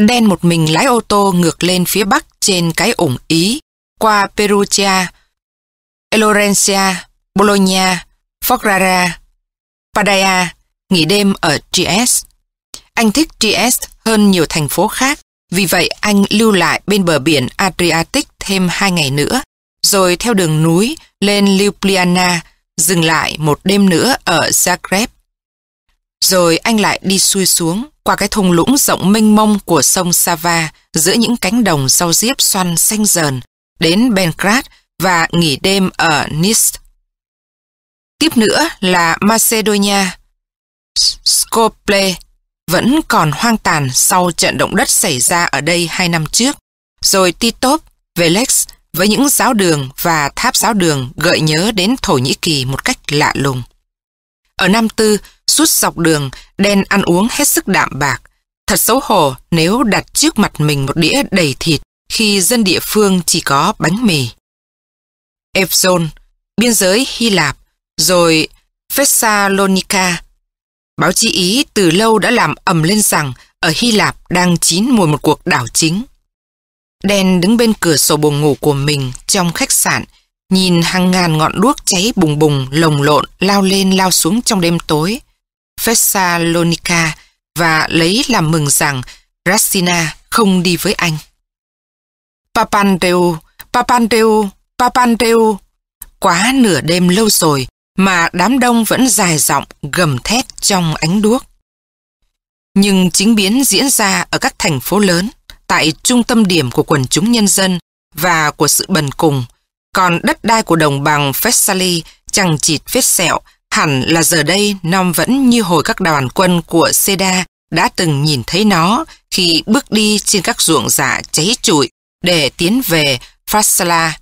Đen một mình lái ô tô ngược lên phía bắc trên cái ủng Ý, qua Perugia, Elorencia, Bologna, Foggiara, Padaya, nghỉ đêm ở Trieste. Anh thích Trieste hơn nhiều thành phố khác, vì vậy anh lưu lại bên bờ biển Adriatic thêm hai ngày nữa, rồi theo đường núi lên Ljubljana, dừng lại một đêm nữa ở Zagreb. Rồi anh lại đi xuôi xuống qua cái thung lũng rộng mênh mông của sông Sava giữa những cánh đồng rau diếp xoăn xanh dờn đến Belgrade và nghỉ đêm ở Nice. Tiếp nữa là Macedonia, Skopje vẫn còn hoang tàn sau trận động đất xảy ra ở đây hai năm trước, rồi Titov, Velex với những giáo đường và tháp giáo đường gợi nhớ đến Thổ Nhĩ Kỳ một cách lạ lùng. Ở Nam Tư, suốt dọc đường, đen ăn uống hết sức đạm bạc. Thật xấu hổ nếu đặt trước mặt mình một đĩa đầy thịt khi dân địa phương chỉ có bánh mì. Evzon, biên giới Hy Lạp, rồi Thessalonica. Báo chí Ý từ lâu đã làm ầm lên rằng ở Hy Lạp đang chín mùi một cuộc đảo chính. Đen đứng bên cửa sổ buồng ngủ của mình trong khách sạn, nhìn hàng ngàn ngọn đuốc cháy bùng bùng lồng lộn lao lên lao xuống trong đêm tối. Thessalonica và lấy làm mừng rằng Rassina không đi với anh. Papandreou, Papandreou, Papandreou. Quá nửa đêm lâu rồi mà đám đông vẫn dài giọng gầm thét trong ánh đuốc. Nhưng chính biến diễn ra ở các thành phố lớn, tại trung tâm điểm của quần chúng nhân dân và của sự bần cùng, còn đất đai của đồng bằng Phessali chẳng chịt vết sẹo, hẳn là giờ đây Nom vẫn như hồi các đoàn quân của Seda đã từng nhìn thấy nó khi bước đi trên các ruộng dạ cháy trụi để tiến về Pharsala,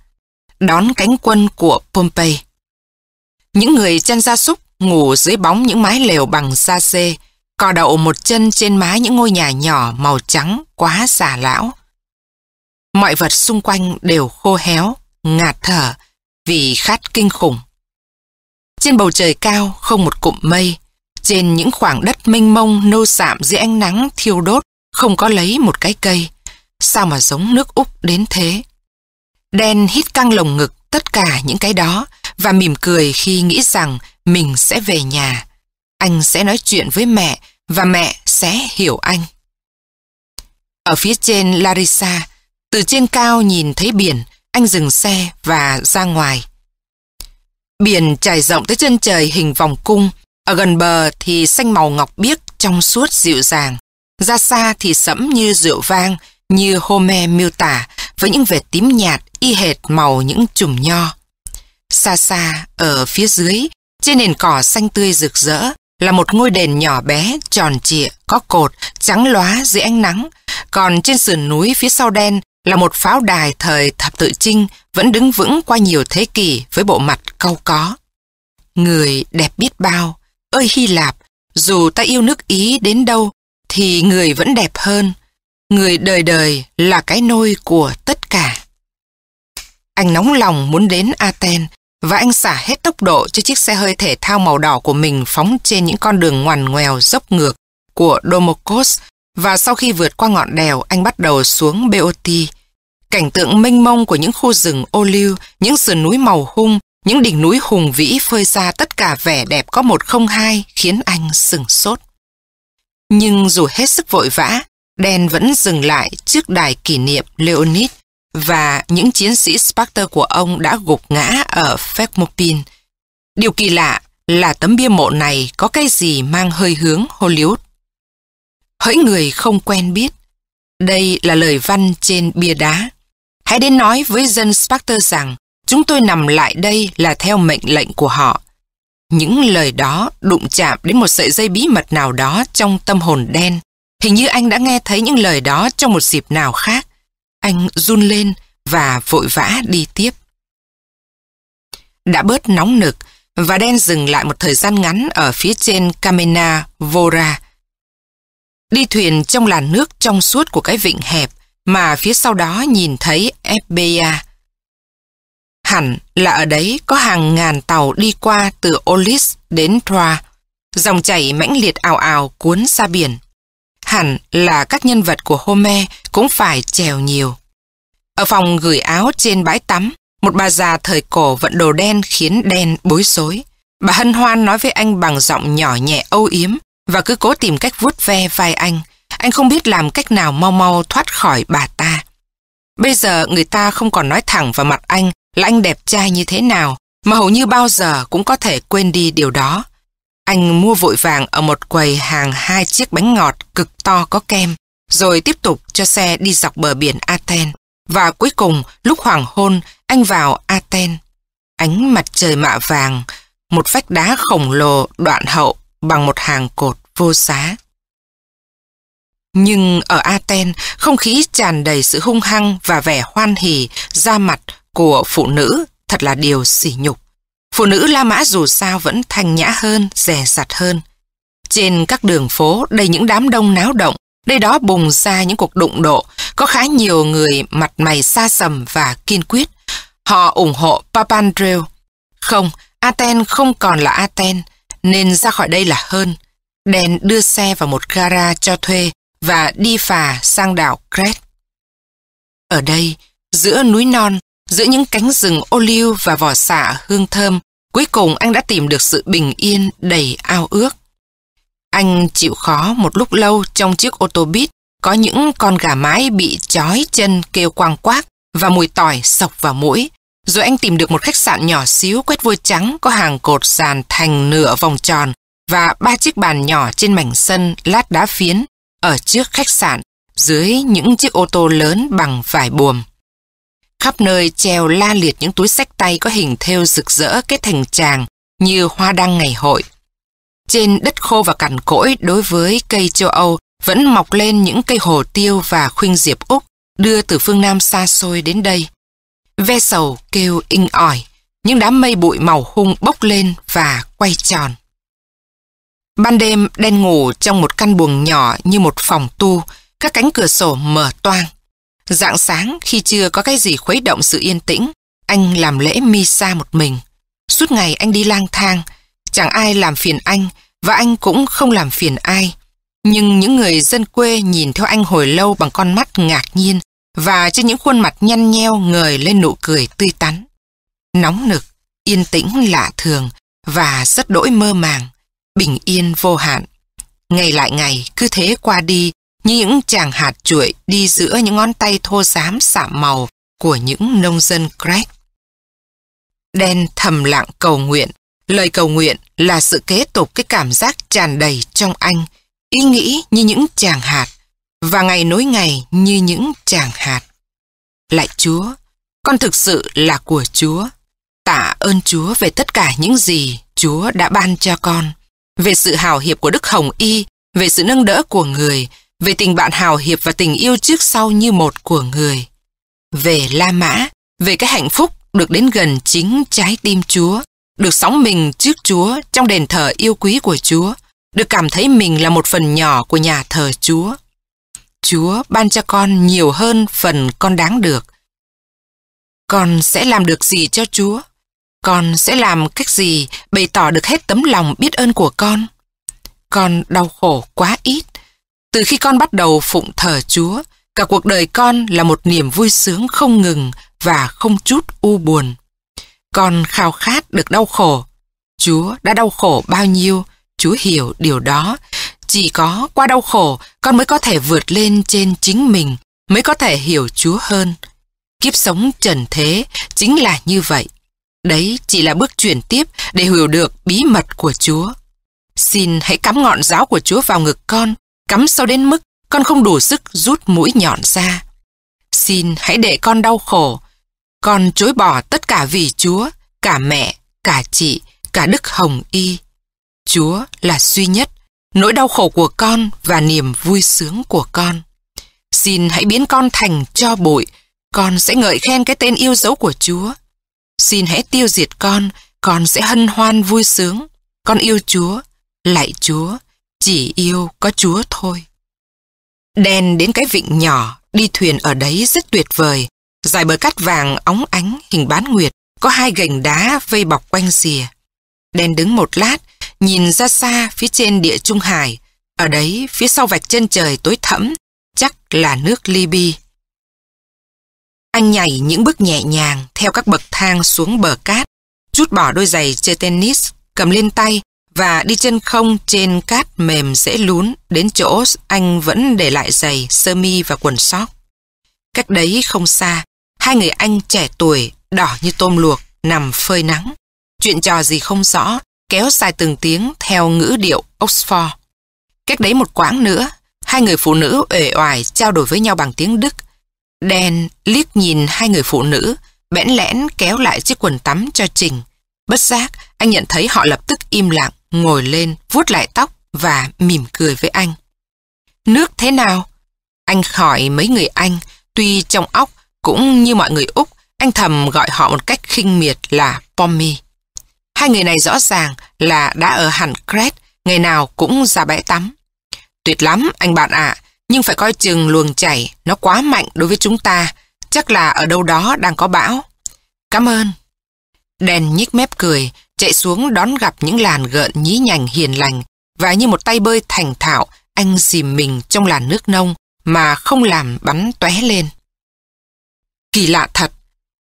đón cánh quân của Pompey. Những người chăn gia súc ngủ dưới bóng những mái lều bằng da dê, cò đậu một chân trên mái những ngôi nhà nhỏ màu trắng quá già lão. Mọi vật xung quanh đều khô héo, ngạt thở vì khát kinh khủng. Trên bầu trời cao không một cụm mây, trên những khoảng đất mênh mông nô sạm dưới ánh nắng thiêu đốt không có lấy một cái cây. Sao mà giống nước Úc đến thế? Đen hít căng lồng ngực tất cả những cái đó và mỉm cười khi nghĩ rằng mình sẽ về nhà. Anh sẽ nói chuyện với mẹ và mẹ sẽ hiểu anh. Ở phía trên Larissa, từ trên cao nhìn thấy biển, anh dừng xe và ra ngoài. Biển trải rộng tới chân trời hình vòng cung, ở gần bờ thì xanh màu ngọc biếc trong suốt dịu dàng. Ra xa thì sẫm như rượu vang, như Homer miêu tả, với những vệt tím nhạt y hệt màu những chùm nho. Xa xa, ở phía dưới, trên nền cỏ xanh tươi rực rỡ, là một ngôi đền nhỏ bé, tròn trịa, có cột, trắng lóa dưới ánh nắng. Còn trên sườn núi phía sau đen là một pháo đài thời thập tự chinh vẫn đứng vững qua nhiều thế kỷ với bộ mặt cau có. Người đẹp biết bao, ơi Hy Lạp, dù ta yêu nước Ý đến đâu, thì người vẫn đẹp hơn. Người đời đời là cái nôi của tất cả. Anh nóng lòng muốn đến Aten và anh xả hết tốc độ cho chiếc xe hơi thể thao màu đỏ của mình phóng trên những con đường ngoằn ngoèo dốc ngược của Domokos và sau khi vượt qua ngọn đèo anh bắt đầu xuống BOT. Cảnh tượng mênh mông của những khu rừng ô liu, những sườn núi màu hung, những đỉnh núi hùng vĩ phơi ra tất cả vẻ đẹp có một không hai khiến anh sừng sốt. Nhưng dù hết sức vội vã, đen vẫn dừng lại trước đài kỷ niệm Leonid và những chiến sĩ Sparta của ông đã gục ngã ở Thermopylae. Điều kỳ lạ là tấm bia mộ này có cái gì mang hơi hướng Hollywood. Hỡi người không quen biết, đây là lời văn trên bia đá. Hãy đến nói với dân Sparta rằng chúng tôi nằm lại đây là theo mệnh lệnh của họ. Những lời đó đụng chạm đến một sợi dây bí mật nào đó trong tâm hồn đen. Hình như anh đã nghe thấy những lời đó trong một dịp nào khác. Anh run lên và vội vã đi tiếp. Đã bớt nóng nực và đen dừng lại một thời gian ngắn ở phía trên Kamena Vora. Đi thuyền trong làn nước trong suốt của cái vịnh hẹp mà phía sau đó nhìn thấy FBA. Hẳn là ở đấy có hàng ngàn tàu đi qua từ Olis đến Troa, dòng chảy mãnh liệt ảo ảo cuốn ra biển. hẳn là các nhân vật của Homer cũng phải trèo nhiều. Ở phòng gửi áo trên bãi tắm, một bà già thời cổ vận đồ đen khiến đen bối rối. Bà hân hoan nói với anh bằng giọng nhỏ nhẹ âu yếm và cứ cố tìm cách vuốt ve vai anh. Anh không biết làm cách nào mau mau thoát khỏi bà ta. Bây giờ người ta không còn nói thẳng vào mặt anh là anh đẹp trai như thế nào, mà hầu như bao giờ cũng có thể quên đi điều đó. Anh mua vội vàng ở một quầy hàng hai chiếc bánh ngọt cực to có kem, rồi tiếp tục cho xe đi dọc bờ biển Athens. Và cuối cùng, lúc hoàng hôn, anh vào Athens. Ánh mặt trời mạ vàng, một vách đá khổng lồ đoạn hậu bằng một hàng cột vô giá. Nhưng ở Athens, không khí tràn đầy sự hung hăng và vẻ hoan hỉ ra mặt của phụ nữ thật là điều sỉ nhục. Phụ nữ La Mã dù sao vẫn thanh nhã hơn, rẻ rặt hơn. Trên các đường phố đầy những đám đông náo động, đây đó bùng ra những cuộc đụng độ, có khá nhiều người mặt mày xa sầm và kiên quyết. Họ ủng hộ Papandreou. Không, Aten không còn là Aten, nên ra khỏi đây là hơn. Đèn đưa xe vào một gara cho thuê và đi phà sang đảo Crete. Ở đây, giữa núi non, giữa những cánh rừng ô liu và vỏ xạ hương thơm, cuối cùng anh đã tìm được sự bình yên đầy ao ước. Anh chịu khó một lúc lâu trong chiếc ô tô buýt có những con gà mái bị chói chân kêu quang quác và mùi tỏi sọc vào mũi. Rồi anh tìm được một khách sạn nhỏ xíu, quét vôi trắng, có hàng cột, sàn, thành, nửa vòng tròn và ba chiếc bàn nhỏ trên mảnh sân lát đá phiến ở trước khách sạn, dưới những chiếc ô tô lớn bằng vải buồm. Khắp nơi treo la liệt những túi sách tay có hình thêu rực rỡ kết thành tràng như hoa đăng ngày hội. Trên đất khô và cằn cỗi đối với cây châu Âu vẫn mọc lên những cây hồ tiêu và khuynh diệp Úc đưa từ phương Nam xa xôi đến đây. Ve sầu kêu inh ỏi, những đám mây bụi màu hung bốc lên và quay tròn. Ban đêm đen ngủ trong một căn buồng nhỏ như một phòng tu, các cánh cửa sổ mở toang. Dạng sáng khi chưa có cái gì khuấy động sự yên tĩnh, anh làm lễ misa một mình. Suốt ngày anh đi lang thang, chẳng ai làm phiền anh và anh cũng không làm phiền ai. Nhưng những người dân quê nhìn theo anh hồi lâu bằng con mắt ngạc nhiên và trên những khuôn mặt nhăn nheo ngời lên nụ cười tươi tắn. Nóng nực, yên tĩnh lạ thường và rất đỗi mơ màng, bình yên vô hạn. Ngày lại ngày cứ thế qua đi như những chàng hạt chuỗi đi giữa những ngón tay thô xám sạm màu của những nông dân Craig. Đen thầm lặng cầu nguyện. Lời cầu nguyện là sự kế tục cái cảm giác tràn đầy trong anh, ý nghĩ như những chàng hạt, và ngày nối ngày như những chàng hạt. Lại Chúa, con thực sự là của Chúa. Tạ ơn Chúa về tất cả những gì Chúa đã ban cho con, về sự hào hiệp của Đức Hồng Y, về sự nâng đỡ của người, về tình bạn hào hiệp và tình yêu trước sau như một của người. Về La Mã, về cái hạnh phúc được đến gần chính trái tim Chúa, được sóng mình trước Chúa trong đền thờ yêu quý của Chúa, được cảm thấy mình là một phần nhỏ của nhà thờ Chúa. Chúa ban cho con nhiều hơn phần con đáng được. Con sẽ làm được gì cho Chúa? Con sẽ làm cách gì bày tỏ được hết tấm lòng biết ơn của con? Con đau khổ quá ít. Từ khi con bắt đầu phụng thờ Chúa, cả cuộc đời con là một niềm vui sướng không ngừng và không chút u buồn. Con khao khát được đau khổ. Chúa đã đau khổ bao nhiêu, Chúa hiểu điều đó. Chỉ có qua đau khổ, con mới có thể vượt lên trên chính mình, mới có thể hiểu Chúa hơn. Kiếp sống trần thế chính là như vậy. Đấy chỉ là bước chuyển tiếp để hiểu được bí mật của Chúa. Xin hãy cắm ngọn giáo của Chúa vào ngực con, cắm sâu đến mức con không đủ sức rút mũi nhọn ra. Xin hãy để con đau khổ. Con chối bỏ tất cả vì Chúa, cả mẹ, cả chị, cả Đức Hồng Y. Chúa là duy nhất, nỗi đau khổ của con và niềm vui sướng của con. Xin hãy biến con thành cho bụi, con sẽ ngợi khen cái tên yêu dấu của Chúa. Xin hãy tiêu diệt con, con sẽ hân hoan vui sướng. Con yêu Chúa, lạy Chúa, chỉ yêu có Chúa thôi. Đen đến cái vịnh nhỏ, đi thuyền ở đấy rất tuyệt vời. Dài bờ cát vàng óng ánh hình bán nguyệt, có hai gành đá vây bọc quanh rìa. Đen đứng một lát, nhìn ra xa phía trên địa trung hải, Ở đấy, phía sau vạch chân trời tối thẫm, chắc là nước Libya. Anh nhảy những bước nhẹ nhàng theo các bậc thang xuống bờ cát, rút bỏ đôi giày chơi tennis, cầm lên tay và đi chân không trên cát mềm dễ lún đến chỗ anh vẫn để lại giày, sơ mi và quần sóc. Cách đấy không xa, hai người anh trẻ tuổi, đỏ như tôm luộc, nằm phơi nắng. Chuyện trò gì không rõ, kéo dài từng tiếng theo ngữ điệu Oxford. Cách đấy một quãng nữa, hai người phụ nữ uể oải trao đổi với nhau bằng tiếng Đức. Đen liếc nhìn hai người phụ nữ, bẽn lẽn kéo lại chiếc quần tắm cho Trình. Bất giác, anh nhận thấy họ lập tức im lặng, ngồi lên, vuốt lại tóc và mỉm cười với anh. Nước thế nào? Anh hỏi mấy người anh, tuy trong óc cũng như mọi người Úc, anh thầm gọi họ một cách khinh miệt là Pommy. Hai người này rõ ràng là đã ở hẳn Crete, ngày nào cũng ra bãi tắm. Tuyệt lắm, anh bạn ạ, nhưng phải coi chừng luồng chảy, nó quá mạnh đối với chúng ta, chắc là ở đâu đó đang có bão. Cảm ơn. Đèn nhích mép cười, chạy xuống đón gặp những làn gợn nhí nhảnh hiền lành, và như một tay bơi thành thạo, anh dìm mình trong làn nước nông mà không làm bắn tóe lên. Kỳ lạ thật,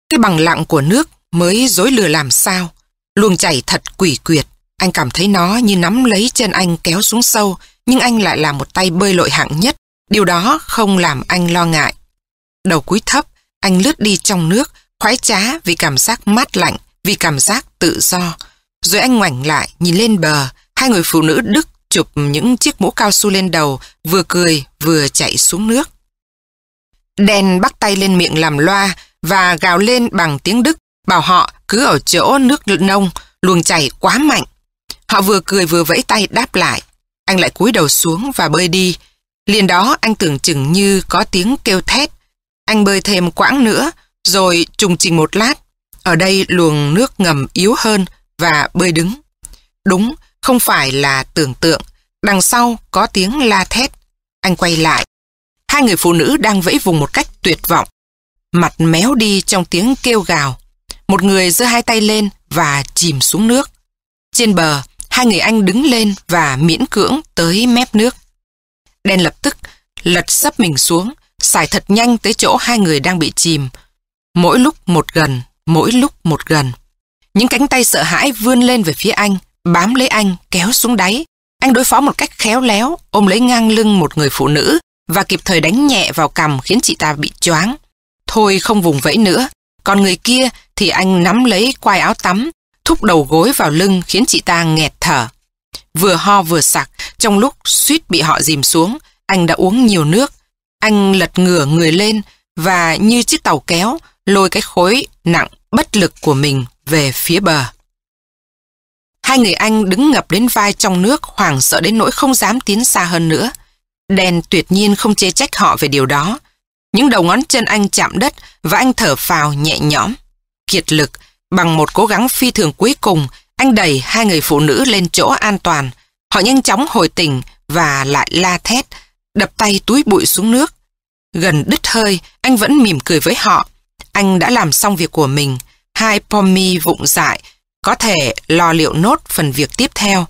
cái bằng lặng của nước mới dối lừa làm sao. Luồng chảy thật quỷ quyệt, anh cảm thấy nó như nắm lấy chân anh kéo xuống sâu, nhưng anh lại là một tay bơi lội hạng nhất. Điều đó không làm anh lo ngại. Đầu cúi thấp, anh lướt đi trong nước, khoái trá vì cảm giác mát lạnh, vì cảm giác tự do. Rồi anh ngoảnh lại, nhìn lên bờ, hai người phụ nữ Đức chụp những chiếc mũ cao su lên đầu, vừa cười vừa chạy xuống nước. Đen bắt tay lên miệng làm loa và gào lên bằng tiếng Đức, bảo họ cứ ở chỗ nước nông, luồng chảy quá mạnh. Họ vừa cười vừa vẫy tay đáp lại. Anh lại cúi đầu xuống và bơi đi. Liền đó anh tưởng chừng như có tiếng kêu thét. Anh bơi thêm quãng nữa, rồi trùng trình một lát. Ở đây luồng nước ngầm yếu hơn và bơi đứng. Đúng, không phải là tưởng tượng. Đằng sau có tiếng la thét. Anh quay lại. Hai người phụ nữ đang vẫy vùng một cách tuyệt vọng. Mặt méo đi trong tiếng kêu gào. Một người giơ hai tay lên và chìm xuống nước. Trên bờ, hai người anh đứng lên và miễn cưỡng tới mép nước. Đen lập tức lật sấp mình xuống, xài thật nhanh tới chỗ hai người đang bị chìm. Mỗi lúc một gần, mỗi lúc một gần. Những cánh tay sợ hãi vươn lên về phía anh, bám lấy anh, kéo xuống đáy. Anh đối phó một cách khéo léo, ôm lấy ngang lưng một người phụ nữ và kịp thời đánh nhẹ vào cằm khiến chị ta bị choáng. Thôi không vùng vẫy nữa, còn người kia thì anh nắm lấy quai áo tắm, thúc đầu gối vào lưng khiến chị ta nghẹt thở. Vừa ho vừa sặc, trong lúc suýt bị họ dìm xuống, anh đã uống nhiều nước. Anh lật ngửa người lên và như chiếc tàu kéo, lôi cái khối nặng bất lực của mình về phía bờ. Hai người anh đứng ngập đến vai trong nước hoảng sợ đến nỗi không dám tiến xa hơn nữa. Đen tuyệt nhiên không chê trách họ về điều đó. Những đầu ngón chân anh chạm đất và anh thở phào nhẹ nhõm. Kiệt lực, bằng một cố gắng phi thường cuối cùng, anh đẩy hai người phụ nữ lên chỗ an toàn. Họ nhanh chóng hồi tỉnh và lại la thét, đập tay túi bụi xuống nước. Gần đứt hơi, anh vẫn mỉm cười với họ. Anh đã làm xong việc của mình. Hai pommy vụng dại, có thể lo liệu nốt phần việc tiếp theo.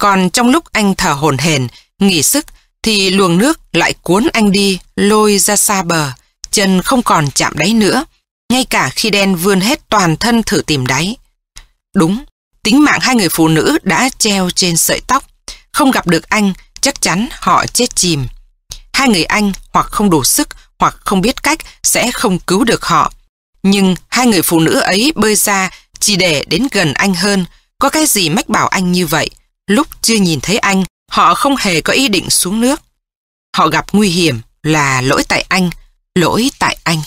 Còn trong lúc anh thở hổn hển, nghỉ sức, thì luồng nước lại cuốn anh đi, lôi ra xa bờ, chân không còn chạm đáy nữa, ngay cả khi đen vươn hết toàn thân thử tìm đáy. Đúng, tính mạng hai người phụ nữ đã treo trên sợi tóc, không gặp được anh, chắc chắn họ chết chìm. Hai người anh hoặc không đủ sức hoặc không biết cách sẽ không cứu được họ. Nhưng hai người phụ nữ ấy bơi ra chỉ để đến gần anh hơn, có cái gì mách bảo anh như vậy. Lúc chưa nhìn thấy anh, Họ không hề có ý định xuống nước. Họ gặp nguy hiểm là lỗi tại anh, lỗi tại anh.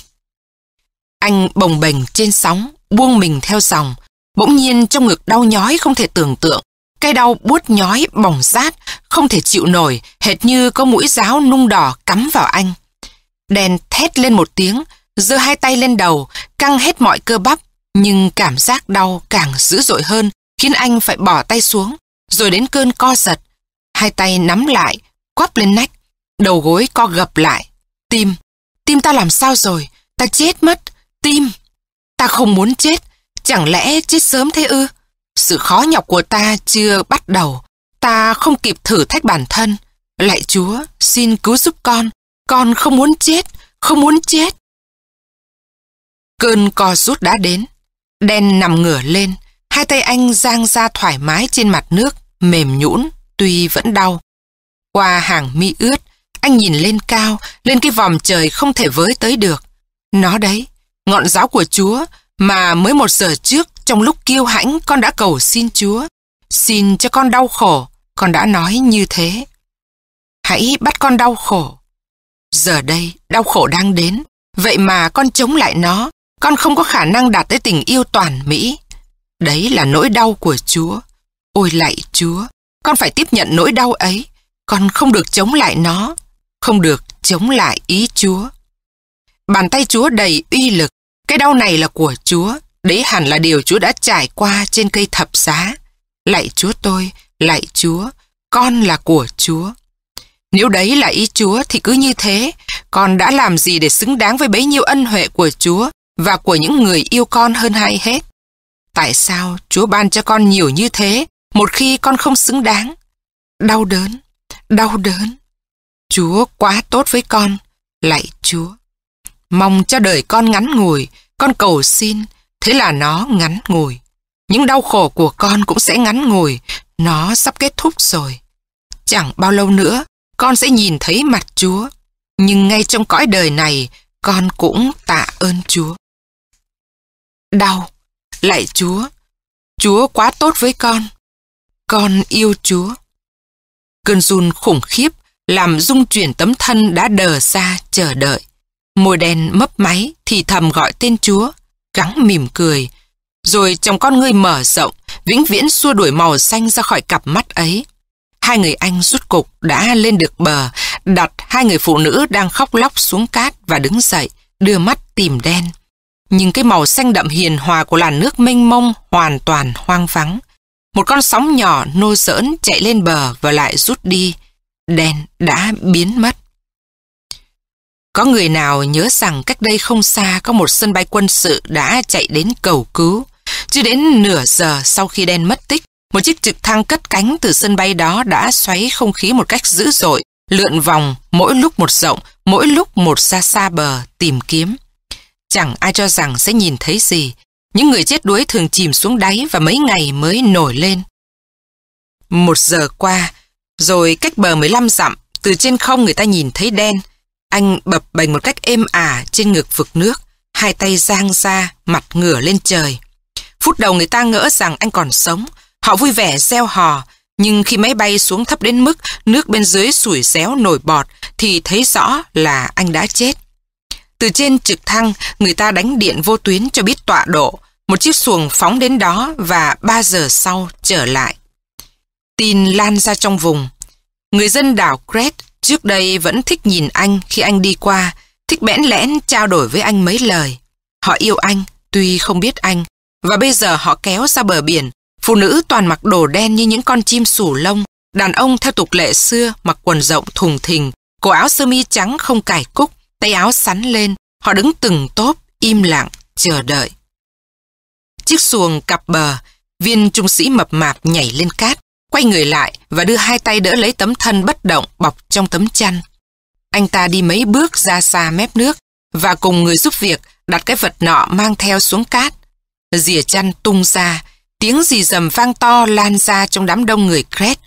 Anh bồng bềnh trên sóng, buông mình theo dòng. Bỗng nhiên trong ngực đau nhói không thể tưởng tượng. Cái đau buốt nhói, bỏng rát, không thể chịu nổi, hệt như có mũi giáo nung đỏ cắm vào anh. Đèn thét lên một tiếng, giơ hai tay lên đầu, căng hết mọi cơ bắp, nhưng cảm giác đau càng dữ dội hơn, khiến anh phải bỏ tay xuống, rồi đến cơn co giật, hai tay nắm lại, quắp lên nách, đầu gối co gập lại. Tim, tim ta làm sao rồi? Ta chết mất, tim. Ta không muốn chết, chẳng lẽ chết sớm thế ư? Sự khó nhọc của ta chưa bắt đầu, ta không kịp thử thách bản thân. Lạy Chúa, xin cứu giúp con. Con không muốn chết, không muốn chết. Cơn co rút đã đến. Đen nằm ngửa lên, hai tay anh giang ra thoải mái trên mặt nước, mềm nhũn, tuy vẫn đau. Qua hàng mi ướt, anh nhìn lên cao, lên cái vòm trời không thể với tới được. Nó đấy, ngọn giáo của Chúa mà mới một giờ trước trong lúc kiêu hãnh con đã cầu xin Chúa. Xin cho con đau khổ, con đã nói như thế. Hãy bắt con đau khổ. Giờ đây, đau khổ đang đến, vậy mà con chống lại nó, con không có khả năng đạt tới tình yêu toàn mỹ. Đấy là nỗi đau của Chúa. Ôi lạy Chúa, con phải tiếp nhận nỗi đau ấy. Con không được chống lại nó, không được chống lại ý Chúa. Bàn tay Chúa đầy uy lực, cái đau này là của Chúa, đấy hẳn là điều Chúa đã trải qua trên cây thập giá. Lạy Chúa tôi, lạy Chúa, con là của Chúa. Nếu đấy là ý Chúa thì cứ như thế, con đã làm gì để xứng đáng với bấy nhiêu ân huệ của Chúa và của những người yêu con hơn hay hết? Tại sao Chúa ban cho con nhiều như thế một khi con không xứng đáng? Đau đớn, đau đớn. Chúa quá tốt với con, lạy Chúa. Mong cho đời con ngắn ngủi, con cầu xin, thế là nó ngắn ngủi. Những đau khổ của con cũng sẽ ngắn ngủi, nó sắp kết thúc rồi. Chẳng bao lâu nữa, con sẽ nhìn thấy mặt Chúa. Nhưng ngay trong cõi đời này, con cũng tạ ơn Chúa. Đau, lại Chúa, Chúa quá tốt với con. Con yêu Chúa. Cơn run khủng khiếp làm rung chuyển tấm thân đã đờ ra chờ đợi. Môi đen mấp máy thì thầm gọi tên Chúa, gắng mỉm cười. Rồi trong con ngươi mở rộng, vĩnh viễn xua đuổi màu xanh ra khỏi cặp mắt ấy. Hai người anh rút cục đã lên được bờ, đặt hai người phụ nữ đang khóc lóc xuống cát và đứng dậy, đưa mắt tìm đen. Nhưng cái màu xanh đậm hiền hòa của làn nước mênh mông hoàn toàn hoang vắng. Một con sóng nhỏ nô giỡn chạy lên bờ và lại rút đi. Đen đã biến mất. Có người nào nhớ rằng cách đây không xa có một sân bay quân sự đã chạy đến cầu cứu. Chưa đến nửa giờ sau khi đen mất tích, một chiếc trực thăng cất cánh từ sân bay đó đã xoáy không khí một cách dữ dội, lượn vòng, mỗi lúc một rộng, mỗi lúc một xa xa bờ, tìm kiếm. Chẳng ai cho rằng sẽ nhìn thấy gì. Những người chết đuối thường chìm xuống đáy và mấy ngày mới nổi lên. Một giờ qua, rồi cách bờ 15 dặm, từ trên không người ta nhìn thấy đen. Anh bập bềnh một cách êm ả trên ngực vực nước, hai tay giang ra, mặt ngửa lên trời. Phút đầu người ta ngỡ rằng anh còn sống, họ vui vẻ gieo hò, nhưng khi máy bay xuống thấp đến mức nước bên dưới sủi xéo nổi bọt thì thấy rõ là anh đã chết. Từ trên trực thăng, người ta đánh điện vô tuyến cho biết tọa độ. Một chiếc xuồng phóng đến đó và 3 giờ sau trở lại. Tin lan ra trong vùng. Người dân đảo Crete trước đây vẫn thích nhìn anh khi anh đi qua, thích bẽn lẽn trao đổi với anh mấy lời. Họ yêu anh, tuy không biết anh. Và bây giờ họ kéo ra bờ biển, phụ nữ toàn mặc đồ đen như những con chim sủ lông, đàn ông theo tục lệ xưa mặc quần rộng thùng thình, cổ áo sơ mi trắng không cài cúc, tay áo sắn lên, họ đứng từng tốp, im lặng, chờ đợi. Chiếc xuồng cặp bờ, viên trung sĩ mập mạp nhảy lên cát, quay người lại và đưa hai tay đỡ lấy tấm thân bất động bọc trong tấm chăn. Anh ta đi mấy bước ra xa mép nước và cùng người giúp việc đặt cái vật nọ mang theo xuống cát. Dìa chăn tung ra, tiếng gì dầm vang to lan ra trong đám đông người Crete.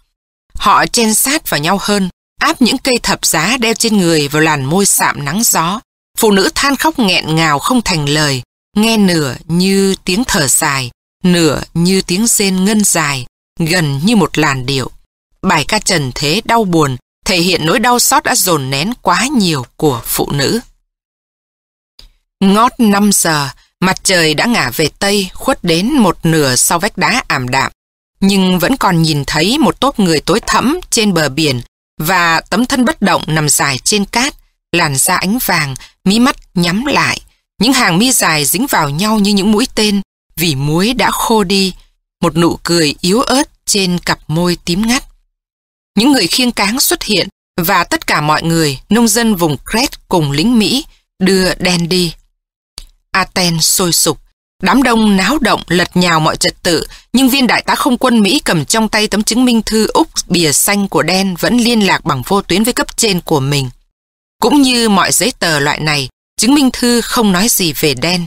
Họ chen sát vào nhau hơn, áp những cây thập giá đeo trên người vào làn môi sạm nắng gió. Phụ nữ than khóc nghẹn ngào không thành lời, nghe nửa như tiếng thở dài, nửa như tiếng rên ngân dài, gần như một làn điệu. Bài ca trần thế đau buồn, thể hiện nỗi đau xót đã dồn nén quá nhiều của phụ nữ. Ngót 5 giờ, mặt trời đã ngả về Tây khuất đến một nửa sau vách đá ảm đạm, nhưng vẫn còn nhìn thấy một tốp người tối thẫm trên bờ biển và tấm thân bất động nằm dài trên cát, làn da ánh vàng, mí mắt nhắm lại. Những hàng mi dài dính vào nhau như những mũi tên vì muối đã khô đi, một nụ cười yếu ớt trên cặp môi tím ngắt. Những người khiêng cáng xuất hiện và tất cả mọi người, nông dân vùng Crete cùng lính Mỹ, đưa đen đi. Aten sôi sục, Đám đông náo động lật nhào mọi trật tự, nhưng viên đại tá không quân Mỹ cầm trong tay tấm chứng minh thư Úc bìa xanh của đen vẫn liên lạc bằng vô tuyến với cấp trên của mình. Cũng như mọi giấy tờ loại này, chứng minh thư không nói gì về đen.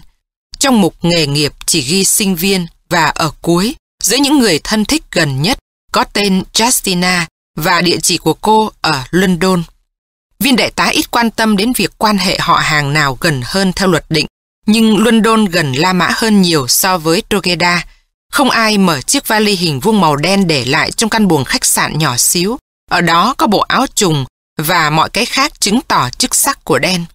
Trong mục nghề nghiệp chỉ ghi sinh viên và ở cuối, giữa những người thân thích gần nhất, có tên Justina và địa chỉ của cô ở London. Viên đại tá ít quan tâm đến việc quan hệ họ hàng nào gần hơn theo luật định, nhưng London gần La Mã hơn nhiều so với Drogheda. Không ai mở chiếc vali hình vuông màu đen để lại trong căn buồng khách sạn nhỏ xíu. Ở đó có bộ áo trùng và mọi cái khác chứng tỏ chức sắc của đen.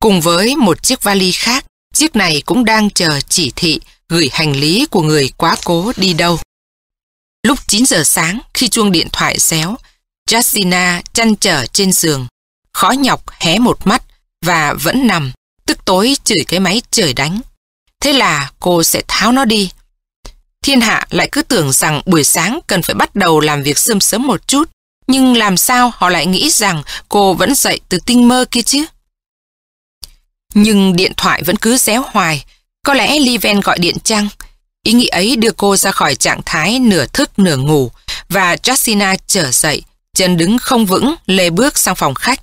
Cùng với một chiếc vali khác, chiếc này cũng đang chờ chỉ thị gửi hành lý của người quá cố đi đâu. Lúc 9 giờ sáng, khi chuông điện thoại xéo, Justina chăn trở trên giường, khó nhọc hé một mắt và vẫn nằm, tức tối chửi cái máy trời đánh. Thế là cô sẽ tháo nó đi. Thiên hạ lại cứ tưởng rằng buổi sáng cần phải bắt đầu làm việc sớm sớm một chút, nhưng làm sao họ lại nghĩ rằng cô vẫn dậy từ tinh mơ kia chứ? Nhưng điện thoại vẫn cứ réo hoài, có lẽ Liven gọi điện chăng? Ý nghĩ ấy đưa cô ra khỏi trạng thái nửa thức nửa ngủ và Justina trở dậy, chân đứng không vững, lê bước sang phòng khách.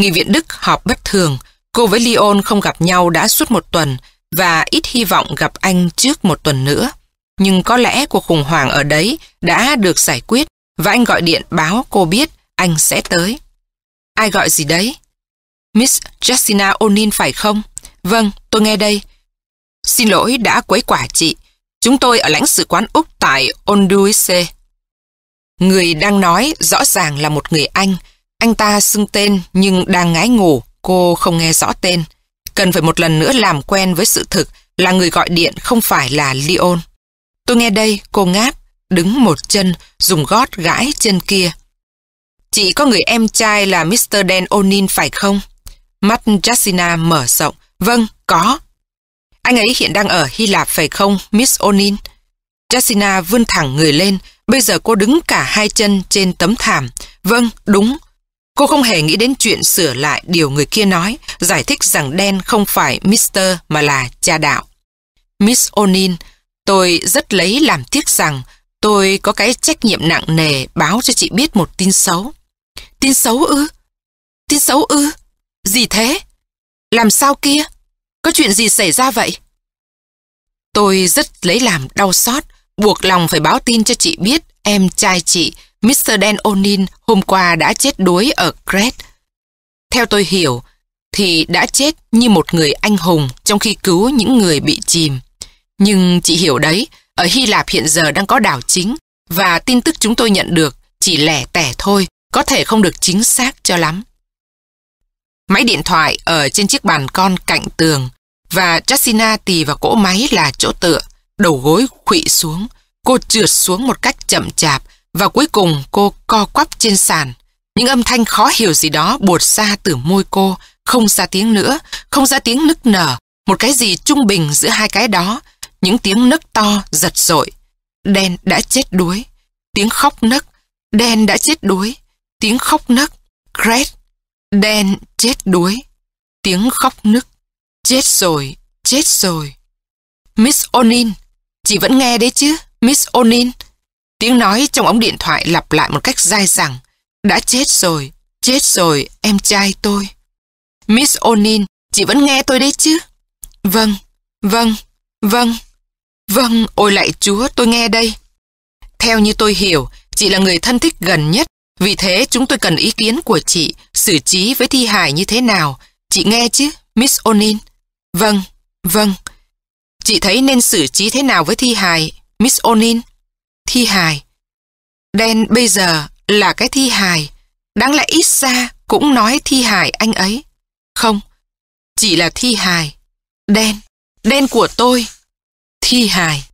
Nghị viện Đức họp bất thường, cô với Leon không gặp nhau đã suốt một tuần và ít hy vọng gặp anh trước một tuần nữa. Nhưng có lẽ cuộc khủng hoảng ở đấy đã được giải quyết và anh gọi điện báo cô biết anh sẽ tới. Ai gọi gì đấy? Miss Justina O'Neill phải không? Vâng, tôi nghe đây. Xin lỗi đã quấy quả chị. Chúng tôi ở lãnh sự quán Úc tại Onduise. Người đang nói rõ ràng là một người Anh. Anh ta xưng tên nhưng đang ngái ngủ, cô không nghe rõ tên. Cần phải một lần nữa làm quen với sự thực là người gọi điện không phải là Leon. Tôi nghe đây, cô ngáp, đứng một chân, dùng gót gãi chân kia. Chị có người em trai là Mr. Dan O'Neill phải không? Mắt Jessina mở rộng. Vâng, có. Anh ấy hiện đang ở Hy Lạp phải không, Miss O'Neill? Jacina vươn thẳng người lên. Bây giờ cô đứng cả hai chân trên tấm thảm. Vâng, đúng. Cô không hề nghĩ đến chuyện sửa lại điều người kia nói, giải thích rằng đen không phải Mr. mà là cha đạo. Miss O'Neill, tôi rất lấy làm tiếc rằng tôi có cái trách nhiệm nặng nề báo cho chị biết một tin xấu. Tin xấu ư? Tin xấu ư? Gì thế? Làm sao kia? Có chuyện gì xảy ra vậy? Tôi rất lấy làm đau xót, buộc lòng phải báo tin cho chị biết em trai chị, Mr. Dan O'Neill, hôm qua đã chết đuối ở Crete. Theo tôi hiểu, thì đã chết như một người anh hùng trong khi cứu những người bị chìm. Nhưng chị hiểu đấy, ở Hy Lạp hiện giờ đang có đảo chính và tin tức chúng tôi nhận được chỉ lẻ tẻ thôi, có thể không được chính xác cho lắm. Máy điện thoại ở trên chiếc bàn con cạnh tường và jacina tì vào cỗ máy là chỗ tựa, đầu gối khuỵu xuống. Cô trượt xuống một cách chậm chạp. Và cuối cùng cô co quắp trên sàn. Những âm thanh khó hiểu gì đó buột ra từ môi cô, không ra tiếng nữa, không ra tiếng nức nở, một cái gì trung bình giữa hai cái đó, những tiếng nức to, giật dội. Đen đã chết đuối, tiếng khóc nức, đen đã chết đuối, tiếng khóc nức, Gret Đen chết đuối. Tiếng khóc nức. Chết rồi, chết rồi. Miss Onin, chị vẫn nghe đấy chứ, Miss Onin. Tiếng nói trong ống điện thoại lặp lại một cách dai dẳng. Đã chết rồi, chết rồi, em trai tôi. Miss Onin, chị vẫn nghe tôi đấy chứ? Vâng, vâng, vâng, vâng, ôi lại chúa, tôi nghe đây. Theo như tôi hiểu, chị là người thân thích gần nhất vì thế chúng tôi cần ý kiến của chị xử trí với thi hài như thế nào. Chị nghe chứ, Miss Onin? Vâng, vâng. Chị thấy nên xử trí thế nào với thi hài, Miss Onin? Thi hài. Đen bây giờ là cái thi hài. Đáng lẽ ít ra cũng nói thi hài anh ấy. Không, chỉ là thi hài. Đen, đen của tôi. Thi hài.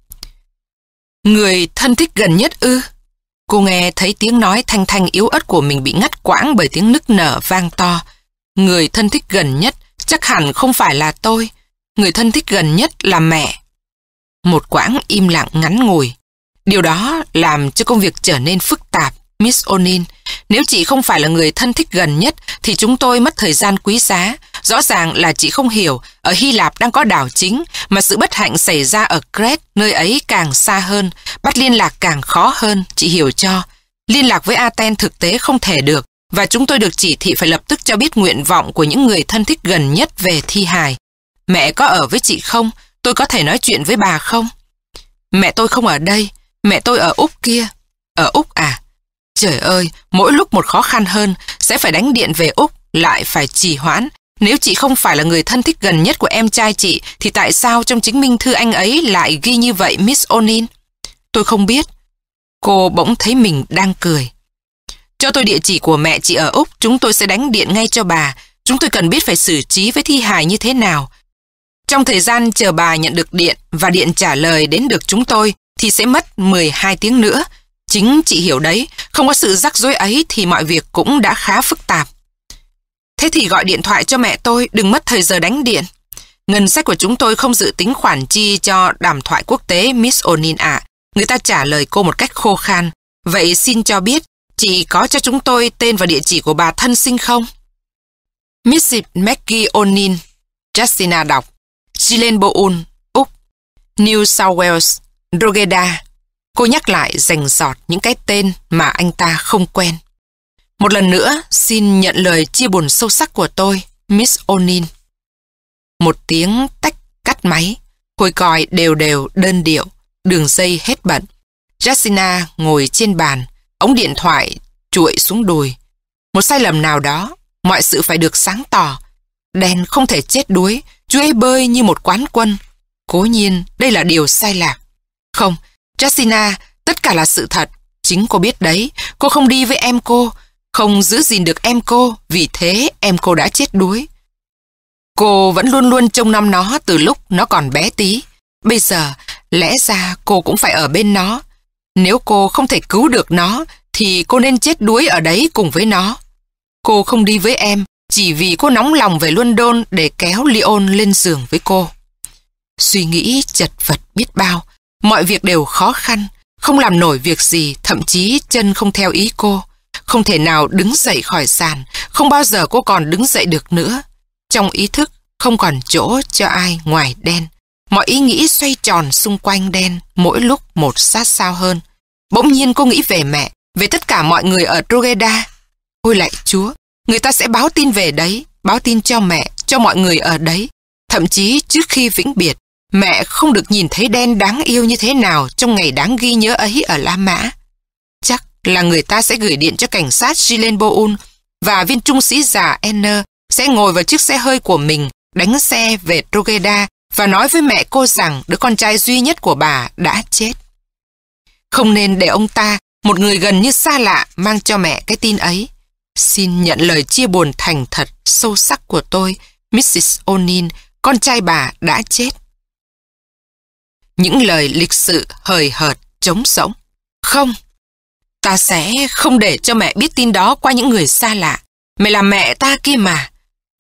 Người thân thích gần nhất ư? Cô nghe thấy tiếng nói thanh thanh yếu ớt của mình bị ngắt quãng bởi tiếng nức nở vang to. Người thân thích gần nhất chắc hẳn không phải là tôi. Người thân thích gần nhất là mẹ. Một quãng im lặng ngắn ngủi. Điều đó làm cho công việc trở nên phức tạp, Miss Onin. Nếu chị không phải là người thân thích gần nhất thì chúng tôi mất thời gian quý giá, rõ ràng là chị không hiểu, ở Hy Lạp đang có đảo chính, mà sự bất hạnh xảy ra ở Crete, nơi ấy càng xa hơn, bắt liên lạc càng khó hơn, chị hiểu cho. Liên lạc với Aten thực tế không thể được, và chúng tôi được chỉ thị phải lập tức cho biết nguyện vọng của những người thân thích gần nhất về thi hài. Mẹ có ở với chị không? Tôi có thể nói chuyện với bà không? Mẹ tôi không ở đây, mẹ tôi ở Úc kia. Ở Úc à? Trời ơi, mỗi lúc một khó khăn hơn, sẽ phải đánh điện về Úc, lại phải trì hoãn. Nếu chị không phải là người thân thích gần nhất của em trai chị, thì tại sao trong chứng minh thư anh ấy lại ghi như vậy Miss Onin? Tôi không biết. Cô bỗng thấy mình đang cười. Cho tôi địa chỉ của mẹ chị ở Úc, chúng tôi sẽ đánh điện ngay cho bà. Chúng tôi cần biết phải xử trí với thi hài như thế nào. Trong thời gian chờ bà nhận được điện và điện trả lời đến được chúng tôi thì sẽ mất 12 tiếng nữa. Chính chị hiểu đấy, không có sự rắc rối ấy thì mọi việc cũng đã khá phức tạp. Thế thì gọi điện thoại cho mẹ tôi, đừng mất thời giờ đánh điện. Ngân sách của chúng tôi không dự tính khoản chi cho đàm thoại quốc tế Miss O'Neill ạ. Người ta trả lời cô một cách khô khan. Vậy xin cho biết, chị có cho chúng tôi tên và địa chỉ của bà thân sinh không? Mrs. Maggie O'Neill, Justina đọc. Gillen Boone, Úc. New South Wales, Drogheda. Cô nhắc lại rành giọt những cái tên mà anh ta không quen. Một lần nữa, xin nhận lời chia buồn sâu sắc của tôi, Miss O'Neill. Một tiếng tách cắt máy, hồi còi đều đều đơn điệu, đường dây hết bận. Jacina ngồi trên bàn, ống điện thoại chuội xuống đùi. Một sai lầm nào đó, mọi sự phải được sáng tỏ. Đèn không thể chết đuối, chú ấy bơi như một quán quân. Cố nhiên, đây là điều sai lạc. Không, Jacina, tất cả là sự thật. Chính cô biết đấy, cô không đi với em cô, không giữ gìn được em cô, vì thế em cô đã chết đuối. Cô vẫn luôn luôn trông nom nó từ lúc nó còn bé tí. Bây giờ, lẽ ra cô cũng phải ở bên nó. Nếu cô không thể cứu được nó, thì cô nên chết đuối ở đấy cùng với nó. Cô không đi với em, chỉ vì cô nóng lòng về London để kéo Leon lên giường với cô. Suy nghĩ chật vật biết bao, mọi việc đều khó khăn, không làm nổi việc gì, thậm chí chân không theo ý cô. Không thể nào đứng dậy khỏi sàn, không bao giờ cô còn đứng dậy được nữa. Trong ý thức, không còn chỗ cho ai ngoài đen. Mọi ý nghĩ xoay tròn xung quanh đen, mỗi lúc một sát sao hơn. Bỗng nhiên cô nghĩ về mẹ, về tất cả mọi người ở Trugeda. Ôi lạy chúa, người ta sẽ báo tin về đấy, báo tin cho mẹ, cho mọi người ở đấy. Thậm chí trước khi vĩnh biệt, mẹ không được nhìn thấy đen đáng yêu như thế nào trong ngày đáng ghi nhớ ấy ở La Mã Chắc là người ta sẽ gửi điện cho cảnh sát Gilles Boun và viên trung sĩ già Enner sẽ ngồi vào chiếc xe hơi của mình đánh xe về Trugeda và nói với mẹ cô rằng đứa con trai duy nhất của bà đã chết. Không nên để ông ta, một người gần như xa lạ, mang cho mẹ cái tin ấy. Xin nhận lời chia buồn thành thật, sâu sắc của tôi, Mrs. O'Neill, con trai bà đã chết. Những lời lịch sự hời hợt, trống rỗng. Không, Ta sẽ không để cho mẹ biết tin đó qua những người xa lạ. Mẹ là mẹ ta kia mà.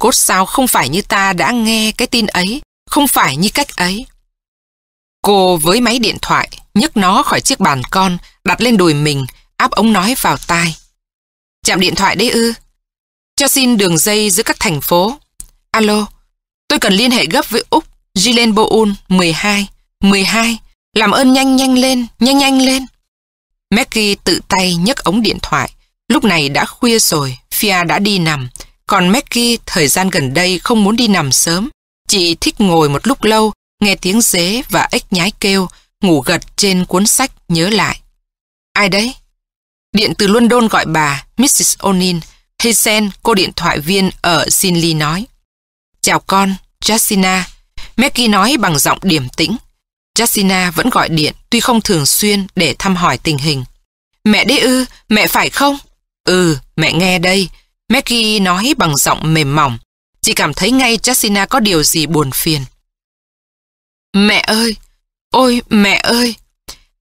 Cốt sao không phải như ta đã nghe cái tin ấy, không phải như cách ấy. Cô với máy điện thoại, nhấc nó khỏi chiếc bàn con, đặt lên đùi mình, áp ống nói vào tai. Chạm điện thoại đấy ư? Cho xin đường dây giữa các thành phố. Alo, tôi cần liên hệ gấp với Úc, Gilen Boun, 12, 12. Làm ơn nhanh nhanh lên, nhanh nhanh lên. Maggie tự tay nhấc ống điện thoại. Lúc này đã khuya rồi, Fia đã đi nằm. Còn Maggie thời gian gần đây không muốn đi nằm sớm. Chị thích ngồi một lúc lâu, nghe tiếng dế và ếch nhái kêu, ngủ gật trên cuốn sách nhớ lại. Ai đấy? Điện từ London gọi bà, Mrs. O'Neill. Hazen, cô điện thoại viên ở Sinley nói. Chào con, Jessina. Maggie nói bằng giọng điềm tĩnh. Jessina vẫn gọi điện, tuy không thường xuyên để thăm hỏi tình hình. Mẹ đấy ư, mẹ phải không? Ừ, mẹ nghe đây. Maggie nói bằng giọng mềm mỏng. Chị cảm thấy ngay Jessina có điều gì buồn phiền. Mẹ ơi, ôi mẹ ơi.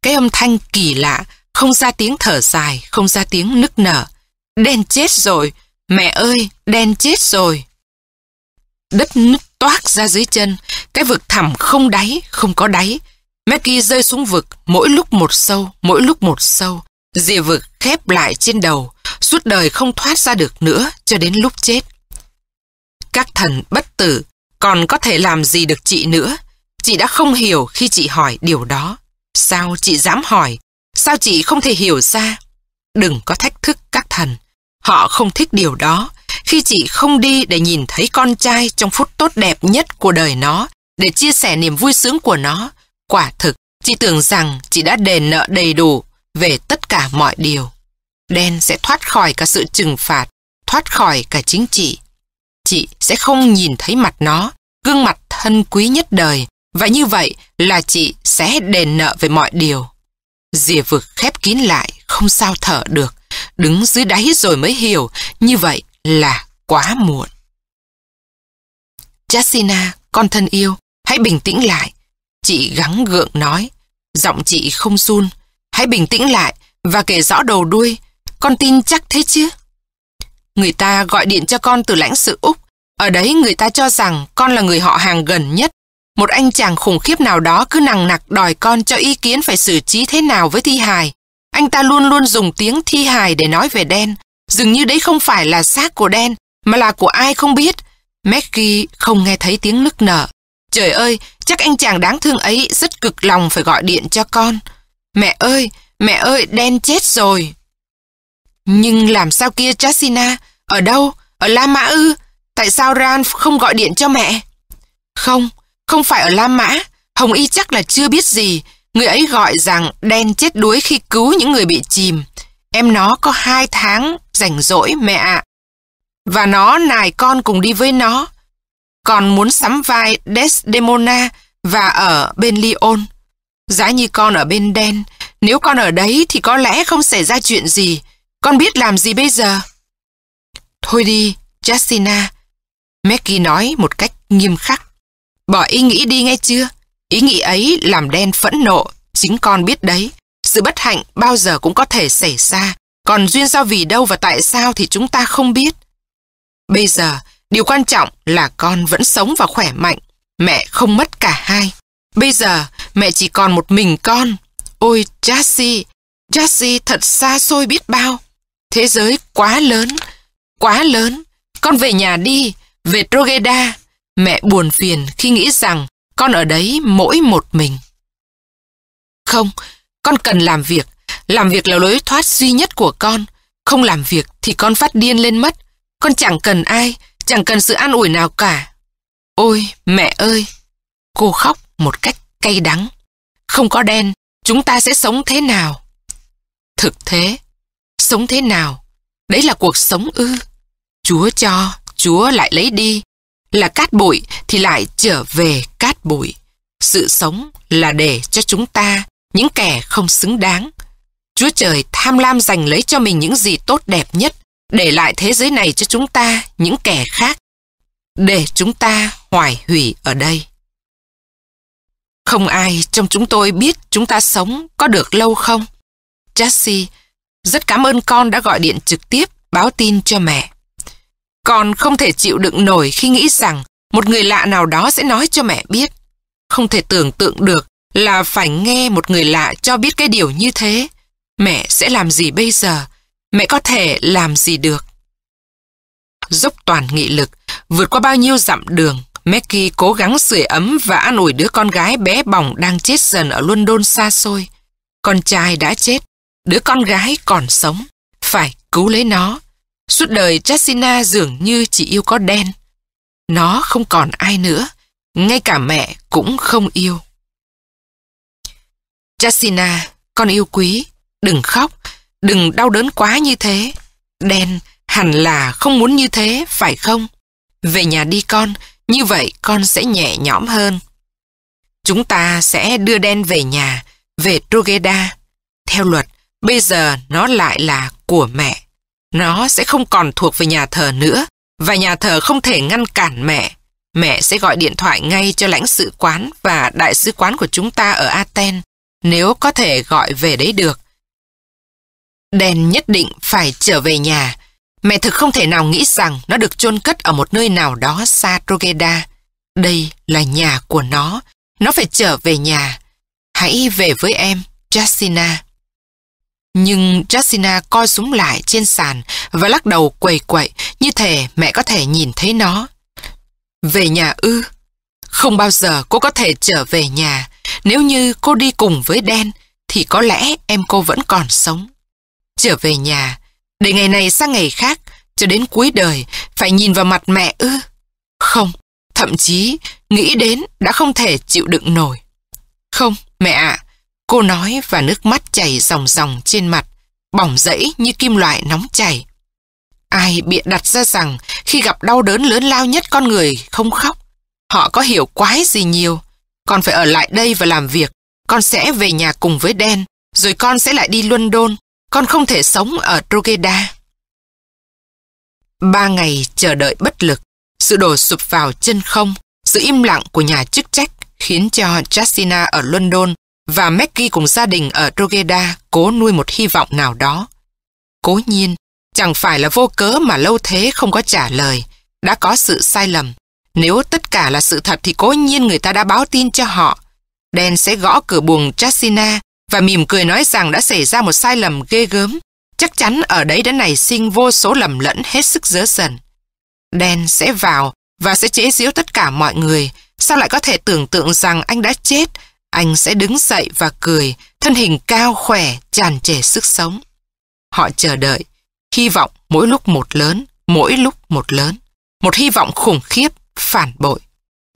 Cái âm thanh kỳ lạ, không ra tiếng thở dài, không ra tiếng nức nở. Đen chết rồi, mẹ ơi, đen chết rồi. Đất nứt toát ra dưới chân, cái vực thẳm không đáy, không có đáy. Maggie rơi xuống vực, mỗi lúc một sâu, mỗi lúc một sâu. Dìa vực khép lại trên đầu, suốt đời không thoát ra được nữa cho đến lúc chết. Các thần bất tử còn có thể làm gì được chị nữa? Chị đã không hiểu khi chị hỏi điều đó. Sao chị dám hỏi? Sao chị không thể hiểu ra? Đừng có thách thức các thần. Họ không thích điều đó. Khi chị không đi để nhìn thấy con trai trong phút tốt đẹp nhất của đời nó, để chia sẻ niềm vui sướng của nó, quả thực chị tưởng rằng chị đã đền nợ đầy đủ về tất cả mọi điều. Đen sẽ thoát khỏi cả sự trừng phạt, thoát khỏi cả chính trị. Chị sẽ không nhìn thấy mặt nó, gương mặt thân quý nhất đời, và như vậy là chị sẽ đền nợ về mọi điều. Dìa vực khép kín lại, không sao thở được. Đứng dưới đáy rồi mới hiểu, như vậy là quá muộn. Jacina, con thân yêu, hãy bình tĩnh lại. Chị gắng gượng nói, giọng chị không run. Hãy bình tĩnh lại và kể rõ đầu đuôi. Con tin chắc thế chứ? Người ta gọi điện cho con từ lãnh sự Úc. Ở đấy người ta cho rằng con là người họ hàng gần nhất một anh chàng khủng khiếp nào đó cứ nằng nặc đòi con cho ý kiến phải xử trí thế nào với thi hài. Anh ta luôn luôn dùng tiếng thi hài để nói về đen. Dường như đấy không phải là xác của đen, mà là của ai không biết. Maggie không nghe thấy tiếng nức nở. Trời ơi, chắc anh chàng đáng thương ấy rất cực lòng phải gọi điện cho con. Mẹ ơi, mẹ ơi, đen chết rồi. Nhưng làm sao kia Chasina? Ở đâu? Ở La Mã ư? Tại sao Ran không gọi điện cho mẹ? Không, không phải ở La Mã, Hồng Y chắc là chưa biết gì. Người ấy gọi rằng đen chết đuối khi cứu những người bị chìm. Em nó có hai tháng rảnh rỗi mẹ ạ. Và nó nài con cùng đi với nó. Còn muốn sắm vai Desdemona và ở bên Lyon. Giá như con ở bên đen, nếu con ở đấy thì có lẽ không xảy ra chuyện gì. Con biết làm gì bây giờ? Thôi đi, Jacina. Maggie nói một cách nghiêm khắc. Bỏ ý nghĩ đi nghe chưa? Ý nghĩ ấy làm đen phẫn nộ, chính con biết đấy. Sự bất hạnh bao giờ cũng có thể xảy ra, còn duyên do vì đâu và tại sao thì chúng ta không biết. Bây giờ, điều quan trọng là con vẫn sống và khỏe mạnh. Mẹ không mất cả hai. Bây giờ, mẹ chỉ còn một mình con. Ôi, Jassy, Jassy thật xa xôi biết bao. Thế giới quá lớn, quá lớn. Con về nhà đi, về Trogeda. Mẹ buồn phiền khi nghĩ rằng con ở đấy mỗi một mình. Không, con cần làm việc. Làm việc là lối thoát duy nhất của con. Không làm việc thì con phát điên lên mất. Con chẳng cần ai, chẳng cần sự an ủi nào cả. Ôi, mẹ ơi! Cô khóc một cách cay đắng. Không có đen, chúng ta sẽ sống thế nào? Thực thế, sống thế nào? Đấy là cuộc sống ư. Chúa cho, Chúa lại lấy đi là cát bụi thì lại trở về cát bụi. Sự sống là để cho chúng ta, những kẻ không xứng đáng. Chúa trời tham lam giành lấy cho mình những gì tốt đẹp nhất, để lại thế giới này cho chúng ta, những kẻ khác, để chúng ta hoài hủy ở đây. Không ai trong chúng tôi biết chúng ta sống có được lâu không? Jesse rất cảm ơn con đã gọi điện trực tiếp báo tin cho mẹ. Con không thể chịu đựng nổi khi nghĩ rằng một người lạ nào đó sẽ nói cho mẹ biết. Không thể tưởng tượng được là phải nghe một người lạ cho biết cái điều như thế. Mẹ sẽ làm gì bây giờ? Mẹ có thể làm gì được? Dốc toàn nghị lực, vượt qua bao nhiêu dặm đường, Maggie cố gắng sưởi ấm và an ủi đứa con gái bé bỏng đang chết dần ở London xa xôi. Con trai đã chết, đứa con gái còn sống. Phải cứu lấy nó, Suốt đời Jessina dường như chỉ yêu có đen. Nó không còn ai nữa, ngay cả mẹ cũng không yêu. Jessina, con yêu quý, đừng khóc, đừng đau đớn quá như thế. Đen hẳn là không muốn như thế, phải không? Về nhà đi con, như vậy con sẽ nhẹ nhõm hơn. Chúng ta sẽ đưa đen về nhà, về Trogeda. Theo luật, bây giờ nó lại là của mẹ. Nó sẽ không còn thuộc về nhà thờ nữa và nhà thờ không thể ngăn cản mẹ. Mẹ sẽ gọi điện thoại ngay cho lãnh sự quán và đại sứ quán của chúng ta ở Aten nếu có thể gọi về đấy được. Đen nhất định phải trở về nhà. Mẹ thực không thể nào nghĩ rằng nó được chôn cất ở một nơi nào đó xa Trogeda. Đây là nhà của nó. Nó phải trở về nhà. Hãy về với em, Jacina. Nhưng Jacina coi súng lại trên sàn và lắc đầu quầy quậy như thể mẹ có thể nhìn thấy nó. về nhà ư? Không bao giờ cô có thể trở về nhà. Nếu như cô đi cùng với đen, thì có lẽ em cô vẫn còn sống. Trở về nhà, để ngày này sang ngày khác, cho đến cuối đời, phải nhìn vào mặt mẹ ư? Không, thậm chí nghĩ đến đã không thể chịu đựng nổi. Không, mẹ ạ, cô nói và nước mắt chảy ròng ròng trên mặt, bỏng rẫy như kim loại nóng chảy. Ai bịa đặt ra rằng khi gặp đau đớn lớn lao nhất con người không khóc. Họ có hiểu quái gì nhiều. Con phải ở lại đây và làm việc. Con sẽ về nhà cùng với đen. Rồi con sẽ lại đi London. Con không thể sống ở Drogheda. Ba ngày chờ đợi bất lực. Sự đổ sụp vào chân không. Sự im lặng của nhà chức trách khiến cho Justina ở London và Maggie cùng gia đình ở Drogheda cố nuôi một hy vọng nào đó. Cố nhiên, Chẳng phải là vô cớ mà lâu thế không có trả lời, đã có sự sai lầm. Nếu tất cả là sự thật thì cố nhiên người ta đã báo tin cho họ. Đen sẽ gõ cửa buồng Chasina và mỉm cười nói rằng đã xảy ra một sai lầm ghê gớm. Chắc chắn ở đấy đã nảy sinh vô số lầm lẫn hết sức dớ dần. Đen sẽ vào và sẽ chế giễu tất cả mọi người. Sao lại có thể tưởng tượng rằng anh đã chết? Anh sẽ đứng dậy và cười, thân hình cao khỏe, tràn trề sức sống. Họ chờ đợi, Hy vọng mỗi lúc một lớn, mỗi lúc một lớn. Một hy vọng khủng khiếp, phản bội.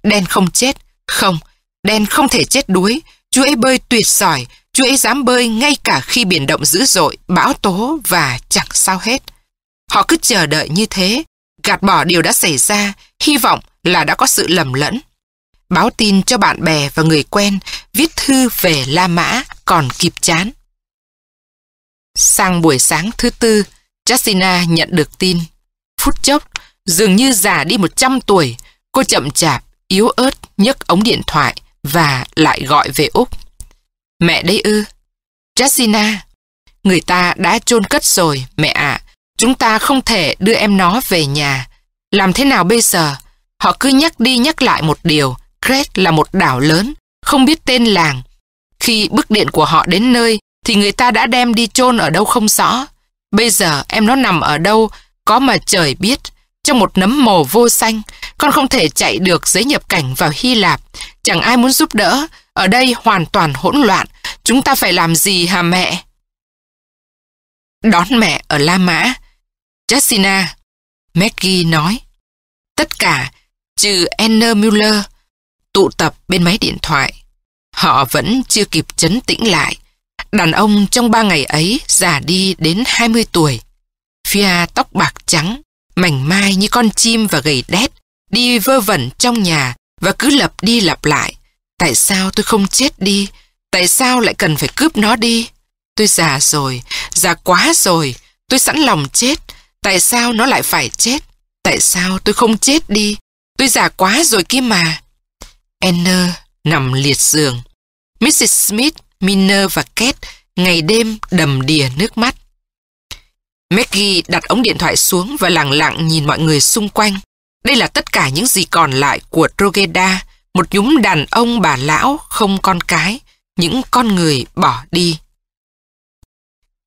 Đen không chết, không, đen không thể chết đuối. Chú ấy bơi tuyệt giỏi, chú ấy dám bơi ngay cả khi biển động dữ dội, bão tố và chẳng sao hết. Họ cứ chờ đợi như thế, gạt bỏ điều đã xảy ra, hy vọng là đã có sự lầm lẫn. Báo tin cho bạn bè và người quen, viết thư về La Mã còn kịp chán. Sang buổi sáng thứ tư, Justina nhận được tin. Phút chốc, dường như già đi 100 tuổi, cô chậm chạp, yếu ớt nhấc ống điện thoại và lại gọi về Úc. Mẹ đây ư? Justina, người ta đã chôn cất rồi, mẹ ạ. Chúng ta không thể đưa em nó về nhà. Làm thế nào bây giờ? Họ cứ nhắc đi nhắc lại một điều. Crete là một đảo lớn, không biết tên làng. Khi bức điện của họ đến nơi, thì người ta đã đem đi chôn ở đâu không rõ. Bây giờ em nó nằm ở đâu, có mà trời biết. Trong một nấm mồ vô xanh, con không thể chạy được giấy nhập cảnh vào Hy Lạp. Chẳng ai muốn giúp đỡ. Ở đây hoàn toàn hỗn loạn. Chúng ta phải làm gì hả mẹ? Đón mẹ ở La Mã. Jessina, Maggie nói. Tất cả, trừ Anna Muller, tụ tập bên máy điện thoại. Họ vẫn chưa kịp chấn tĩnh lại. Đàn ông trong ba ngày ấy già đi đến 20 tuổi. Fia tóc bạc trắng, mảnh mai như con chim và gầy đét, đi vơ vẩn trong nhà và cứ lặp đi lặp lại. Tại sao tôi không chết đi? Tại sao lại cần phải cướp nó đi? Tôi già rồi, già quá rồi, tôi sẵn lòng chết. Tại sao nó lại phải chết? Tại sao tôi không chết đi? Tôi già quá rồi kia mà. Enner nằm liệt giường. Mrs. Smith Miner và Kate ngày đêm đầm đìa nước mắt. Maggie đặt ống điện thoại xuống và lặng lặng nhìn mọi người xung quanh. Đây là tất cả những gì còn lại của Trogeda, một nhúm đàn ông bà lão không con cái, những con người bỏ đi.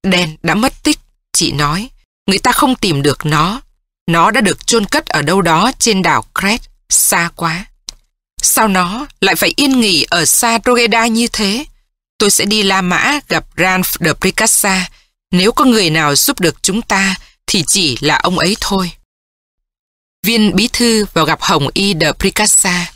Đen đã mất tích, chị nói. Người ta không tìm được nó. Nó đã được chôn cất ở đâu đó trên đảo Crete, xa quá. Sao nó lại phải yên nghỉ ở xa Rogeda như thế? tôi sẽ đi La Mã gặp Ranf de Pricassa. Nếu có người nào giúp được chúng ta, thì chỉ là ông ấy thôi. Viên bí thư vào gặp Hồng Y de Pricassa.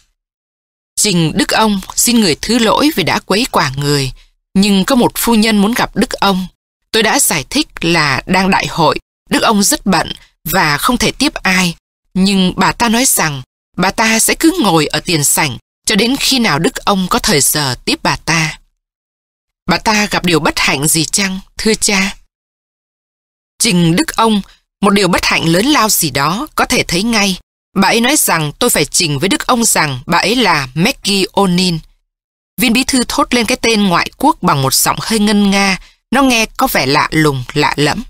Trình Đức ông xin người thứ lỗi vì đã quấy quả người, nhưng có một phu nhân muốn gặp Đức ông. Tôi đã giải thích là đang đại hội, Đức ông rất bận và không thể tiếp ai. Nhưng bà ta nói rằng bà ta sẽ cứ ngồi ở tiền sảnh cho đến khi nào Đức ông có thời giờ tiếp bà ta. Bà ta gặp điều bất hạnh gì chăng, thưa cha? Trình Đức ông, một điều bất hạnh lớn lao gì đó, có thể thấy ngay. Bà ấy nói rằng tôi phải trình với Đức ông rằng bà ấy là Maggie O'Neill. Viên bí thư thốt lên cái tên ngoại quốc bằng một giọng hơi ngân nga, nó nghe có vẻ lạ lùng, lạ lẫm.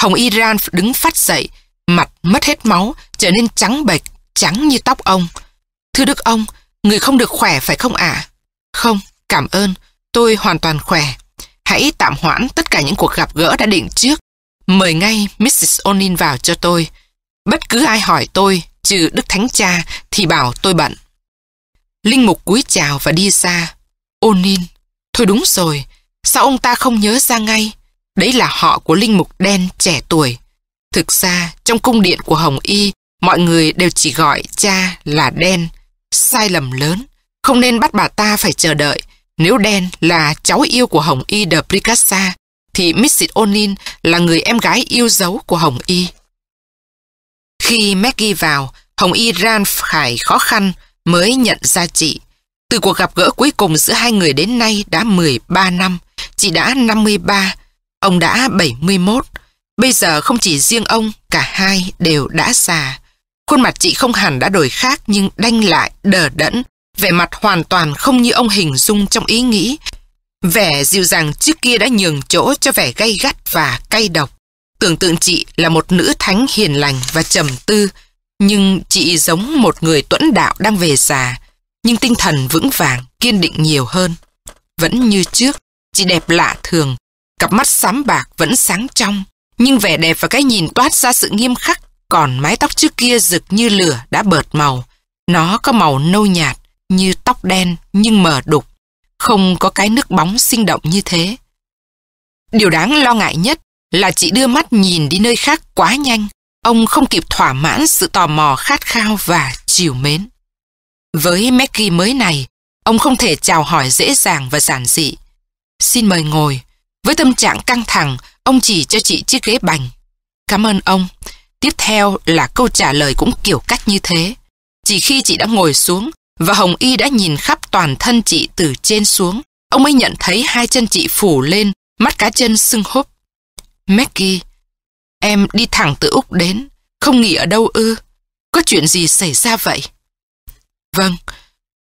Hồng Iran đứng phát dậy, mặt mất hết máu, trở nên trắng bệch, trắng như tóc ông. Thưa Đức ông, người không được khỏe phải không ạ? Không, cảm ơn, Tôi hoàn toàn khỏe. Hãy tạm hoãn tất cả những cuộc gặp gỡ đã định trước. Mời ngay Mrs. Onin vào cho tôi. Bất cứ ai hỏi tôi, trừ Đức Thánh Cha thì bảo tôi bận. Linh mục cúi chào và đi ra. Onin, thôi đúng rồi, sao ông ta không nhớ ra ngay? Đấy là họ của linh mục đen trẻ tuổi. Thực ra, trong cung điện của Hồng Y, mọi người đều chỉ gọi cha là đen. Sai lầm lớn, không nên bắt bà ta phải chờ đợi. Nếu đen là cháu yêu của Hồng Y de Pricassa, thì Mrs. Onin là người em gái yêu dấu của Hồng Y. Khi Maggie vào, Hồng Y Ran khải khó khăn mới nhận ra chị. Từ cuộc gặp gỡ cuối cùng giữa hai người đến nay đã 13 năm, chị đã 53, ông đã 71. Bây giờ không chỉ riêng ông, cả hai đều đã già. Khuôn mặt chị không hẳn đã đổi khác nhưng đanh lại, đờ đẫn, vẻ mặt hoàn toàn không như ông hình dung trong ý nghĩ. Vẻ dịu dàng trước kia đã nhường chỗ cho vẻ gay gắt và cay độc. Tưởng tượng chị là một nữ thánh hiền lành và trầm tư, nhưng chị giống một người tuẫn đạo đang về già, nhưng tinh thần vững vàng, kiên định nhiều hơn. Vẫn như trước, chị đẹp lạ thường, cặp mắt xám bạc vẫn sáng trong, nhưng vẻ đẹp và cái nhìn toát ra sự nghiêm khắc, còn mái tóc trước kia rực như lửa đã bợt màu. Nó có màu nâu nhạt, như tóc đen nhưng mờ đục, không có cái nước bóng sinh động như thế. Điều đáng lo ngại nhất là chị đưa mắt nhìn đi nơi khác quá nhanh, ông không kịp thỏa mãn sự tò mò khát khao và chiều mến. Với Maggie mới này, ông không thể chào hỏi dễ dàng và giản dị. Xin mời ngồi. Với tâm trạng căng thẳng, ông chỉ cho chị chiếc ghế bành. Cảm ơn ông. Tiếp theo là câu trả lời cũng kiểu cách như thế. Chỉ khi chị đã ngồi xuống và Hồng Y đã nhìn khắp toàn thân chị từ trên xuống, ông mới nhận thấy hai chân chị phủ lên, mắt cá chân sưng húp. Maggie, em đi thẳng từ Úc đến, không nghỉ ở đâu ư? Có chuyện gì xảy ra vậy? Vâng,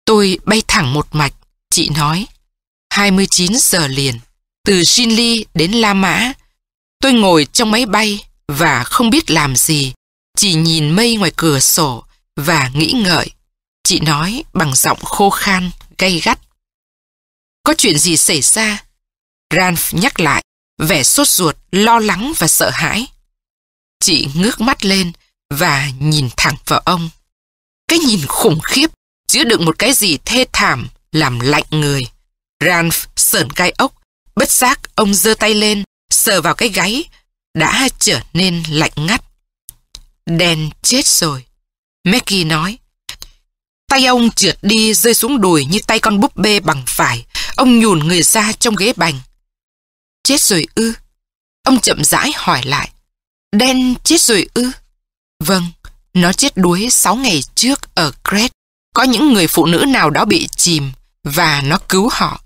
tôi bay thẳng một mạch, chị nói. 29 giờ liền, từ Shinli đến La Mã. Tôi ngồi trong máy bay và không biết làm gì, chỉ nhìn mây ngoài cửa sổ và nghĩ ngợi. Chị nói bằng giọng khô khan, gay gắt. Có chuyện gì xảy ra? Ranf nhắc lại, vẻ sốt ruột, lo lắng và sợ hãi. Chị ngước mắt lên và nhìn thẳng vào ông. Cái nhìn khủng khiếp, chứa đựng một cái gì thê thảm, làm lạnh người. Ranf sờn gai ốc, bất giác ông giơ tay lên, sờ vào cái gáy, đã trở nên lạnh ngắt. Đen chết rồi. Maggie nói. Tay ông trượt đi rơi xuống đùi như tay con búp bê bằng vải. Ông nhùn người ra trong ghế bành. Chết rồi ư? Ông chậm rãi hỏi lại. Đen chết rồi ư? Vâng, nó chết đuối 6 ngày trước ở Crete. Có những người phụ nữ nào đó bị chìm và nó cứu họ.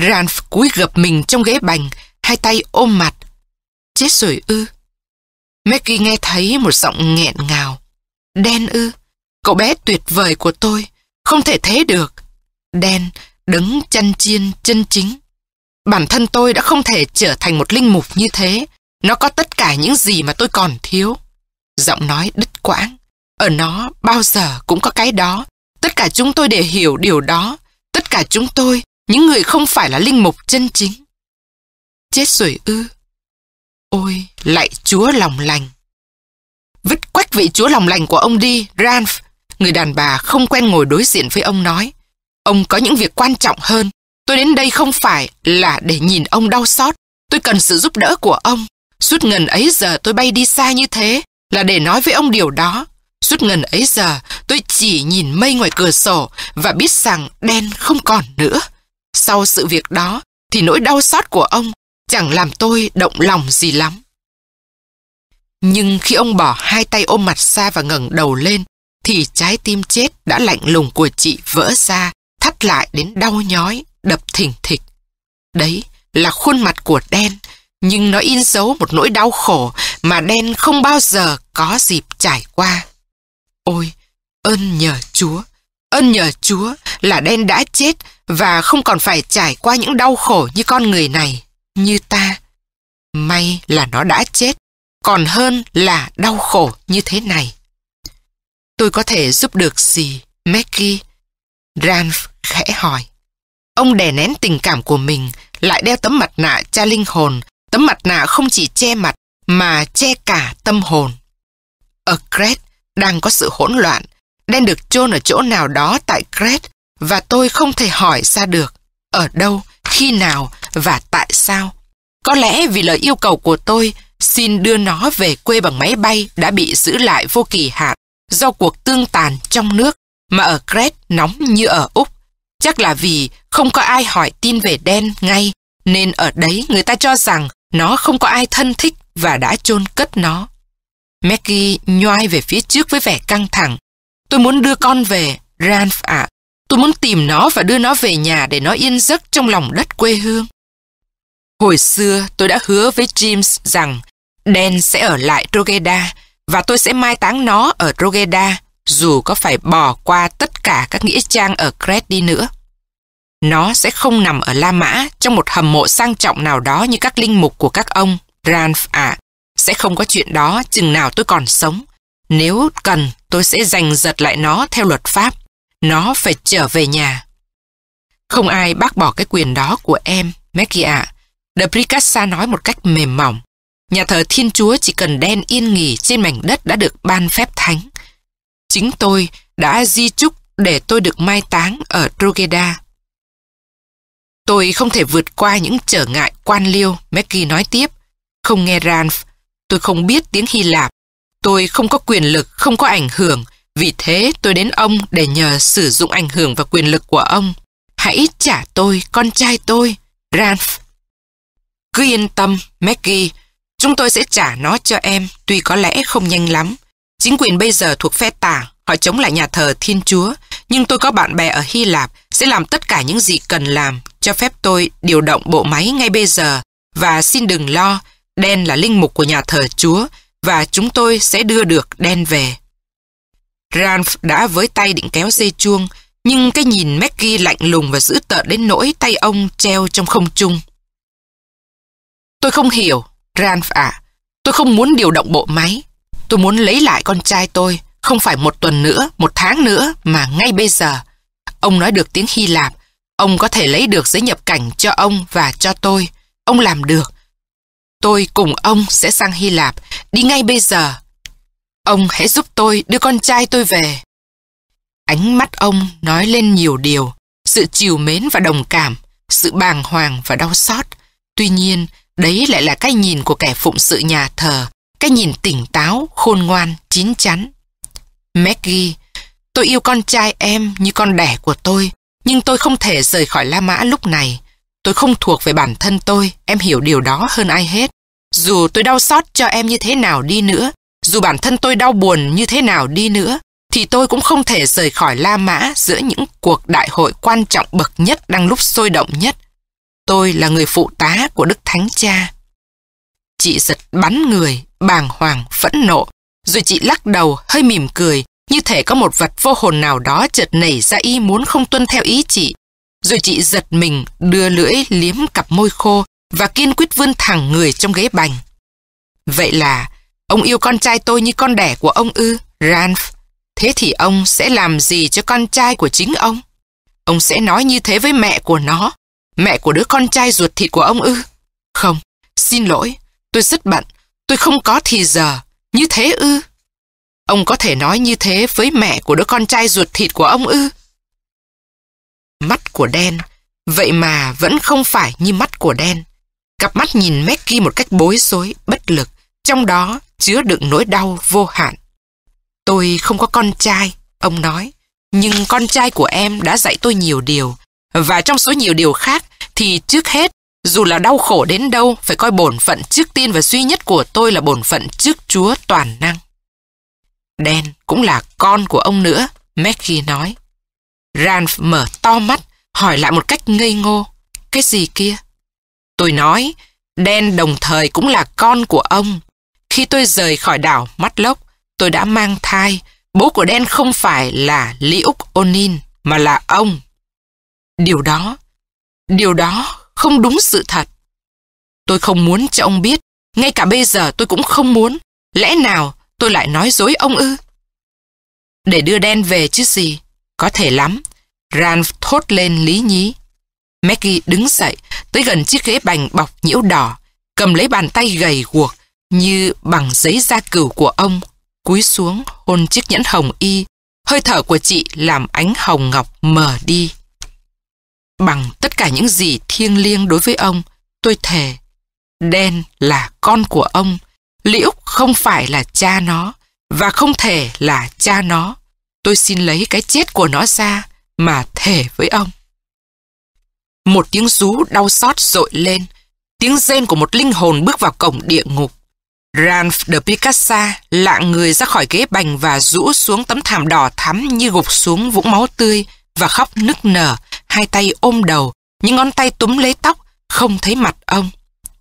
Ranf cúi gập mình trong ghế bành, hai tay ôm mặt. Chết rồi ư? Maggie nghe thấy một giọng nghẹn ngào. Đen ư? Cậu bé tuyệt vời của tôi, không thể thế được. Đen, đứng chân chiên, chân chính. Bản thân tôi đã không thể trở thành một linh mục như thế. Nó có tất cả những gì mà tôi còn thiếu. Giọng nói đứt quãng. Ở nó bao giờ cũng có cái đó. Tất cả chúng tôi để hiểu điều đó. Tất cả chúng tôi, những người không phải là linh mục chân chính. Chết rồi ư. Ôi, lại chúa lòng lành. Vứt quách vị chúa lòng lành của ông đi, Ranf. Người đàn bà không quen ngồi đối diện với ông nói. Ông có những việc quan trọng hơn. Tôi đến đây không phải là để nhìn ông đau xót. Tôi cần sự giúp đỡ của ông. Suốt ngần ấy giờ tôi bay đi xa như thế là để nói với ông điều đó. Suốt ngần ấy giờ tôi chỉ nhìn mây ngoài cửa sổ và biết rằng đen không còn nữa. Sau sự việc đó thì nỗi đau xót của ông chẳng làm tôi động lòng gì lắm. Nhưng khi ông bỏ hai tay ôm mặt xa và ngẩng đầu lên thì trái tim chết đã lạnh lùng của chị vỡ ra, thắt lại đến đau nhói, đập thình thịch. Đấy là khuôn mặt của đen, nhưng nó in dấu một nỗi đau khổ mà đen không bao giờ có dịp trải qua. Ôi, ơn nhờ Chúa, ơn nhờ Chúa là đen đã chết và không còn phải trải qua những đau khổ như con người này, như ta. May là nó đã chết, còn hơn là đau khổ như thế này. Tôi có thể giúp được gì, Maggie? Ranf khẽ hỏi. Ông đè nén tình cảm của mình, lại đeo tấm mặt nạ cha linh hồn. Tấm mặt nạ không chỉ che mặt, mà che cả tâm hồn. Ở Crete, đang có sự hỗn loạn. Đen được chôn ở chỗ nào đó tại Crete và tôi không thể hỏi ra được ở đâu, khi nào và tại sao. Có lẽ vì lời yêu cầu của tôi xin đưa nó về quê bằng máy bay đã bị giữ lại vô kỳ hạn do cuộc tương tàn trong nước mà ở Crete nóng như ở Úc. Chắc là vì không có ai hỏi tin về đen ngay nên ở đấy người ta cho rằng nó không có ai thân thích và đã chôn cất nó. Maggie nhoai về phía trước với vẻ căng thẳng. Tôi muốn đưa con về, Ralph ạ. Tôi muốn tìm nó và đưa nó về nhà để nó yên giấc trong lòng đất quê hương. Hồi xưa tôi đã hứa với James rằng Dan sẽ ở lại Rogeda và tôi sẽ mai táng nó ở Rogeda dù có phải bỏ qua tất cả các nghĩa trang ở Crete đi nữa. Nó sẽ không nằm ở La Mã trong một hầm mộ sang trọng nào đó như các linh mục của các ông, Ranf ạ. Sẽ không có chuyện đó chừng nào tôi còn sống. Nếu cần, tôi sẽ giành giật lại nó theo luật pháp. Nó phải trở về nhà. Không ai bác bỏ cái quyền đó của em, Maggie ạ. De Pricassa nói một cách mềm mỏng. Nhà thờ Thiên Chúa chỉ cần đen yên nghỉ trên mảnh đất đã được ban phép thánh. Chính tôi đã di chúc để tôi được mai táng ở Drogheda. Tôi không thể vượt qua những trở ngại quan liêu, Maggie nói tiếp. Không nghe Ranf, tôi không biết tiếng Hy Lạp. Tôi không có quyền lực, không có ảnh hưởng. Vì thế tôi đến ông để nhờ sử dụng ảnh hưởng và quyền lực của ông. Hãy trả tôi, con trai tôi, Ranf. Cứ yên tâm, Maggie, chúng tôi sẽ trả nó cho em, tuy có lẽ không nhanh lắm. Chính quyền bây giờ thuộc phe tà, họ chống lại nhà thờ Thiên Chúa, nhưng tôi có bạn bè ở Hy Lạp sẽ làm tất cả những gì cần làm, cho phép tôi điều động bộ máy ngay bây giờ và xin đừng lo, Đen là linh mục của nhà thờ Chúa và chúng tôi sẽ đưa được Đen về. Ralph đã với tay định kéo dây chuông, nhưng cái nhìn Maggie lạnh lùng và dữ tợn đến nỗi tay ông treo trong không trung. Tôi không hiểu, Ralph ạ. tôi không muốn điều động bộ máy. Tôi muốn lấy lại con trai tôi, không phải một tuần nữa, một tháng nữa, mà ngay bây giờ. Ông nói được tiếng Hy Lạp. Ông có thể lấy được giấy nhập cảnh cho ông và cho tôi. Ông làm được. Tôi cùng ông sẽ sang Hy Lạp, đi ngay bây giờ. Ông hãy giúp tôi đưa con trai tôi về. Ánh mắt ông nói lên nhiều điều, sự chiều mến và đồng cảm, sự bàng hoàng và đau xót. Tuy nhiên, đấy lại là cái nhìn của kẻ phụng sự nhà thờ, cái nhìn tỉnh táo, khôn ngoan, chín chắn. Maggie, tôi yêu con trai em như con đẻ của tôi, nhưng tôi không thể rời khỏi La Mã lúc này. Tôi không thuộc về bản thân tôi, em hiểu điều đó hơn ai hết. Dù tôi đau xót cho em như thế nào đi nữa, dù bản thân tôi đau buồn như thế nào đi nữa, thì tôi cũng không thể rời khỏi La Mã giữa những cuộc đại hội quan trọng bậc nhất đang lúc sôi động nhất. Tôi là người phụ tá của Đức Thánh Cha. Chị giật bắn người, bàng hoàng, phẫn nộ, rồi chị lắc đầu hơi mỉm cười, như thể có một vật vô hồn nào đó chợt nảy ra ý muốn không tuân theo ý chị. Rồi chị giật mình, đưa lưỡi liếm cặp môi khô và kiên quyết vươn thẳng người trong ghế bành. Vậy là, ông yêu con trai tôi như con đẻ của ông ư, Ranf. Thế thì ông sẽ làm gì cho con trai của chính ông? Ông sẽ nói như thế với mẹ của nó, mẹ của đứa con trai ruột thịt của ông ư? Không, xin lỗi, tôi rất bận, tôi không có thì giờ, như thế ư? Ông có thể nói như thế với mẹ của đứa con trai ruột thịt của ông ư? Mắt của đen, vậy mà vẫn không phải như mắt của đen. Cặp mắt nhìn Maggie một cách bối rối, bất lực, trong đó chứa đựng nỗi đau vô hạn. Tôi không có con trai, ông nói, nhưng con trai của em đã dạy tôi nhiều điều. Và trong số nhiều điều khác thì trước hết, dù là đau khổ đến đâu, phải coi bổn phận trước tiên và duy nhất của tôi là bổn phận trước Chúa toàn năng. Đen cũng là con của ông nữa, Maggie nói. Ralph mở to mắt, hỏi lại một cách ngây ngô. Cái gì kia? Tôi nói, Đen đồng thời cũng là con của ông. Khi tôi rời khỏi đảo Mắt Lốc, tôi đã mang thai. Bố của Đen không phải là Liuk Onin, mà là ông. Điều đó, điều đó không đúng sự thật. Tôi không muốn cho ông biết, ngay cả bây giờ tôi cũng không muốn. Lẽ nào tôi lại nói dối ông ư? Để đưa Đen về chứ gì, có thể lắm. Ran thốt lên lý nhí. Maggie đứng dậy, tới gần chiếc ghế bành bọc nhiễu đỏ, cầm lấy bàn tay gầy guộc như bằng giấy da cừu của ông, cúi xuống hôn chiếc nhẫn hồng y. Hơi thở của chị làm ánh hồng ngọc mờ đi. Bằng tất cả những gì thiêng liêng đối với ông, tôi thề. Đen là con của ông, Liễu không phải là cha nó, và không thể là cha nó. Tôi xin lấy cái chết của nó ra mà thề với ông. Một tiếng rú đau xót rội lên, tiếng rên của một linh hồn bước vào cổng địa ngục. Ranf de Picassa lạng người ra khỏi ghế bành và rũ xuống tấm thảm đỏ thắm như gục xuống vũng máu tươi và khóc nức nở, hai tay ôm đầu, những ngón tay túm lấy tóc, không thấy mặt ông.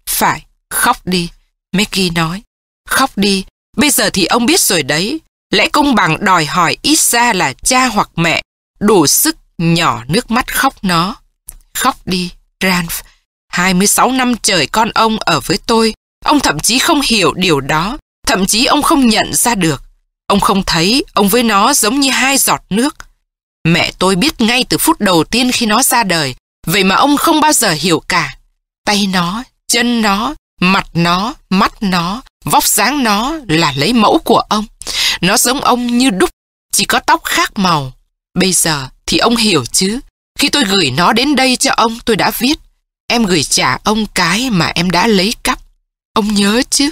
Phải, khóc đi, Maggie nói. Khóc đi, bây giờ thì ông biết rồi đấy. Lẽ công bằng đòi hỏi ít ra là cha hoặc mẹ, đủ sức nhỏ nước mắt khóc nó. Khóc đi, Ranf. 26 năm trời con ông ở với tôi, ông thậm chí không hiểu điều đó, thậm chí ông không nhận ra được. Ông không thấy ông với nó giống như hai giọt nước. Mẹ tôi biết ngay từ phút đầu tiên khi nó ra đời, vậy mà ông không bao giờ hiểu cả. Tay nó, chân nó, mặt nó, mắt nó, vóc dáng nó là lấy mẫu của ông. Nó giống ông như đúc, chỉ có tóc khác màu. Bây giờ thì ông hiểu chứ. Khi tôi gửi nó đến đây cho ông tôi đã viết. Em gửi trả ông cái mà em đã lấy cắp. Ông nhớ chứ?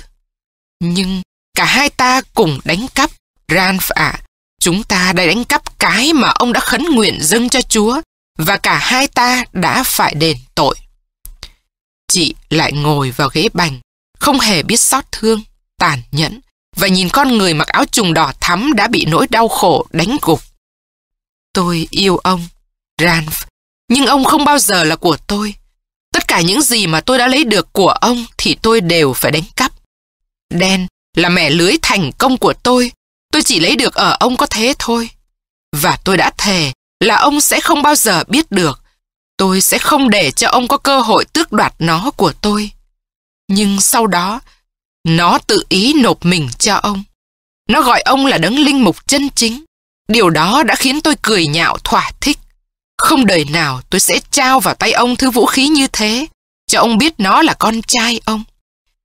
Nhưng cả hai ta cùng đánh cắp. Ranf ạ, chúng ta đã đánh cắp cái mà ông đã khấn nguyện dâng cho Chúa và cả hai ta đã phải đền tội. Chị lại ngồi vào ghế bành, không hề biết xót thương, tàn nhẫn và nhìn con người mặc áo trùng đỏ thắm đã bị nỗi đau khổ đánh gục. Tôi yêu ông, Ranf, nhưng ông không bao giờ là của tôi. Tất cả những gì mà tôi đã lấy được của ông thì tôi đều phải đánh cắp. Đen là mẹ lưới thành công của tôi, tôi chỉ lấy được ở ông có thế thôi. Và tôi đã thề là ông sẽ không bao giờ biết được. Tôi sẽ không để cho ông có cơ hội tước đoạt nó của tôi. Nhưng sau đó, nó tự ý nộp mình cho ông. Nó gọi ông là đấng linh mục chân chính. Điều đó đã khiến tôi cười nhạo thỏa thích. Không đời nào tôi sẽ trao vào tay ông thứ vũ khí như thế, cho ông biết nó là con trai ông.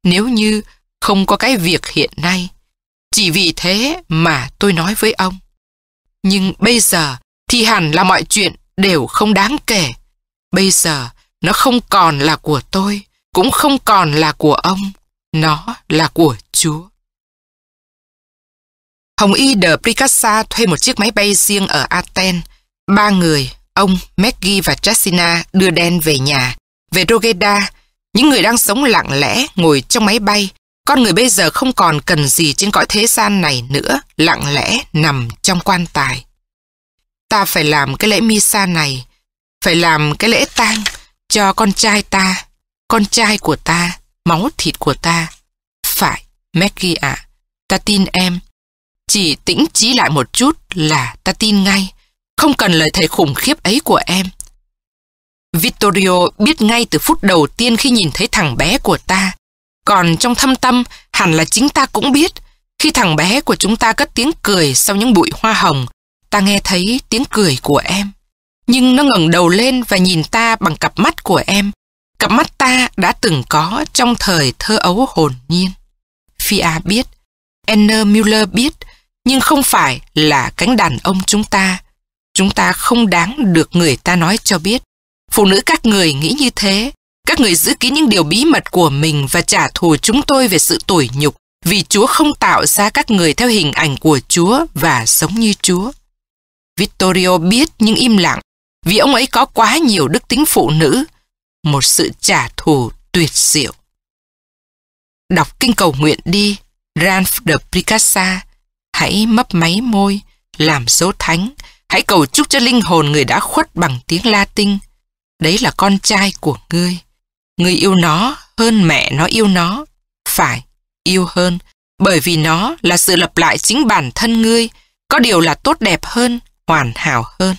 Nếu như không có cái việc hiện nay, chỉ vì thế mà tôi nói với ông. Nhưng bây giờ thì hẳn là mọi chuyện đều không đáng kể. Bây giờ nó không còn là của tôi, cũng không còn là của ông. Nó là của Chúa. Hồng Y de Pricassa thuê một chiếc máy bay riêng ở Athens. Ba người, ông, Maggie và Jessina đưa đen về nhà. Về Rogeda, những người đang sống lặng lẽ ngồi trong máy bay. Con người bây giờ không còn cần gì trên cõi thế gian này nữa, lặng lẽ nằm trong quan tài. Ta phải làm cái lễ misa này, phải làm cái lễ tang cho con trai ta, con trai của ta, máu thịt của ta. Phải, Maggie ạ, ta tin em. Chỉ tĩnh trí lại một chút là ta tin ngay. Không cần lời thầy khủng khiếp ấy của em. Vittorio biết ngay từ phút đầu tiên khi nhìn thấy thằng bé của ta. Còn trong thâm tâm, hẳn là chính ta cũng biết. Khi thằng bé của chúng ta cất tiếng cười sau những bụi hoa hồng, ta nghe thấy tiếng cười của em. Nhưng nó ngẩng đầu lên và nhìn ta bằng cặp mắt của em. Cặp mắt ta đã từng có trong thời thơ ấu hồn nhiên. Fia biết, Enner Müller biết, nhưng không phải là cánh đàn ông chúng ta. Chúng ta không đáng được người ta nói cho biết. Phụ nữ các người nghĩ như thế. Các người giữ kín những điều bí mật của mình và trả thù chúng tôi về sự tủi nhục vì Chúa không tạo ra các người theo hình ảnh của Chúa và sống như Chúa. Vittorio biết nhưng im lặng vì ông ấy có quá nhiều đức tính phụ nữ, một sự trả thù tuyệt diệu. Đọc kinh cầu nguyện đi, Ranf de picasa hãy mấp máy môi, làm dấu thánh, hãy cầu chúc cho linh hồn người đã khuất bằng tiếng Latin. Đấy là con trai của ngươi người yêu nó hơn mẹ nó yêu nó. Phải, yêu hơn, bởi vì nó là sự lập lại chính bản thân ngươi, có điều là tốt đẹp hơn, hoàn hảo hơn.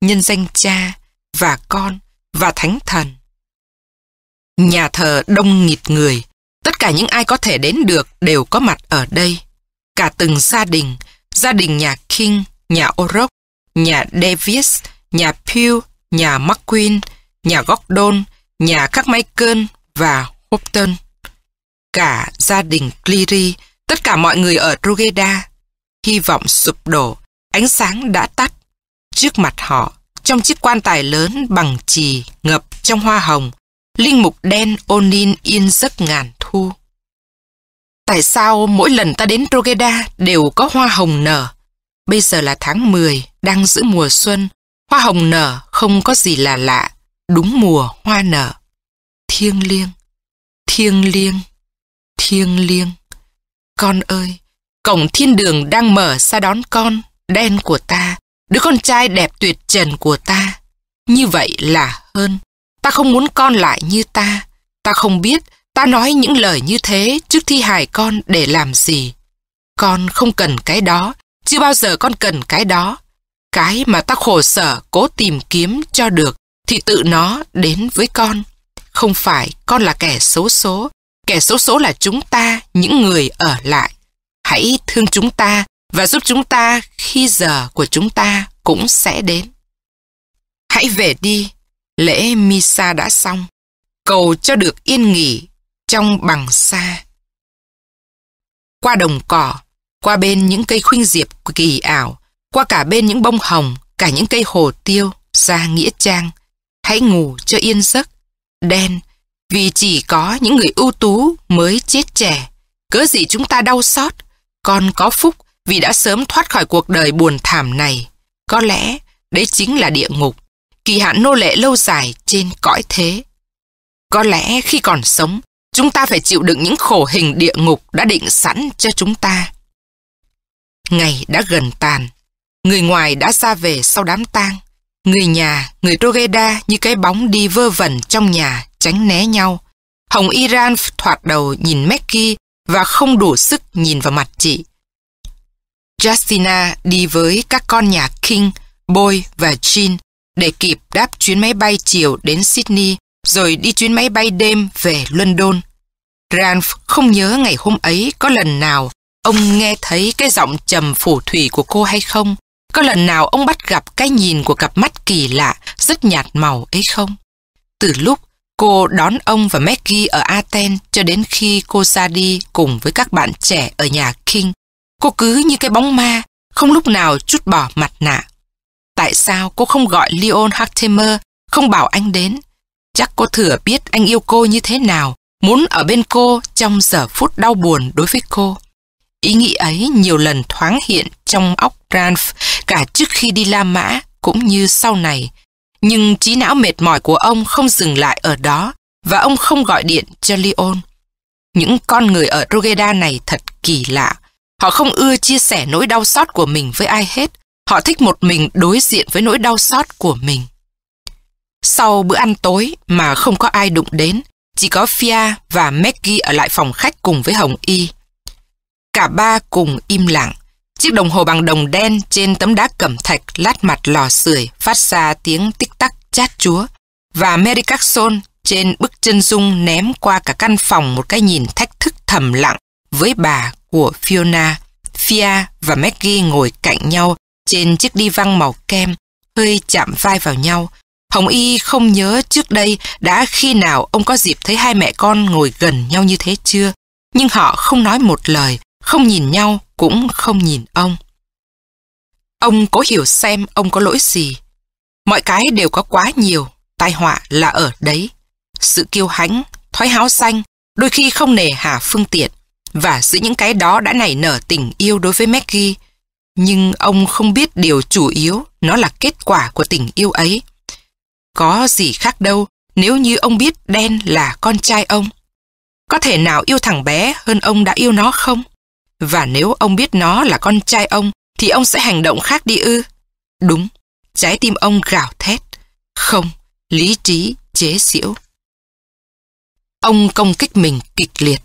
Nhân danh cha và con và thánh thần. Nhà thờ đông nghịt người, tất cả những ai có thể đến được đều có mặt ở đây. Cả từng gia đình, gia đình nhà King, nhà O'Rourke, nhà Davis, nhà Pew, nhà McQueen, nhà Gordon, nhà các Michael và Hopton. Cả gia đình Cleary, Tất cả mọi người ở Drogheda, hy vọng sụp đổ, ánh sáng đã tắt. Trước mặt họ, trong chiếc quan tài lớn bằng chì ngập trong hoa hồng, linh mục đen onin yên giấc ngàn thu. Tại sao mỗi lần ta đến Drogheda đều có hoa hồng nở? Bây giờ là tháng 10, đang giữa mùa xuân. Hoa hồng nở không có gì là lạ, đúng mùa hoa nở. Thiêng liêng, thiêng liêng, thiêng liêng. Con ơi, cổng thiên đường đang mở ra đón con, đen của ta, đứa con trai đẹp tuyệt trần của ta. Như vậy là hơn. Ta không muốn con lại như ta. Ta không biết ta nói những lời như thế trước thi hài con để làm gì. Con không cần cái đó, chưa bao giờ con cần cái đó. Cái mà ta khổ sở cố tìm kiếm cho được thì tự nó đến với con. Không phải con là kẻ xấu số, kẻ xấu số là chúng ta, những người ở lại. Hãy thương chúng ta và giúp chúng ta khi giờ của chúng ta cũng sẽ đến. Hãy về đi, lễ Misa đã xong. Cầu cho được yên nghỉ trong bằng xa. Qua đồng cỏ, qua bên những cây khuynh diệp kỳ ảo, qua cả bên những bông hồng, cả những cây hồ tiêu, ra nghĩa trang. Hãy ngủ cho yên giấc, đen, vì chỉ có những người ưu tú mới chết trẻ. Cớ gì chúng ta đau xót, con có phúc vì đã sớm thoát khỏi cuộc đời buồn thảm này. Có lẽ đấy chính là địa ngục, kỳ hạn nô lệ lâu dài trên cõi thế. Có lẽ khi còn sống, chúng ta phải chịu đựng những khổ hình địa ngục đã định sẵn cho chúng ta. Ngày đã gần tàn, người ngoài đã ra về sau đám tang. Người nhà, người Rogeda như cái bóng đi vơ vẩn trong nhà, tránh né nhau. Hồng Iran thoạt đầu nhìn Mackie và không đủ sức nhìn vào mặt chị. Justina đi với các con nhà King, Boy và Jean để kịp đáp chuyến máy bay chiều đến Sydney rồi đi chuyến máy bay đêm về London. Ralph không nhớ ngày hôm ấy có lần nào ông nghe thấy cái giọng trầm phủ thủy của cô hay không? Có lần nào ông bắt gặp cái nhìn của cặp mắt kỳ lạ, rất nhạt màu ấy không? Từ lúc cô đón ông và Maggie ở Athens cho đến khi cô ra đi cùng với các bạn trẻ ở nhà King, cô cứ như cái bóng ma, không lúc nào chút bỏ mặt nạ. Tại sao cô không gọi Leon Hartemer, không bảo anh đến? Chắc cô thừa biết anh yêu cô như thế nào, muốn ở bên cô trong giờ phút đau buồn đối với cô. Ý nghĩ ấy nhiều lần thoáng hiện trong óc Ranf cả trước khi đi La Mã cũng như sau này. Nhưng trí não mệt mỏi của ông không dừng lại ở đó và ông không gọi điện cho Leon. Những con người ở Rogeda này thật kỳ lạ. Họ không ưa chia sẻ nỗi đau xót của mình với ai hết. Họ thích một mình đối diện với nỗi đau xót của mình. Sau bữa ăn tối mà không có ai đụng đến, chỉ có Fia và Maggie ở lại phòng khách cùng với Hồng Y. Cả ba cùng im lặng. Chiếc đồng hồ bằng đồng đen trên tấm đá cẩm thạch lát mặt lò sưởi phát ra tiếng tích tắc chát chúa. Và Mary Carson trên bức chân dung ném qua cả căn phòng một cái nhìn thách thức thầm lặng với bà của Fiona. Fia và Maggie ngồi cạnh nhau trên chiếc đi văng màu kem, hơi chạm vai vào nhau. Hồng Y không nhớ trước đây đã khi nào ông có dịp thấy hai mẹ con ngồi gần nhau như thế chưa, nhưng họ không nói một lời, không nhìn nhau cũng không nhìn ông. Ông có hiểu xem ông có lỗi gì. Mọi cái đều có quá nhiều, tai họa là ở đấy. Sự kiêu hãnh, thói háo xanh, đôi khi không nề hà phương tiện, và giữa những cái đó đã nảy nở tình yêu đối với Maggie. Nhưng ông không biết điều chủ yếu, nó là kết quả của tình yêu ấy. Có gì khác đâu nếu như ông biết đen là con trai ông. Có thể nào yêu thằng bé hơn ông đã yêu nó không? Và nếu ông biết nó là con trai ông, thì ông sẽ hành động khác đi ư? Đúng, trái tim ông gào thét. Không, lý trí chế xỉu. Ông công kích mình kịch liệt.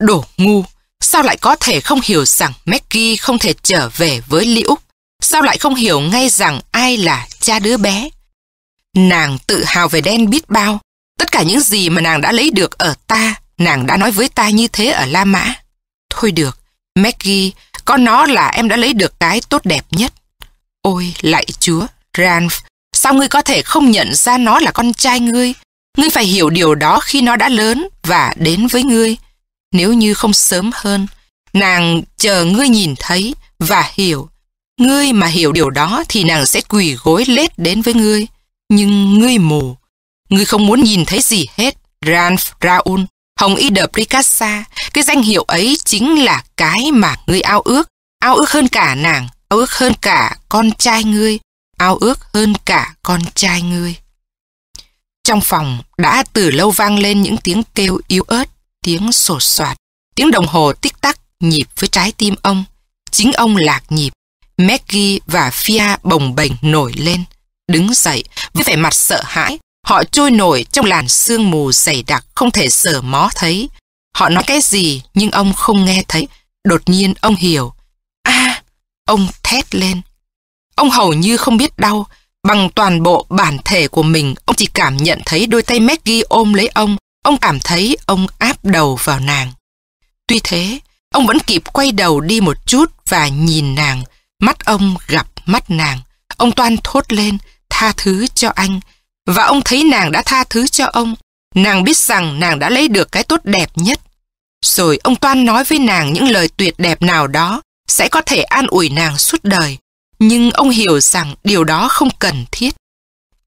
Đổ ngu, sao lại có thể không hiểu rằng Maggie không thể trở về với Liễu? Sao lại không hiểu ngay rằng ai là cha đứa bé? Nàng tự hào về đen biết bao. Tất cả những gì mà nàng đã lấy được ở ta, nàng đã nói với ta như thế ở La Mã. Thôi được, Maggie, có nó là em đã lấy được cái tốt đẹp nhất. Ôi, lạy chúa, Ranf, sao ngươi có thể không nhận ra nó là con trai ngươi? Ngươi phải hiểu điều đó khi nó đã lớn và đến với ngươi. Nếu như không sớm hơn, Nàng chờ ngươi nhìn thấy và hiểu. Ngươi mà hiểu điều đó thì nàng sẽ quỳ gối lết đến với ngươi. Nhưng ngươi mù. Ngươi không muốn nhìn thấy gì hết. Ranf Raun. Hồng Y de Pricassa, cái danh hiệu ấy chính là cái mà ngươi ao ước. Ao ước hơn cả nàng, ao ước hơn cả con trai ngươi, ao ước hơn cả con trai ngươi. Trong phòng đã từ lâu vang lên những tiếng kêu yếu ớt, tiếng sột soạt, tiếng đồng hồ tích tắc nhịp với trái tim ông. Chính ông lạc nhịp. Maggie và Fia bồng bềnh nổi lên. Đứng dậy với vẻ mặt sợ hãi. Họ trôi nổi trong làn sương mù dày đặc không thể sờ mó thấy. Họ nói cái gì nhưng ông không nghe thấy. Đột nhiên ông hiểu. a ông thét lên. Ông hầu như không biết đau. Bằng toàn bộ bản thể của mình, ông chỉ cảm nhận thấy đôi tay Maggie ôm lấy ông. Ông cảm thấy ông áp đầu vào nàng. Tuy thế, ông vẫn kịp quay đầu đi một chút và nhìn nàng. Mắt ông gặp mắt nàng. Ông toan thốt lên, tha thứ cho anh. Và ông thấy nàng đã tha thứ cho ông. Nàng biết rằng nàng đã lấy được cái tốt đẹp nhất. Rồi ông toan nói với nàng những lời tuyệt đẹp nào đó sẽ có thể an ủi nàng suốt đời. Nhưng ông hiểu rằng điều đó không cần thiết.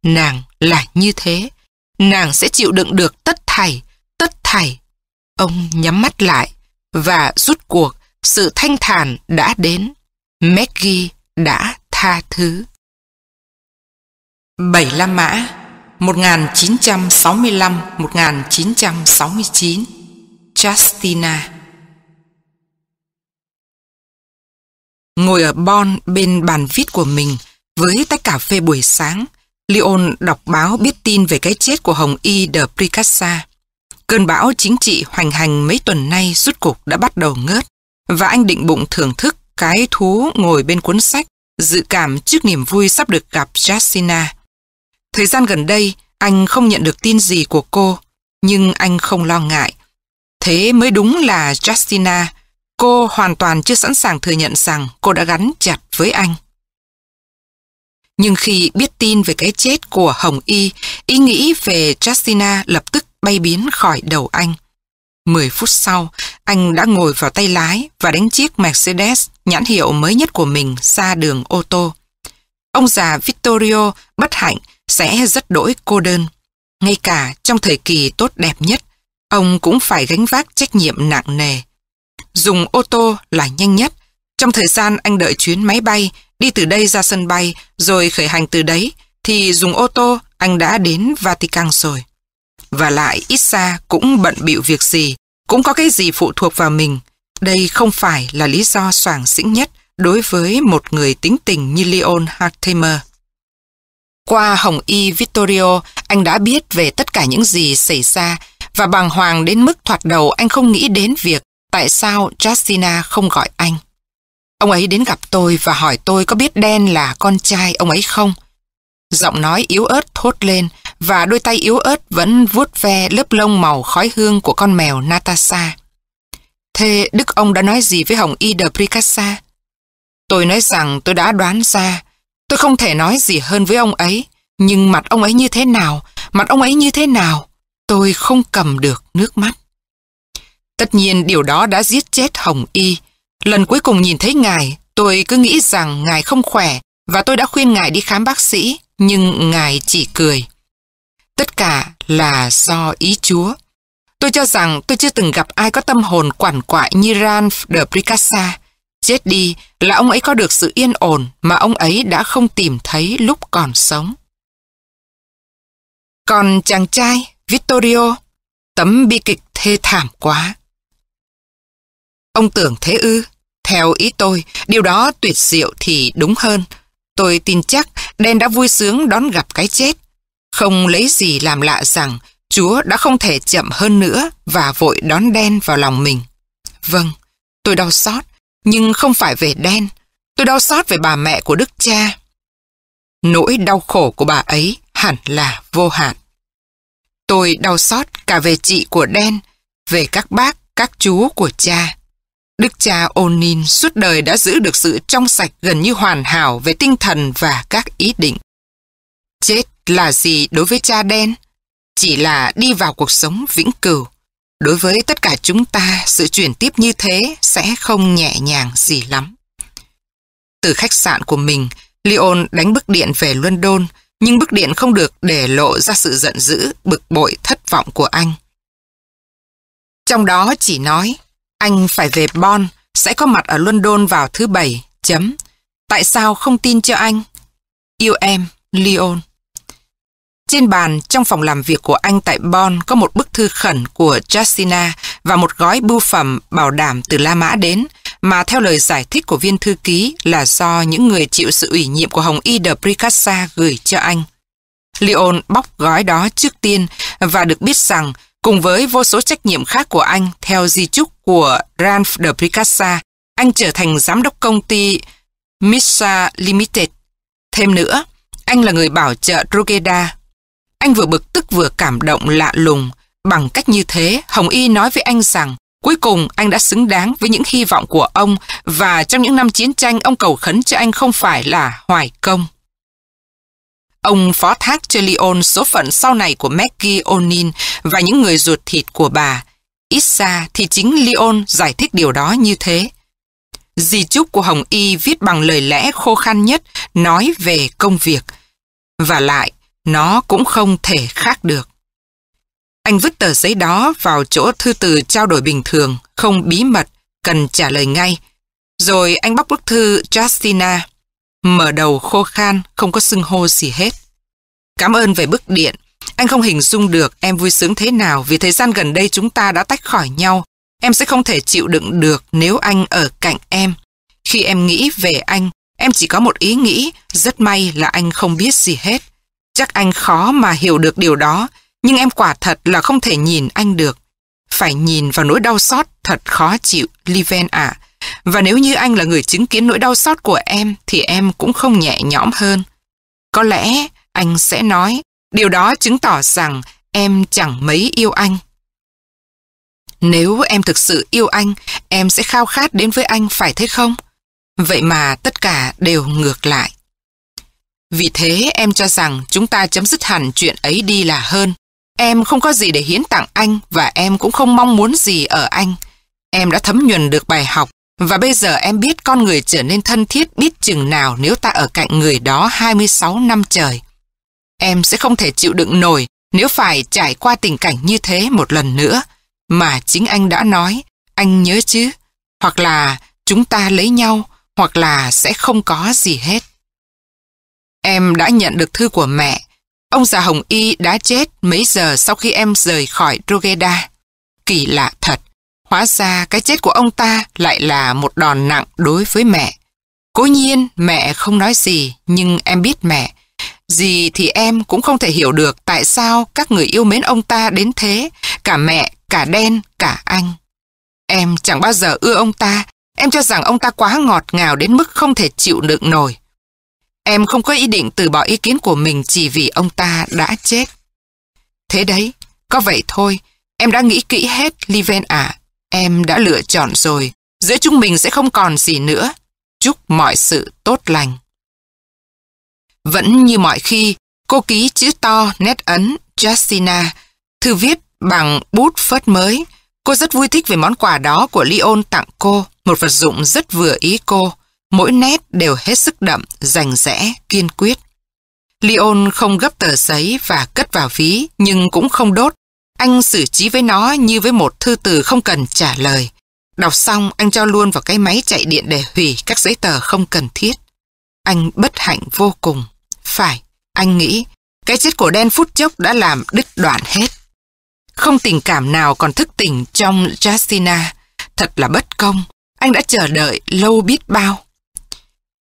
Nàng là như thế. Nàng sẽ chịu đựng được tất thảy, tất thảy. Ông nhắm mắt lại và rút cuộc sự thanh thản đã đến. Maggie đã tha thứ. Bảy La Mã 1965-1969 Justina Ngồi ở Bon bên bàn viết của mình với tách cà phê buổi sáng, Leon đọc báo biết tin về cái chết của Hồng Y de Pricassa. Cơn bão chính trị hoành hành mấy tuần nay rút cục đã bắt đầu ngớt và anh định bụng thưởng thức cái thú ngồi bên cuốn sách dự cảm trước niềm vui sắp được gặp Jacina Thời gian gần đây, anh không nhận được tin gì của cô, nhưng anh không lo ngại. Thế mới đúng là Justina, cô hoàn toàn chưa sẵn sàng thừa nhận rằng cô đã gắn chặt với anh. Nhưng khi biết tin về cái chết của Hồng Y, ý nghĩ về Justina lập tức bay biến khỏi đầu anh. Mười phút sau, anh đã ngồi vào tay lái và đánh chiếc Mercedes nhãn hiệu mới nhất của mình ra đường ô tô. Ông già Vittorio bất hạnh sẽ rất đỗi cô đơn. Ngay cả trong thời kỳ tốt đẹp nhất, ông cũng phải gánh vác trách nhiệm nặng nề. Dùng ô tô là nhanh nhất. Trong thời gian anh đợi chuyến máy bay, đi từ đây ra sân bay, rồi khởi hành từ đấy, thì dùng ô tô anh đã đến Vatican rồi. Và lại ít xa cũng bận bịu việc gì, cũng có cái gì phụ thuộc vào mình. Đây không phải là lý do soảng xĩnh nhất đối với một người tính tình như Leon Hartheimer. Qua Hồng Y Vittorio, anh đã biết về tất cả những gì xảy ra và bàng hoàng đến mức thoạt đầu anh không nghĩ đến việc tại sao Justina không gọi anh. Ông ấy đến gặp tôi và hỏi tôi có biết đen là con trai ông ấy không? Giọng nói yếu ớt thốt lên và đôi tay yếu ớt vẫn vuốt ve lớp lông màu khói hương của con mèo Natasha. Thế Đức ông đã nói gì với Hồng Y de Pricassa? Tôi nói rằng tôi đã đoán ra. Tôi không thể nói gì hơn với ông ấy. Nhưng mặt ông ấy như thế nào? Mặt ông ấy như thế nào? Tôi không cầm được nước mắt. Tất nhiên điều đó đã giết chết Hồng Y. Lần cuối cùng nhìn thấy ngài, tôi cứ nghĩ rằng ngài không khỏe và tôi đã khuyên ngài đi khám bác sĩ, nhưng ngài chỉ cười. Tất cả là do ý Chúa. Tôi cho rằng tôi chưa từng gặp ai có tâm hồn quản quại như Ranf de Pricassa. Chết đi là ông ấy có được sự yên ổn mà ông ấy đã không tìm thấy lúc còn sống. Còn chàng trai, Vittorio, tấm bi kịch thê thảm quá. Ông tưởng thế ư? Theo ý tôi, điều đó tuyệt diệu thì đúng hơn. Tôi tin chắc đen đã vui sướng đón gặp cái chết. Không lấy gì làm lạ rằng Chúa đã không thể chậm hơn nữa và vội đón đen vào lòng mình. Vâng, tôi đau xót, nhưng không phải về đen. Tôi đau xót về bà mẹ của đức cha. Nỗi đau khổ của bà ấy hẳn là vô hạn. Tôi đau xót cả về chị của đen, về các bác, các chú của cha. Đức cha Onin suốt đời đã giữ được sự trong sạch gần như hoàn hảo về tinh thần và các ý định. Chết là gì đối với cha đen? Chỉ là đi vào cuộc sống vĩnh cửu đối với tất cả chúng ta, sự chuyển tiếp như thế sẽ không nhẹ nhàng gì lắm. Từ khách sạn của mình, Leon đánh bức điện về London, nhưng bức điện không được để lộ ra sự giận dữ, bực bội, thất vọng của anh. Trong đó chỉ nói, anh phải về Bon sẽ có mặt ở London vào thứ bảy, chấm. Tại sao không tin cho anh? Yêu em, Leon. Trên bàn trong phòng làm việc của anh tại Bonn có một bức thư khẩn của Justina và một gói bưu phẩm bảo đảm từ La Mã đến, mà theo lời giải thích của viên thư ký là do những người chịu sự ủy nhiệm của Hồng Y de Pricassa gửi cho anh. Leon bóc gói đó trước tiên và được biết rằng cùng với vô số trách nhiệm khác của anh theo di chúc của Ralph de Pricassa, anh trở thành giám đốc công ty Missa Limited. Thêm nữa, anh là người bảo trợ Rogeda. Anh vừa bực tức vừa cảm động lạ lùng. Bằng cách như thế, Hồng Y nói với anh rằng Cuối cùng anh đã xứng đáng với những hy vọng của ông và trong những năm chiến tranh ông cầu khấn cho anh không phải là hoài công. Ông phó thác cho Leon số phận sau này của Maggie O'Neill và những người ruột thịt của bà. Ít xa thì chính Leon giải thích điều đó như thế. Di chúc của Hồng Y viết bằng lời lẽ khô khan nhất nói về công việc. Và lại, nó cũng không thể khác được. Anh vứt tờ giấy đó vào chỗ thư từ trao đổi bình thường, không bí mật, cần trả lời ngay. Rồi anh bóc bức thư Justina, mở đầu khô khan, không có xưng hô gì hết. Cảm ơn về bức điện. Anh không hình dung được em vui sướng thế nào vì thời gian gần đây chúng ta đã tách khỏi nhau. Em sẽ không thể chịu đựng được nếu anh ở cạnh em. Khi em nghĩ về anh, em chỉ có một ý nghĩ, rất may là anh không biết gì hết. Chắc anh khó mà hiểu được điều đó, nhưng em quả thật là không thể nhìn anh được. Phải nhìn vào nỗi đau xót thật khó chịu, Liven ạ. Và nếu như anh là người chứng kiến nỗi đau xót của em, thì em cũng không nhẹ nhõm hơn. Có lẽ anh sẽ nói, điều đó chứng tỏ rằng em chẳng mấy yêu anh. Nếu em thực sự yêu anh, em sẽ khao khát đến với anh phải thế không? Vậy mà tất cả đều ngược lại. Vì thế em cho rằng chúng ta chấm dứt hẳn chuyện ấy đi là hơn. Em không có gì để hiến tặng anh và em cũng không mong muốn gì ở anh. Em đã thấm nhuần được bài học và bây giờ em biết con người trở nên thân thiết biết chừng nào nếu ta ở cạnh người đó 26 năm trời. Em sẽ không thể chịu đựng nổi nếu phải trải qua tình cảnh như thế một lần nữa. Mà chính anh đã nói, anh nhớ chứ? Hoặc là chúng ta lấy nhau, hoặc là sẽ không có gì hết. Em đã nhận được thư của mẹ Ông già Hồng Y đã chết mấy giờ sau khi em rời khỏi Rogeda. Kỳ lạ thật, hóa ra cái chết của ông ta lại là một đòn nặng đối với mẹ. Cố nhiên mẹ không nói gì, nhưng em biết mẹ. Gì thì em cũng không thể hiểu được tại sao các người yêu mến ông ta đến thế, cả mẹ, cả đen, cả anh. Em chẳng bao giờ ưa ông ta, em cho rằng ông ta quá ngọt ngào đến mức không thể chịu đựng nổi. Em không có ý định từ bỏ ý kiến của mình chỉ vì ông ta đã chết. Thế đấy, có vậy thôi, em đã nghĩ kỹ hết, Liven à. Em đã lựa chọn rồi, giữa chúng mình sẽ không còn gì nữa. Chúc mọi sự tốt lành. Vẫn như mọi khi, cô ký chữ to, nét ấn, Justina, thư viết bằng bút phớt mới. Cô rất vui thích về món quà đó của Leon tặng cô, một vật dụng rất vừa ý cô. Mỗi nét đều hết sức đậm, rành rẽ, kiên quyết. Leon không gấp tờ giấy và cất vào ví, nhưng cũng không đốt. Anh xử trí với nó như với một thư từ không cần trả lời. Đọc xong, anh cho luôn vào cái máy chạy điện để hủy các giấy tờ không cần thiết. Anh bất hạnh vô cùng. Phải, anh nghĩ, cái chết của đen phút chốc đã làm đứt đoạn hết. Không tình cảm nào còn thức tỉnh trong Justina. Thật là bất công. Anh đã chờ đợi lâu biết bao.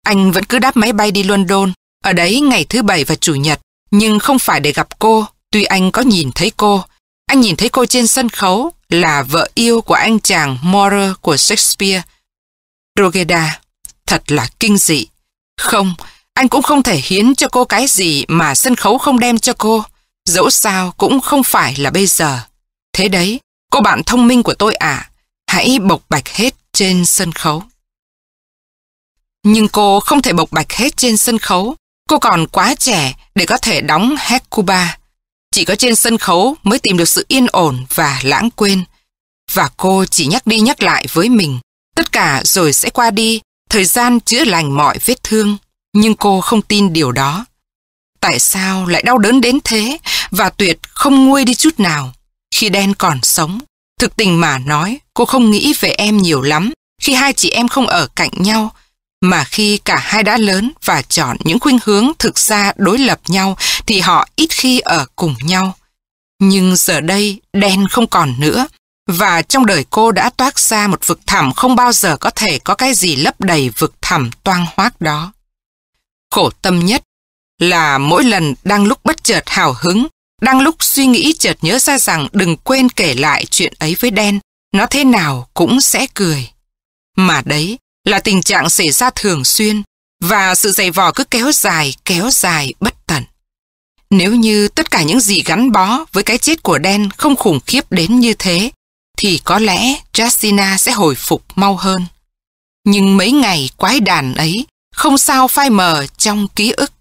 Anh vẫn cứ đáp máy bay đi London, ở đấy ngày thứ bảy và chủ nhật, nhưng không phải để gặp cô, tuy anh có nhìn thấy cô. Anh nhìn thấy cô trên sân khấu là vợ yêu của anh chàng Morer của Shakespeare. Rogeda, thật là kinh dị. Không, anh cũng không thể hiến cho cô cái gì mà sân khấu không đem cho cô. Dẫu sao cũng không phải là bây giờ. Thế đấy, cô bạn thông minh của tôi à, hãy bộc bạch hết trên sân khấu. Nhưng cô không thể bộc bạch hết trên sân khấu. Cô còn quá trẻ để có thể đóng hát Cuba. Chỉ có trên sân khấu mới tìm được sự yên ổn và lãng quên. Và cô chỉ nhắc đi nhắc lại với mình. Tất cả rồi sẽ qua đi, thời gian chữa lành mọi vết thương. Nhưng cô không tin điều đó. Tại sao lại đau đớn đến thế và Tuyệt không nguôi đi chút nào? Khi đen còn sống, thực tình mà nói, cô không nghĩ về em nhiều lắm khi hai chị em không ở cạnh nhau, mà khi cả hai đã lớn và chọn những khuynh hướng thực ra đối lập nhau thì họ ít khi ở cùng nhau. Nhưng giờ đây đen không còn nữa và trong đời cô đã toát ra một vực thẳm không bao giờ có thể có cái gì lấp đầy vực thẳm toang hoác đó. Khổ tâm nhất là mỗi lần đang lúc bất chợt hào hứng, đang lúc suy nghĩ chợt nhớ ra rằng đừng quên kể lại chuyện ấy với đen, nó thế nào cũng sẽ cười. Mà đấy là tình trạng xảy ra thường xuyên và sự dày vò cứ kéo dài, kéo dài bất tận. Nếu như tất cả những gì gắn bó với cái chết của đen không khủng khiếp đến như thế, thì có lẽ Justina sẽ hồi phục mau hơn. Nhưng mấy ngày quái đàn ấy không sao phai mờ trong ký ức.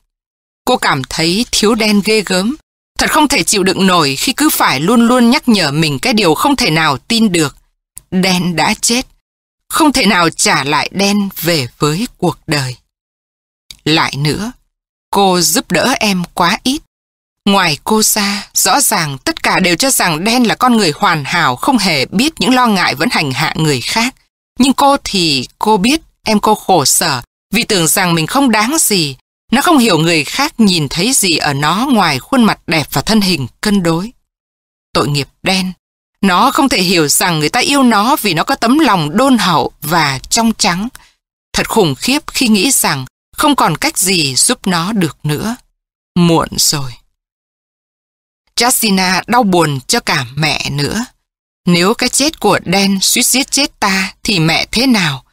Cô cảm thấy thiếu đen ghê gớm. Thật không thể chịu đựng nổi khi cứ phải luôn luôn nhắc nhở mình cái điều không thể nào tin được. Đen đã chết. Không thể nào trả lại đen về với cuộc đời. Lại nữa, cô giúp đỡ em quá ít. Ngoài cô ra, rõ ràng tất cả đều cho rằng đen là con người hoàn hảo không hề biết những lo ngại vẫn hành hạ người khác. Nhưng cô thì cô biết em cô khổ sở vì tưởng rằng mình không đáng gì. Nó không hiểu người khác nhìn thấy gì ở nó ngoài khuôn mặt đẹp và thân hình cân đối. Tội nghiệp đen. Nó không thể hiểu rằng người ta yêu nó vì nó có tấm lòng đôn hậu và trong trắng. Thật khủng khiếp khi nghĩ rằng không còn cách gì giúp nó được nữa. Muộn rồi. Justina đau buồn cho cả mẹ nữa. Nếu cái chết của Dan suýt giết chết ta thì mẹ thế nào?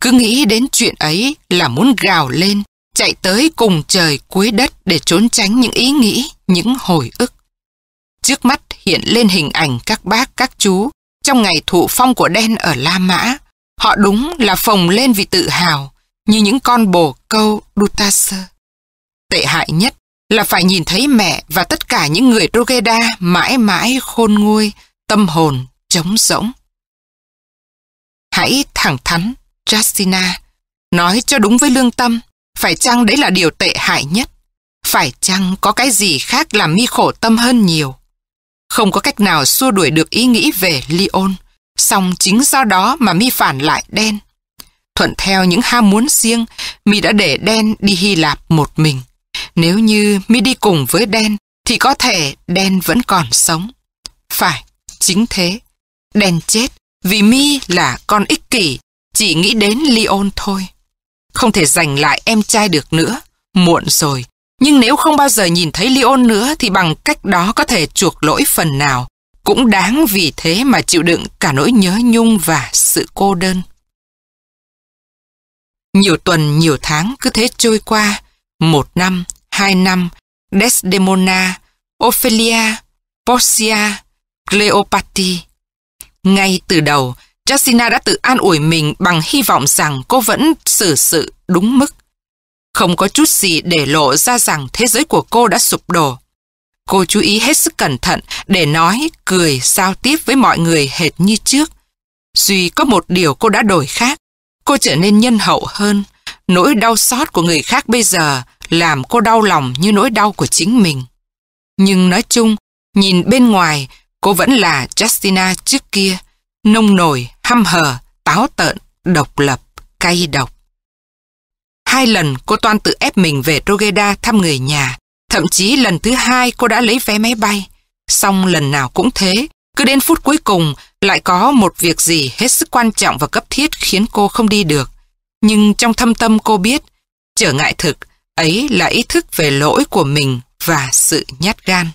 Cứ nghĩ đến chuyện ấy là muốn gào lên, chạy tới cùng trời cuối đất để trốn tránh những ý nghĩ, những hồi ức. Trước mắt hiện lên hình ảnh các bác các chú trong ngày thụ phong của đen ở La Mã. Họ đúng là phồng lên vì tự hào, như những con bồ câu Dutaser. Tệ hại nhất là phải nhìn thấy mẹ và tất cả những người Rogeda mãi mãi khôn nguôi, tâm hồn trống rỗng. Hãy thẳng thắn, Justina, nói cho đúng với lương tâm, phải chăng đấy là điều tệ hại nhất? Phải chăng có cái gì khác làm mi khổ tâm hơn nhiều? Không có cách nào xua đuổi được ý nghĩ về Leon, song chính do đó mà mi phản lại đen. Thuận theo những ham muốn riêng, mi đã để đen đi Hy Lạp một mình. Nếu như mi đi cùng với đen, thì có thể đen vẫn còn sống. Phải, chính thế. Đen chết vì mi là con ích kỷ, chỉ nghĩ đến Leon thôi. Không thể giành lại em trai được nữa. Muộn rồi. Nhưng nếu không bao giờ nhìn thấy Leon nữa thì bằng cách đó có thể chuộc lỗi phần nào. Cũng đáng vì thế mà chịu đựng cả nỗi nhớ nhung và sự cô đơn. Nhiều tuần, nhiều tháng cứ thế trôi qua. Một năm, hai năm, Desdemona, Ophelia, Portia, Cleopatra. Ngay từ đầu, Jacina đã tự an ủi mình bằng hy vọng rằng cô vẫn xử sự đúng mức. Không có chút gì để lộ ra rằng thế giới của cô đã sụp đổ. Cô chú ý hết sức cẩn thận để nói, cười, giao tiếp với mọi người hệt như trước. Duy có một điều cô đã đổi khác. Cô trở nên nhân hậu hơn. Nỗi đau xót của người khác bây giờ làm cô đau lòng như nỗi đau của chính mình. Nhưng nói chung, nhìn bên ngoài, cô vẫn là Justina trước kia, nông nổi, hăm hờ, táo tợn, độc lập, cay độc. Hai lần cô toan tự ép mình về Rogeda thăm người nhà, thậm chí lần thứ hai cô đã lấy vé máy bay. Xong lần nào cũng thế, cứ đến phút cuối cùng lại có một việc gì hết sức quan trọng và cấp thiết khiến cô không đi được. Nhưng trong thâm tâm cô biết, trở ngại thực ấy là ý thức về lỗi của mình và sự nhát gan.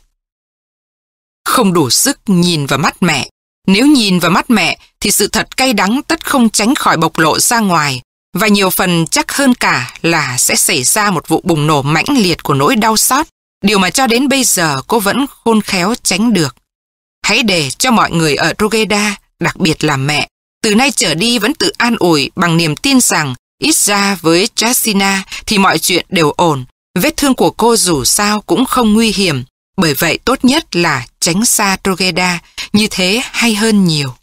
Không đủ sức nhìn vào mắt mẹ. Nếu nhìn vào mắt mẹ thì sự thật cay đắng tất không tránh khỏi bộc lộ ra ngoài và nhiều phần chắc hơn cả là sẽ xảy ra một vụ bùng nổ mãnh liệt của nỗi đau xót, điều mà cho đến bây giờ cô vẫn khôn khéo tránh được. Hãy để cho mọi người ở Rogeda, đặc biệt là mẹ, từ nay trở đi vẫn tự an ủi bằng niềm tin rằng Ít ra với Chasina thì mọi chuyện đều ổn. Vết thương của cô dù sao cũng không nguy hiểm. Bởi vậy tốt nhất là tránh xa Rogeda, như thế hay hơn nhiều.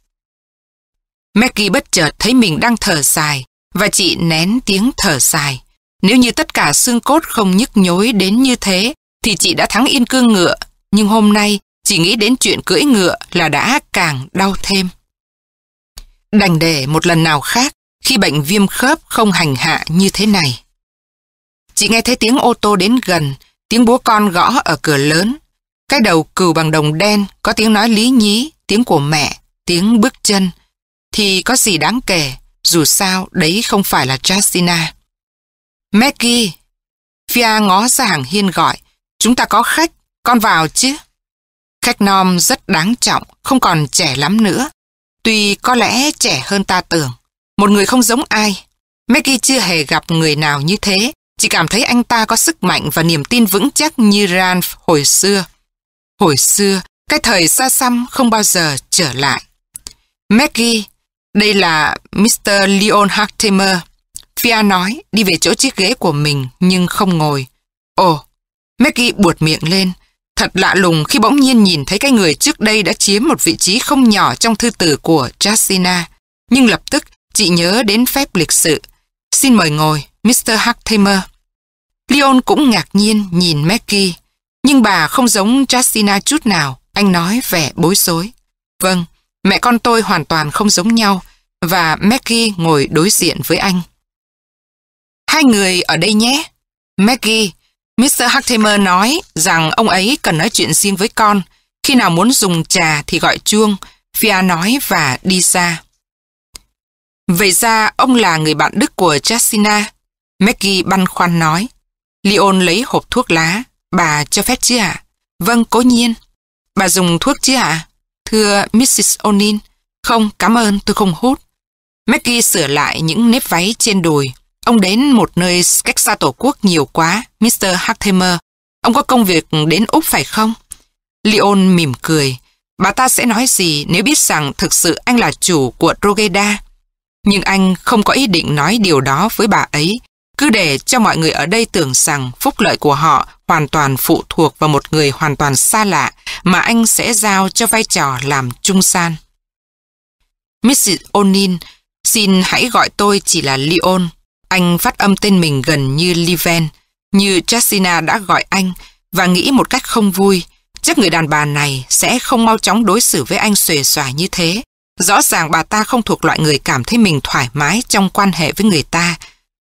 Maggie bất chợt thấy mình đang thở dài và chị nén tiếng thở dài. Nếu như tất cả xương cốt không nhức nhối đến như thế thì chị đã thắng yên cương ngựa. Nhưng hôm nay chỉ nghĩ đến chuyện cưỡi ngựa là đã càng đau thêm. Đành để một lần nào khác khi bệnh viêm khớp không hành hạ như thế này. Chị nghe thấy tiếng ô tô đến gần, tiếng búa con gõ ở cửa lớn. Cái đầu cừu bằng đồng đen, có tiếng nói lý nhí, tiếng của mẹ, tiếng bước chân. Thì có gì đáng kể, dù sao đấy không phải là Justina. Maggie! Fia ngó ra hàng hiên gọi, chúng ta có khách, con vào chứ? Khách Nom rất đáng trọng, không còn trẻ lắm nữa. Tuy có lẽ trẻ hơn ta tưởng. Một người không giống ai. Maggie chưa hề gặp người nào như thế. Chỉ cảm thấy anh ta có sức mạnh và niềm tin vững chắc như Ranf hồi xưa. Hồi xưa, cái thời xa xăm không bao giờ trở lại. Maggie, đây là Mr. Leon Hartimer. Fia nói, đi về chỗ chiếc ghế của mình nhưng không ngồi. Ồ, Maggie buột miệng lên. Thật lạ lùng khi bỗng nhiên nhìn thấy cái người trước đây đã chiếm một vị trí không nhỏ trong thư tử của Jasina. Nhưng lập tức chị nhớ đến phép lịch sự. Xin mời ngồi, Mr. Hartimer. Leon cũng ngạc nhiên nhìn Maggie. Nhưng bà không giống Jasina chút nào. Anh nói vẻ bối rối. Vâng, mẹ con tôi hoàn toàn không giống nhau. Và Maggie ngồi đối diện với anh. Hai người ở đây nhé. Maggie, Mr. Hartimer nói rằng ông ấy cần nói chuyện riêng với con. Khi nào muốn dùng trà thì gọi chuông. Fia nói và đi ra. Vậy ra ông là người bạn Đức của Jacina. Maggie băn khoăn nói. Leon lấy hộp thuốc lá. Bà cho phép chứ ạ? Vâng, cố nhiên. Bà dùng thuốc chứ ạ? Thưa Mrs. O'Neill. Không, cảm ơn, tôi không hút. Maggie sửa lại những nếp váy trên đùi. Ông đến một nơi cách xa tổ quốc nhiều quá, Mr. Hartimer. Ông có công việc đến Úc phải không? Leon mỉm cười. Bà ta sẽ nói gì nếu biết rằng thực sự anh là chủ của Rogeda? Nhưng anh không có ý định nói điều đó với bà ấy, cứ để cho mọi người ở đây tưởng rằng phúc lợi của họ hoàn toàn phụ thuộc vào một người hoàn toàn xa lạ mà anh sẽ giao cho vai trò làm trung gian. Mrs. O'Neill, xin hãy gọi tôi chỉ là Leon. Anh phát âm tên mình gần như Liven, như Jessina đã gọi anh và nghĩ một cách không vui. Chắc người đàn bà này sẽ không mau chóng đối xử với anh xuề xòa như thế. Rõ ràng bà ta không thuộc loại người cảm thấy mình thoải mái trong quan hệ với người ta.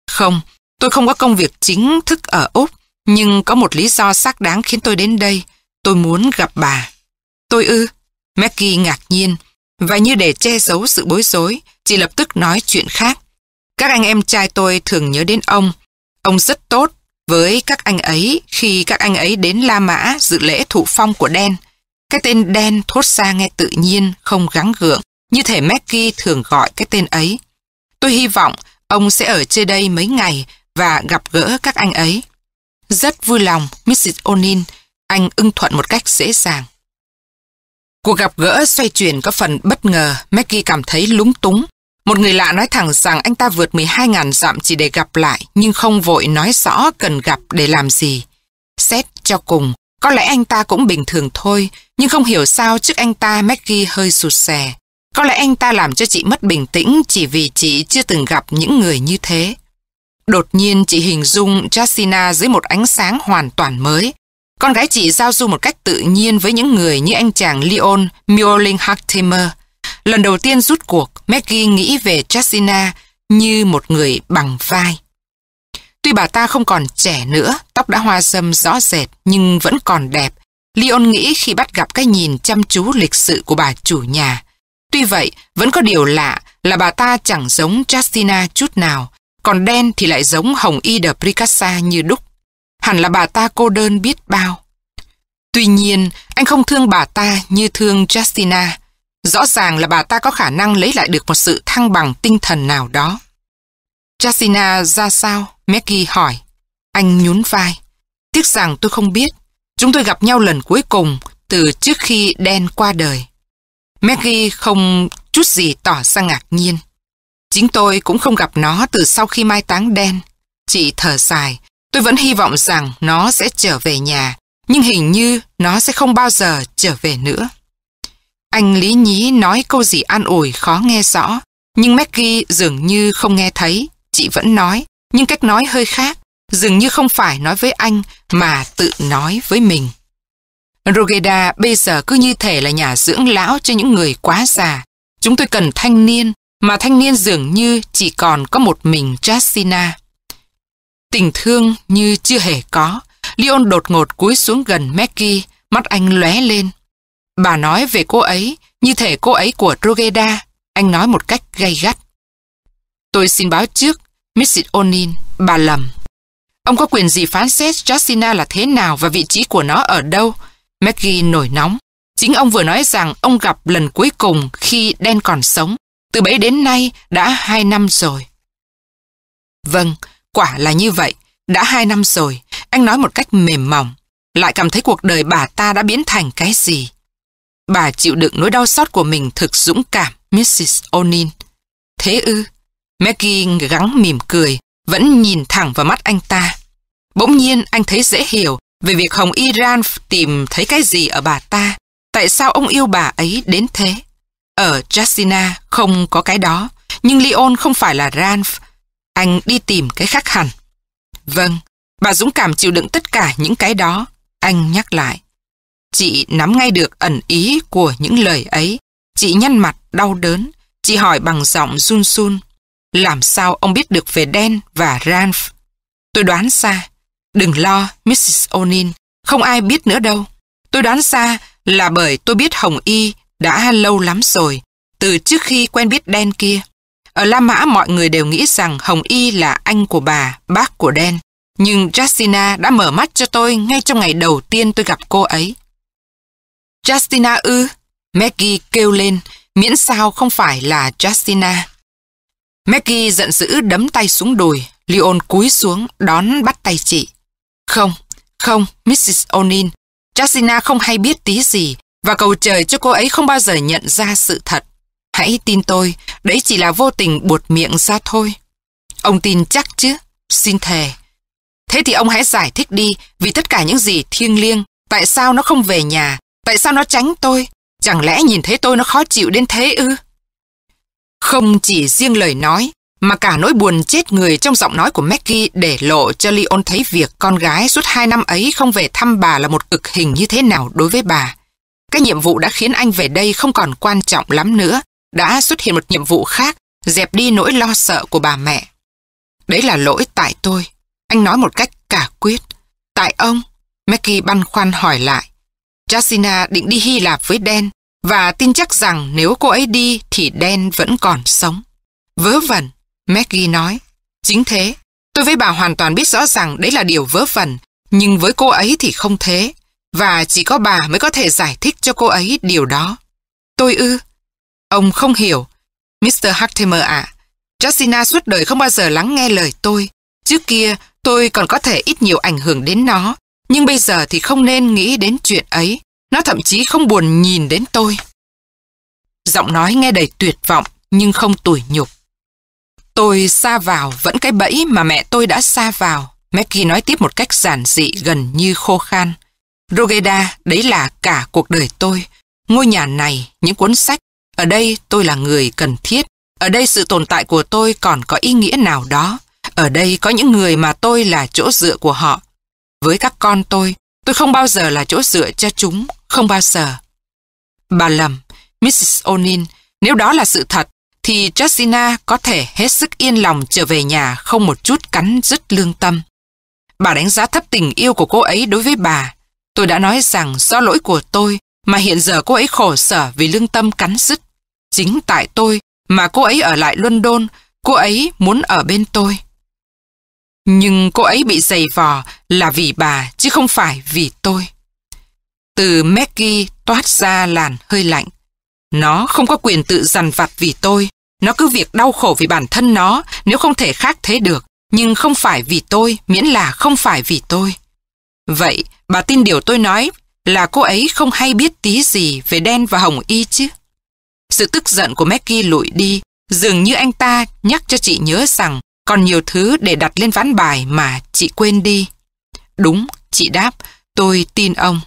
Không, tôi không có công việc chính thức ở Úc, nhưng có một lý do xác đáng khiến tôi đến đây. Tôi muốn gặp bà. Tôi ư? Maggie ngạc nhiên. Và như để che giấu sự bối rối, chị lập tức nói chuyện khác. Các anh em trai tôi thường nhớ đến ông. Ông rất tốt với các anh ấy khi các anh ấy đến La Mã dự lễ thụ phong của Đen. Cái tên Đen thốt ra nghe tự nhiên, không gắng gượng, như thể Maggie thường gọi cái tên ấy. Tôi hy vọng ông sẽ ở trên đây mấy ngày và gặp gỡ các anh ấy. Rất vui lòng, Mrs. O'Neill, anh ưng thuận một cách dễ dàng. Cuộc gặp gỡ xoay chuyển có phần bất ngờ, Maggie cảm thấy lúng túng. Một người lạ nói thẳng rằng anh ta vượt 12.000 dặm chỉ để gặp lại, nhưng không vội nói rõ cần gặp để làm gì. Xét cho cùng, có lẽ anh ta cũng bình thường thôi, nhưng không hiểu sao trước anh ta Maggie hơi sụt sè. Có lẽ anh ta làm cho chị mất bình tĩnh chỉ vì chị chưa từng gặp những người như thế. Đột nhiên chị hình dung Jasina dưới một ánh sáng hoàn toàn mới. Con gái chị giao du một cách tự nhiên với những người như anh chàng Leon Mioling Hartimer. Lần đầu tiên rút cuộc, Maggie nghĩ về Jasina như một người bằng vai. Tuy bà ta không còn trẻ nữa, tóc đã hoa râm rõ rệt nhưng vẫn còn đẹp. Leon nghĩ khi bắt gặp cái nhìn chăm chú lịch sự của bà chủ nhà. Tuy vậy, vẫn có điều lạ là bà ta chẳng giống Justina chút nào, còn đen thì lại giống Hồng Y de Pricassa như đúc. Hẳn là bà ta cô đơn biết bao. Tuy nhiên, anh không thương bà ta như thương Justina. Rõ ràng là bà ta có khả năng lấy lại được một sự thăng bằng tinh thần nào đó. Justina ra sao? Maggie hỏi. Anh nhún vai. Tiếc rằng tôi không biết. Chúng tôi gặp nhau lần cuối cùng từ trước khi đen qua đời. Maggie không chút gì tỏ ra ngạc nhiên. Chính tôi cũng không gặp nó từ sau khi mai táng đen. Chị thở dài, tôi vẫn hy vọng rằng nó sẽ trở về nhà, nhưng hình như nó sẽ không bao giờ trở về nữa. Anh lý nhí nói câu gì an ủi khó nghe rõ, nhưng Maggie dường như không nghe thấy. Chị vẫn nói, nhưng cách nói hơi khác, dường như không phải nói với anh mà tự nói với mình. Rogeda bây giờ cứ như thể là nhà dưỡng lão cho những người quá già. Chúng tôi cần thanh niên, mà thanh niên dường như chỉ còn có một mình Jacina. Tình thương như chưa hề có, Leon đột ngột cúi xuống gần Maggie, mắt anh lóe lên. Bà nói về cô ấy, như thể cô ấy của Rogeda, anh nói một cách gay gắt. Tôi xin báo trước, Mrs. Onin, bà lầm. Ông có quyền gì phán xét Jacina là thế nào và vị trí của nó ở đâu? Maggie nổi nóng. Chính ông vừa nói rằng ông gặp lần cuối cùng khi đen còn sống. Từ bấy đến nay đã hai năm rồi. Vâng, quả là như vậy. Đã hai năm rồi, anh nói một cách mềm mỏng. Lại cảm thấy cuộc đời bà ta đã biến thành cái gì. Bà chịu đựng nỗi đau xót của mình thực dũng cảm, Mrs. O'Neill. Thế ư? Maggie gắng mỉm cười, vẫn nhìn thẳng vào mắt anh ta. Bỗng nhiên anh thấy dễ hiểu về việc Hồng Iran tìm thấy cái gì ở bà ta. Tại sao ông yêu bà ấy đến thế? Ở Jacina không có cái đó, nhưng Leon không phải là Ranf. Anh đi tìm cái khác hẳn. Vâng, bà dũng cảm chịu đựng tất cả những cái đó. Anh nhắc lại. Chị nắm ngay được ẩn ý của những lời ấy. Chị nhăn mặt đau đớn. Chị hỏi bằng giọng run run. Làm sao ông biết được về Dan và Ranf? Tôi đoán xa. Đừng lo, Mrs. O'Neill. Không ai biết nữa đâu. Tôi đoán xa là bởi tôi biết Hồng Y đã lâu lắm rồi, từ trước khi quen biết đen kia. Ở La Mã mọi người đều nghĩ rằng Hồng Y là anh của bà, bác của đen Nhưng Justina đã mở mắt cho tôi ngay trong ngày đầu tiên tôi gặp cô ấy. Justina ư? Maggie kêu lên, miễn sao không phải là Justina. Maggie giận dữ đấm tay xuống đùi, Leon cúi xuống đón bắt tay chị. Không, không, Mrs. O'Neill, Justina không hay biết tí gì và cầu trời cho cô ấy không bao giờ nhận ra sự thật. Hãy tin tôi, đấy chỉ là vô tình buột miệng ra thôi. Ông tin chắc chứ, xin thề. Thế thì ông hãy giải thích đi vì tất cả những gì thiêng liêng, tại sao nó không về nhà, tại sao nó tránh tôi, chẳng lẽ nhìn thấy tôi nó khó chịu đến thế ư? Không chỉ riêng lời nói, mà cả nỗi buồn chết người trong giọng nói của Maggie để lộ cho Leon thấy việc con gái suốt hai năm ấy không về thăm bà là một cực hình như thế nào đối với bà. Cái nhiệm vụ đã khiến anh về đây không còn quan trọng lắm nữa, đã xuất hiện một nhiệm vụ khác, dẹp đi nỗi lo sợ của bà mẹ. Đấy là lỗi tại tôi. Anh nói một cách cả quyết. Tại ông? Mackie băn khoăn hỏi lại. Jasina định đi Hy Lạp với Dan và tin chắc rằng nếu cô ấy đi thì Dan vẫn còn sống. Vớ vẩn, Maggie nói. Chính thế, tôi với bà hoàn toàn biết rõ rằng đấy là điều vớ vẩn, nhưng với cô ấy thì không thế. Và chỉ có bà mới có thể giải thích cho cô ấy điều đó. Tôi ư? Ông không hiểu. Mr. Hartimer ạ, à, suốt đời không bao giờ lắng nghe lời tôi. Trước kia, tôi còn có thể ít nhiều ảnh hưởng đến nó. Nhưng bây giờ thì không nên nghĩ đến chuyện ấy. Nó thậm chí không buồn nhìn đến tôi. Giọng nói nghe đầy tuyệt vọng nhưng không tủi nhục. Tôi xa vào vẫn cái bẫy mà mẹ tôi đã xa vào. Maggie nói tiếp một cách giản dị gần như khô khan. Rogeda, đấy là cả cuộc đời tôi. Ngôi nhà này, những cuốn sách, ở đây tôi là người cần thiết. Ở đây sự tồn tại của tôi còn có ý nghĩa nào đó. Ở đây có những người mà tôi là chỗ dựa của họ. Với các con tôi, tôi không bao giờ là chỗ dựa cho chúng, không bao giờ. Bà lầm, Mrs. O'Neill, nếu đó là sự thật, thì Justina có thể hết sức yên lòng trở về nhà không một chút cắn dứt lương tâm. Bà đánh giá thấp tình yêu của cô ấy đối với bà. Tôi đã nói rằng do lỗi của tôi mà hiện giờ cô ấy khổ sở vì lương tâm cắn dứt. Chính tại tôi mà cô ấy ở lại London, cô ấy muốn ở bên tôi. Nhưng cô ấy bị dày vò là vì bà chứ không phải vì tôi. Từ Maggie toát ra làn hơi lạnh. Nó không có quyền tự dằn vặt vì tôi. Nó cứ việc đau khổ vì bản thân nó nếu không thể khác thế được. Nhưng không phải vì tôi, miễn là không phải vì tôi. Vậy, bà tin điều tôi nói là cô ấy không hay biết tí gì về đen và hồng y chứ. Sự tức giận của Mackie lụi đi, dường như anh ta nhắc cho chị nhớ rằng còn nhiều thứ để đặt lên ván bài mà chị quên đi. Đúng, chị đáp, tôi tin ông.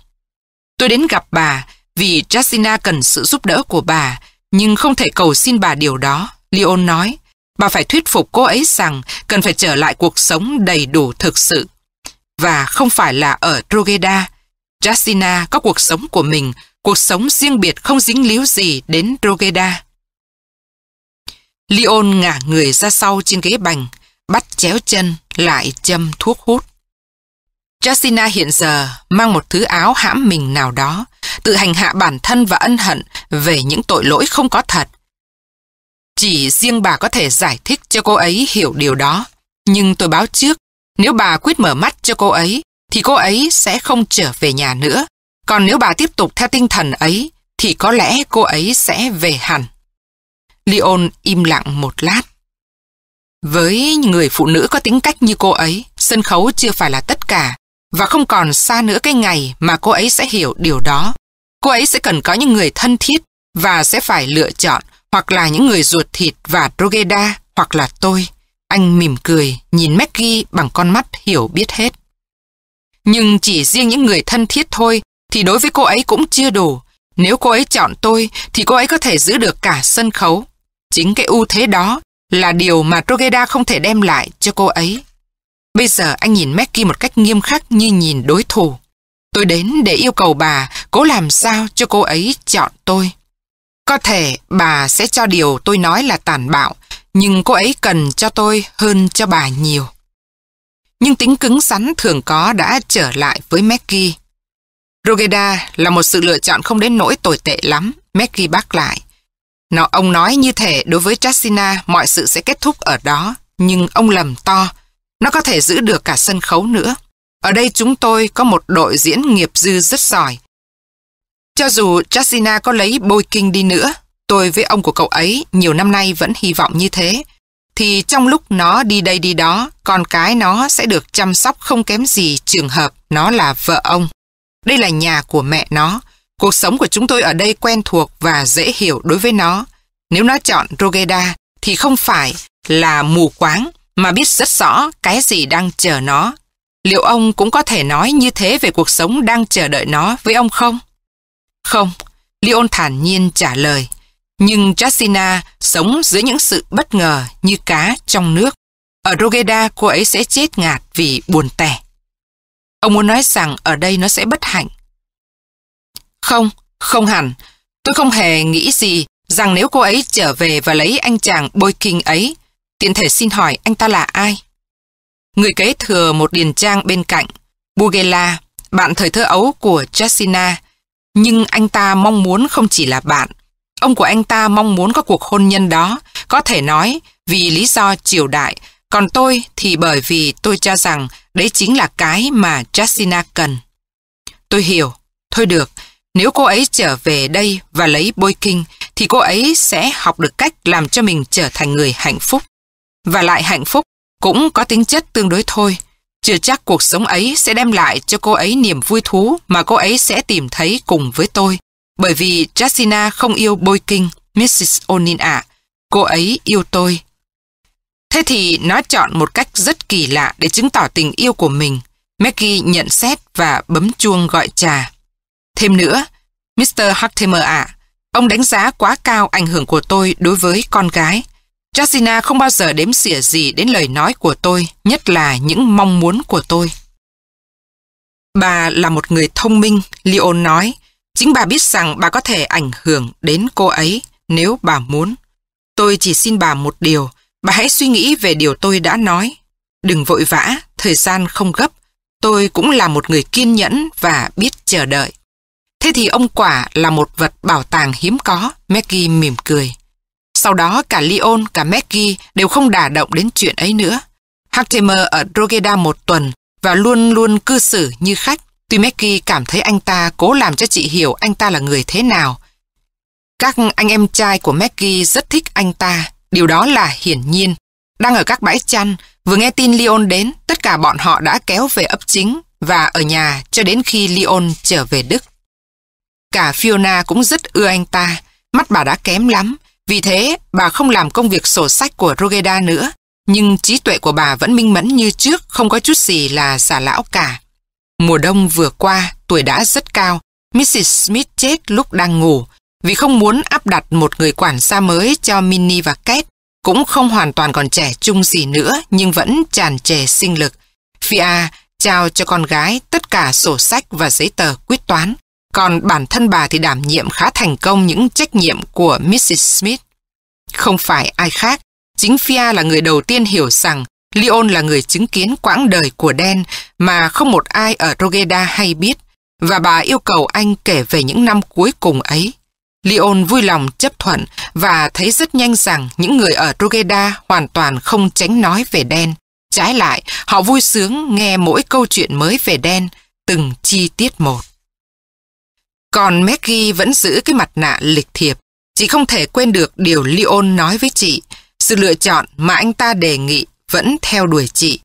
Tôi đến gặp bà vì Jacina cần sự giúp đỡ của bà, nhưng không thể cầu xin bà điều đó. Leon nói, bà phải thuyết phục cô ấy rằng cần phải trở lại cuộc sống đầy đủ thực sự. Và không phải là ở Drogheda. Jacina có cuộc sống của mình, cuộc sống riêng biệt không dính líu gì đến Rogeda. Leon ngả người ra sau trên ghế bành, bắt chéo chân, lại châm thuốc hút. Jacina hiện giờ mang một thứ áo hãm mình nào đó, tự hành hạ bản thân và ân hận về những tội lỗi không có thật. Chỉ riêng bà có thể giải thích cho cô ấy hiểu điều đó. Nhưng tôi báo trước, nếu bà quyết mở mắt cho cô ấy, thì cô ấy sẽ không trở về nhà nữa. Còn nếu bà tiếp tục theo tinh thần ấy, thì có lẽ cô ấy sẽ về hẳn. Leon im lặng một lát. Với người phụ nữ có tính cách như cô ấy, sân khấu chưa phải là tất cả, và không còn xa nữa cái ngày mà cô ấy sẽ hiểu điều đó. Cô ấy sẽ cần có những người thân thiết và sẽ phải lựa chọn hoặc là những người ruột thịt và Drogeda hoặc là tôi. Anh mỉm cười, nhìn Maggie bằng con mắt hiểu biết hết. Nhưng chỉ riêng những người thân thiết thôi thì đối với cô ấy cũng chưa đủ. Nếu cô ấy chọn tôi thì cô ấy có thể giữ được cả sân khấu. Chính cái ưu thế đó là điều mà Drogeda không thể đem lại cho cô ấy. Bây giờ anh nhìn Mackie một cách nghiêm khắc như nhìn đối thủ. Tôi đến để yêu cầu bà cố làm sao cho cô ấy chọn tôi. Có thể bà sẽ cho điều tôi nói là tàn bạo, nhưng cô ấy cần cho tôi hơn cho bà nhiều. Nhưng tính cứng rắn thường có đã trở lại với Maggie. Rogeda là một sự lựa chọn không đến nỗi tồi tệ lắm, Maggie bác lại. Nó ông nói như thể đối với Chasina mọi sự sẽ kết thúc ở đó, nhưng ông lầm to. Nó có thể giữ được cả sân khấu nữa. Ở đây chúng tôi có một đội diễn nghiệp dư rất giỏi. Cho dù Chasina có lấy bôi kinh đi nữa, tôi với ông của cậu ấy nhiều năm nay vẫn hy vọng như thế. Thì trong lúc nó đi đây đi đó, con cái nó sẽ được chăm sóc không kém gì trường hợp nó là vợ ông. Đây là nhà của mẹ nó. Cuộc sống của chúng tôi ở đây quen thuộc và dễ hiểu đối với nó. Nếu nó chọn Rogeda thì không phải là mù quáng mà biết rất rõ cái gì đang chờ nó. Liệu ông cũng có thể nói như thế về cuộc sống đang chờ đợi nó với ông không? Không, Leon thản nhiên trả lời. Nhưng Jacina sống dưới những sự bất ngờ như cá trong nước. Ở Rogeda cô ấy sẽ chết ngạt vì buồn tẻ. Ông muốn nói rằng ở đây nó sẽ bất hạnh. Không, không hẳn. Tôi không hề nghĩ gì rằng nếu cô ấy trở về và lấy anh chàng bôi kinh ấy, tiện thể xin hỏi anh ta là ai? Người kế thừa một điền trang bên cạnh, Bugela, bạn thời thơ ấu của Jacina. nhưng anh ta mong muốn không chỉ là bạn. Ông của anh ta mong muốn có cuộc hôn nhân đó, có thể nói vì lý do triều đại, còn tôi thì bởi vì tôi cho rằng đấy chính là cái mà Jacina cần. Tôi hiểu, thôi được, nếu cô ấy trở về đây và lấy bôi kinh, thì cô ấy sẽ học được cách làm cho mình trở thành người hạnh phúc. Và lại hạnh phúc cũng có tính chất tương đối thôi. Chưa chắc cuộc sống ấy sẽ đem lại cho cô ấy niềm vui thú mà cô ấy sẽ tìm thấy cùng với tôi. Bởi vì Jacina không yêu bôi kinh, Mrs. Onin ạ. Cô ấy yêu tôi. Thế thì nó chọn một cách rất kỳ lạ để chứng tỏ tình yêu của mình. Maggie nhận xét và bấm chuông gọi trà. Thêm nữa, Mr. Hartimer ạ, ông đánh giá quá cao ảnh hưởng của tôi đối với con gái. Jasina không bao giờ đếm xỉa gì đến lời nói của tôi, nhất là những mong muốn của tôi. Bà là một người thông minh, Leon nói. Chính bà biết rằng bà có thể ảnh hưởng đến cô ấy nếu bà muốn. Tôi chỉ xin bà một điều, bà hãy suy nghĩ về điều tôi đã nói. Đừng vội vã, thời gian không gấp. Tôi cũng là một người kiên nhẫn và biết chờ đợi. Thế thì ông quả là một vật bảo tàng hiếm có, Maggie mỉm cười. Sau đó cả Leon, cả Maggie đều không đả động đến chuyện ấy nữa. Hartimer ở Drogheda một tuần và luôn luôn cư xử như khách. Tuy Maggie cảm thấy anh ta cố làm cho chị hiểu anh ta là người thế nào. Các anh em trai của Maggie rất thích anh ta, điều đó là hiển nhiên. Đang ở các bãi chăn, vừa nghe tin Leon đến, tất cả bọn họ đã kéo về ấp chính và ở nhà cho đến khi Leon trở về Đức. Cả Fiona cũng rất ưa anh ta, mắt bà đã kém lắm, vì thế bà không làm công việc sổ sách của Rogeda nữa, nhưng trí tuệ của bà vẫn minh mẫn như trước, không có chút gì là giả lão cả. Mùa đông vừa qua, tuổi đã rất cao, Mrs. Smith chết lúc đang ngủ vì không muốn áp đặt một người quản gia mới cho Minnie và Kate cũng không hoàn toàn còn trẻ trung gì nữa nhưng vẫn tràn trề sinh lực. Fia trao cho con gái tất cả sổ sách và giấy tờ quyết toán, còn bản thân bà thì đảm nhiệm khá thành công những trách nhiệm của Mrs. Smith. Không phải ai khác, chính Fia là người đầu tiên hiểu rằng Leon là người chứng kiến quãng đời của Dan mà không một ai ở Rogeda hay biết, và bà yêu cầu anh kể về những năm cuối cùng ấy. Leon vui lòng chấp thuận và thấy rất nhanh rằng những người ở Rogeda hoàn toàn không tránh nói về đen. Trái lại, họ vui sướng nghe mỗi câu chuyện mới về đen, từng chi tiết một. Còn Maggie vẫn giữ cái mặt nạ lịch thiệp. Chị không thể quên được điều Leon nói với chị. Sự lựa chọn mà anh ta đề nghị vẫn theo đuổi chị.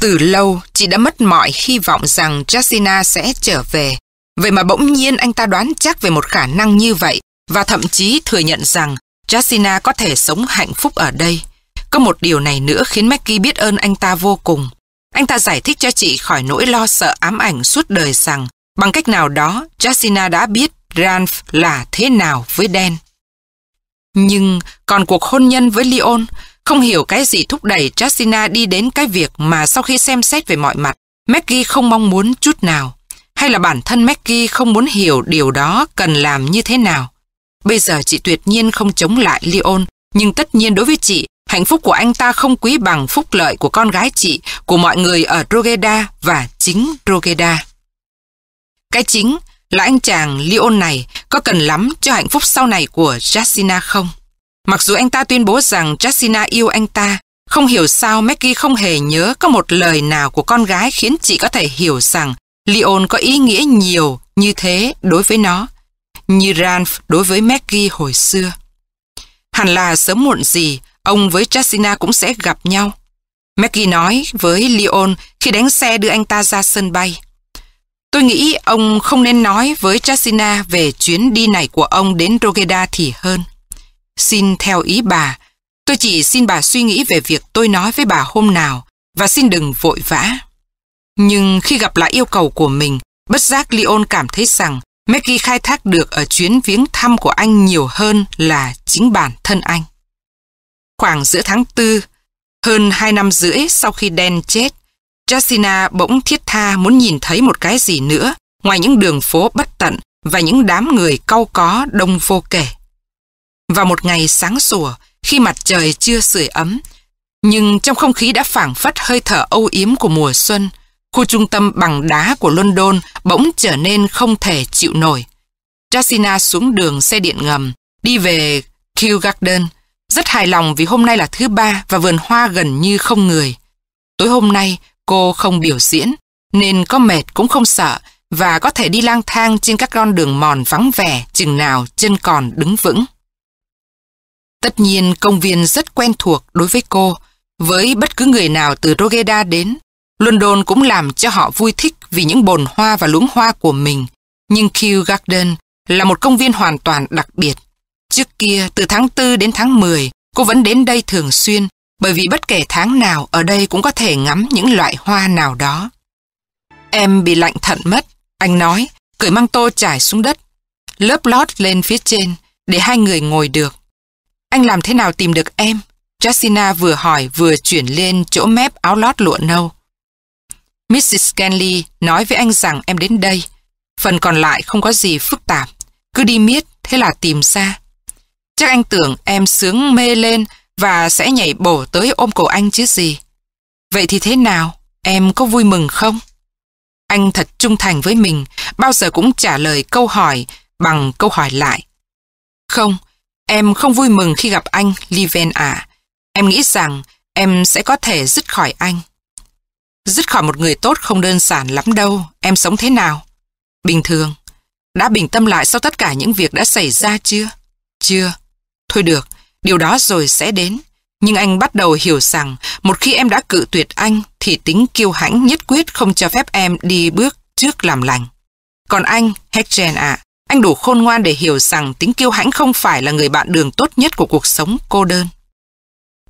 Từ lâu, chị đã mất mọi hy vọng rằng Jacina sẽ trở về. Vậy mà bỗng nhiên anh ta đoán chắc về một khả năng như vậy và thậm chí thừa nhận rằng Jacina có thể sống hạnh phúc ở đây. Có một điều này nữa khiến Mackie biết ơn anh ta vô cùng. Anh ta giải thích cho chị khỏi nỗi lo sợ ám ảnh suốt đời rằng bằng cách nào đó Jacina đã biết Ralph là thế nào với Dan. Nhưng còn cuộc hôn nhân với Leon, không hiểu cái gì thúc đẩy Jacina đi đến cái việc mà sau khi xem xét về mọi mặt, Maggie không mong muốn chút nào. Hay là bản thân Maggie không muốn hiểu điều đó cần làm như thế nào. Bây giờ chị tuyệt nhiên không chống lại Leon, nhưng tất nhiên đối với chị, hạnh phúc của anh ta không quý bằng phúc lợi của con gái chị, của mọi người ở Rogeda và chính Rogeda. Cái chính là anh chàng Leon này có cần lắm cho hạnh phúc sau này của Jacina không? Mặc dù anh ta tuyên bố rằng Jacina yêu anh ta, không hiểu sao Maggie không hề nhớ có một lời nào của con gái khiến chị có thể hiểu rằng Leon có ý nghĩa nhiều như thế đối với nó, như Ralph đối với Maggie hồi xưa. Hẳn là sớm muộn gì, ông với Jessina cũng sẽ gặp nhau. Maggie nói với Leon khi đánh xe đưa anh ta ra sân bay. Tôi nghĩ ông không nên nói với Jessina về chuyến đi này của ông đến Rogeda thì hơn. Xin theo ý bà, tôi chỉ xin bà suy nghĩ về việc tôi nói với bà hôm nào và xin đừng vội vã. Nhưng khi gặp lại yêu cầu của mình, bất giác Leon cảm thấy rằng Maggie khai thác được ở chuyến viếng thăm của anh nhiều hơn là chính bản thân anh. Khoảng giữa tháng tư, hơn hai năm rưỡi sau khi Dan chết, Jacina bỗng thiết tha muốn nhìn thấy một cái gì nữa ngoài những đường phố bất tận và những đám người cau có đông vô kể. Vào một ngày sáng sủa, khi mặt trời chưa sưởi ấm, nhưng trong không khí đã phảng phất hơi thở âu yếm của mùa xuân, khu trung tâm bằng đá của London bỗng trở nên không thể chịu nổi. Jacina xuống đường xe điện ngầm, đi về Kew Garden, rất hài lòng vì hôm nay là thứ ba và vườn hoa gần như không người. Tối hôm nay, cô không biểu diễn, nên có mệt cũng không sợ và có thể đi lang thang trên các con đường mòn vắng vẻ chừng nào chân còn đứng vững. Tất nhiên công viên rất quen thuộc đối với cô, với bất cứ người nào từ Rogeda đến. London cũng làm cho họ vui thích vì những bồn hoa và luống hoa của mình. Nhưng Kew Garden là một công viên hoàn toàn đặc biệt. Trước kia, từ tháng 4 đến tháng 10, cô vẫn đến đây thường xuyên, bởi vì bất kể tháng nào ở đây cũng có thể ngắm những loại hoa nào đó. Em bị lạnh thận mất, anh nói, cởi măng tô trải xuống đất, lớp lót lên phía trên để hai người ngồi được. Anh làm thế nào tìm được em? Jacina vừa hỏi vừa chuyển lên chỗ mép áo lót lụa nâu. Mrs. Scanley nói với anh rằng em đến đây. Phần còn lại không có gì phức tạp. Cứ đi miết, thế là tìm ra. Chắc anh tưởng em sướng mê lên và sẽ nhảy bổ tới ôm cổ anh chứ gì. Vậy thì thế nào? Em có vui mừng không? Anh thật trung thành với mình, bao giờ cũng trả lời câu hỏi bằng câu hỏi lại. Không, Em không vui mừng khi gặp anh, Liven à. Em nghĩ rằng em sẽ có thể dứt khỏi anh. Dứt khỏi một người tốt không đơn giản lắm đâu. Em sống thế nào? Bình thường. Đã bình tâm lại sau tất cả những việc đã xảy ra chưa? Chưa. Thôi được, điều đó rồi sẽ đến. Nhưng anh bắt đầu hiểu rằng một khi em đã cự tuyệt anh thì tính kiêu hãnh nhất quyết không cho phép em đi bước trước làm lành. Còn anh, hector ạ, à, anh đủ khôn ngoan để hiểu rằng tính kiêu hãnh không phải là người bạn đường tốt nhất của cuộc sống cô đơn.